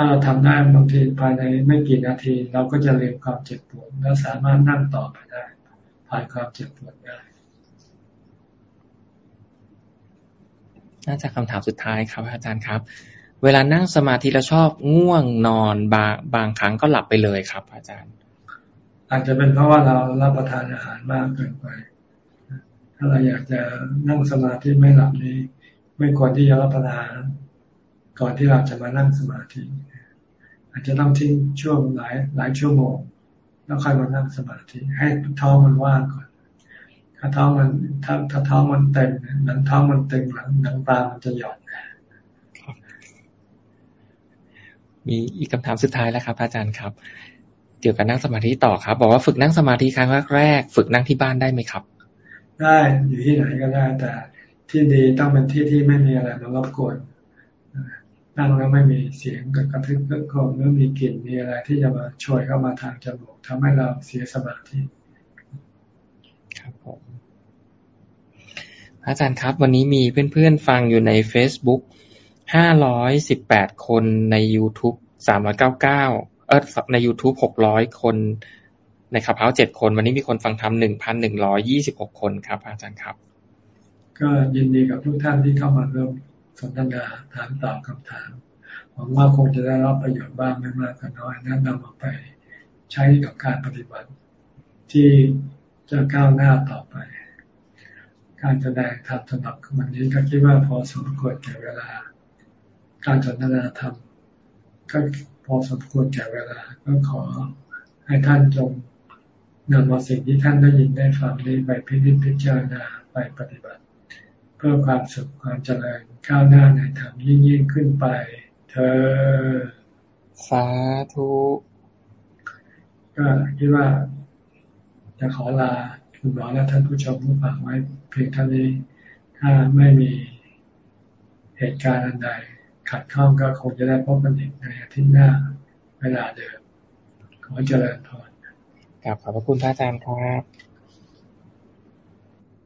ถ้าเราทำได้บางทีภายในไม่กี่นาที เราก็จะเรียนความเจ็บปวดแล้วสามารถนั่งต่อไปได้ผ่านความเจ็บปวดได้
น่าจะคำถามสุดท้ายครับ อาจารย์ครับ เวลานั่งสมาธิแล้วชอบง่วงนอนบางบางครั้งก็หลับไปเลยครับ อาจารย์
อาจจะเป็นเพราะว่าเรารับประทานอาหารมากเกินไป ถ้าเราอยากจะนั่งสมาธิไม่หลับนี้ ไม่ควรที่จะรับประทาน ก่อนที่เราจะมานั่งสมาธิ อาจจะต้องทิ้งช่วงหลายหลายชั่วโมง แล้วค่อยมานั่งสมาธิ ให้ท้องมันว่างก่อน ถ้าท้องมันถ้าถ้าท้องมันเต็มหนังท้องมันเต็มหลังหนังตามันจะหย่อน
มีอีกคำถามสุดท้ายแล้วครับอาจารย์ครับ เกี่ยวกับนั่งสมาธิต่อครับ บอกว่าฝึกนั่งสมาธิครั้งแรกฝึกนั่งที่บ้านได้ไหมครับ
ได้อยู่ที่ไหนก็ได้แต่ที่ดีต้องเป็นที่ที่ไม่มีอะไรมารบกวน นั่งแล้วไม่มีเสียงกระทึกกระโคมหรือมีกลิ่นมีอะไรที่จะมาช่วยเข้ามาทางจมูกทำให้เราเสียสมาธิ
ครับผมอาจารย์ครับ วันนี้มีเพื่อนๆฟังอยู่ใน Facebook ห้าร้อยสิบแปดคนใน YouTube สามร้อยเก้าเก้าเออใน YouTube หกร้อยคน ในขับเฮ้าเจ็ดคน วันนี้มีคนฟังทำหนึ่งพันหนึ่งร้อยี่สิบหกคนครับ อาจารย์ครับ
ก็ยินดีกับทุกท่านที่เข้ามาร่วม สนทนาถามตอบคำถามหวังว่าคงจะได้รับประโยชน์บ้างไม่มากก็น้อยนั้นนำมาไปใช้กับการปฏิบัติ ที่จะก้าวหน้าต่อไป การแสดงธรรมสำหรับวันนี้ก็คิดว่าพอสมควรแก่เวลา การสนทนาธรรมก็พอสมควรแก่เวลา ก็ขอให้ท่านจงนำเอาสิ่งที่ท่านได้ยินได้ฟังนี้ไปพิจิตพิจารณาไปปฏิบัติ เพื่อความสุขความเจริญก้าวหน้าในธรรมยิ่งยิ่งขึ้นไป เธอ
สาธุ
ก็คิดว่า จะขอลาคุณหมอและท่านผู้ชมผู้ฟังไว้เพียงเท่านี้ ถ้าไม่มีเหตุการณ์อันใดขัดข้องก็คงจะได้พบกันอีกในอาทิตย์หน้า เวลาเดิม ขอเจริญพร
กลับขอบพระคุณพระอาจารย์ครับ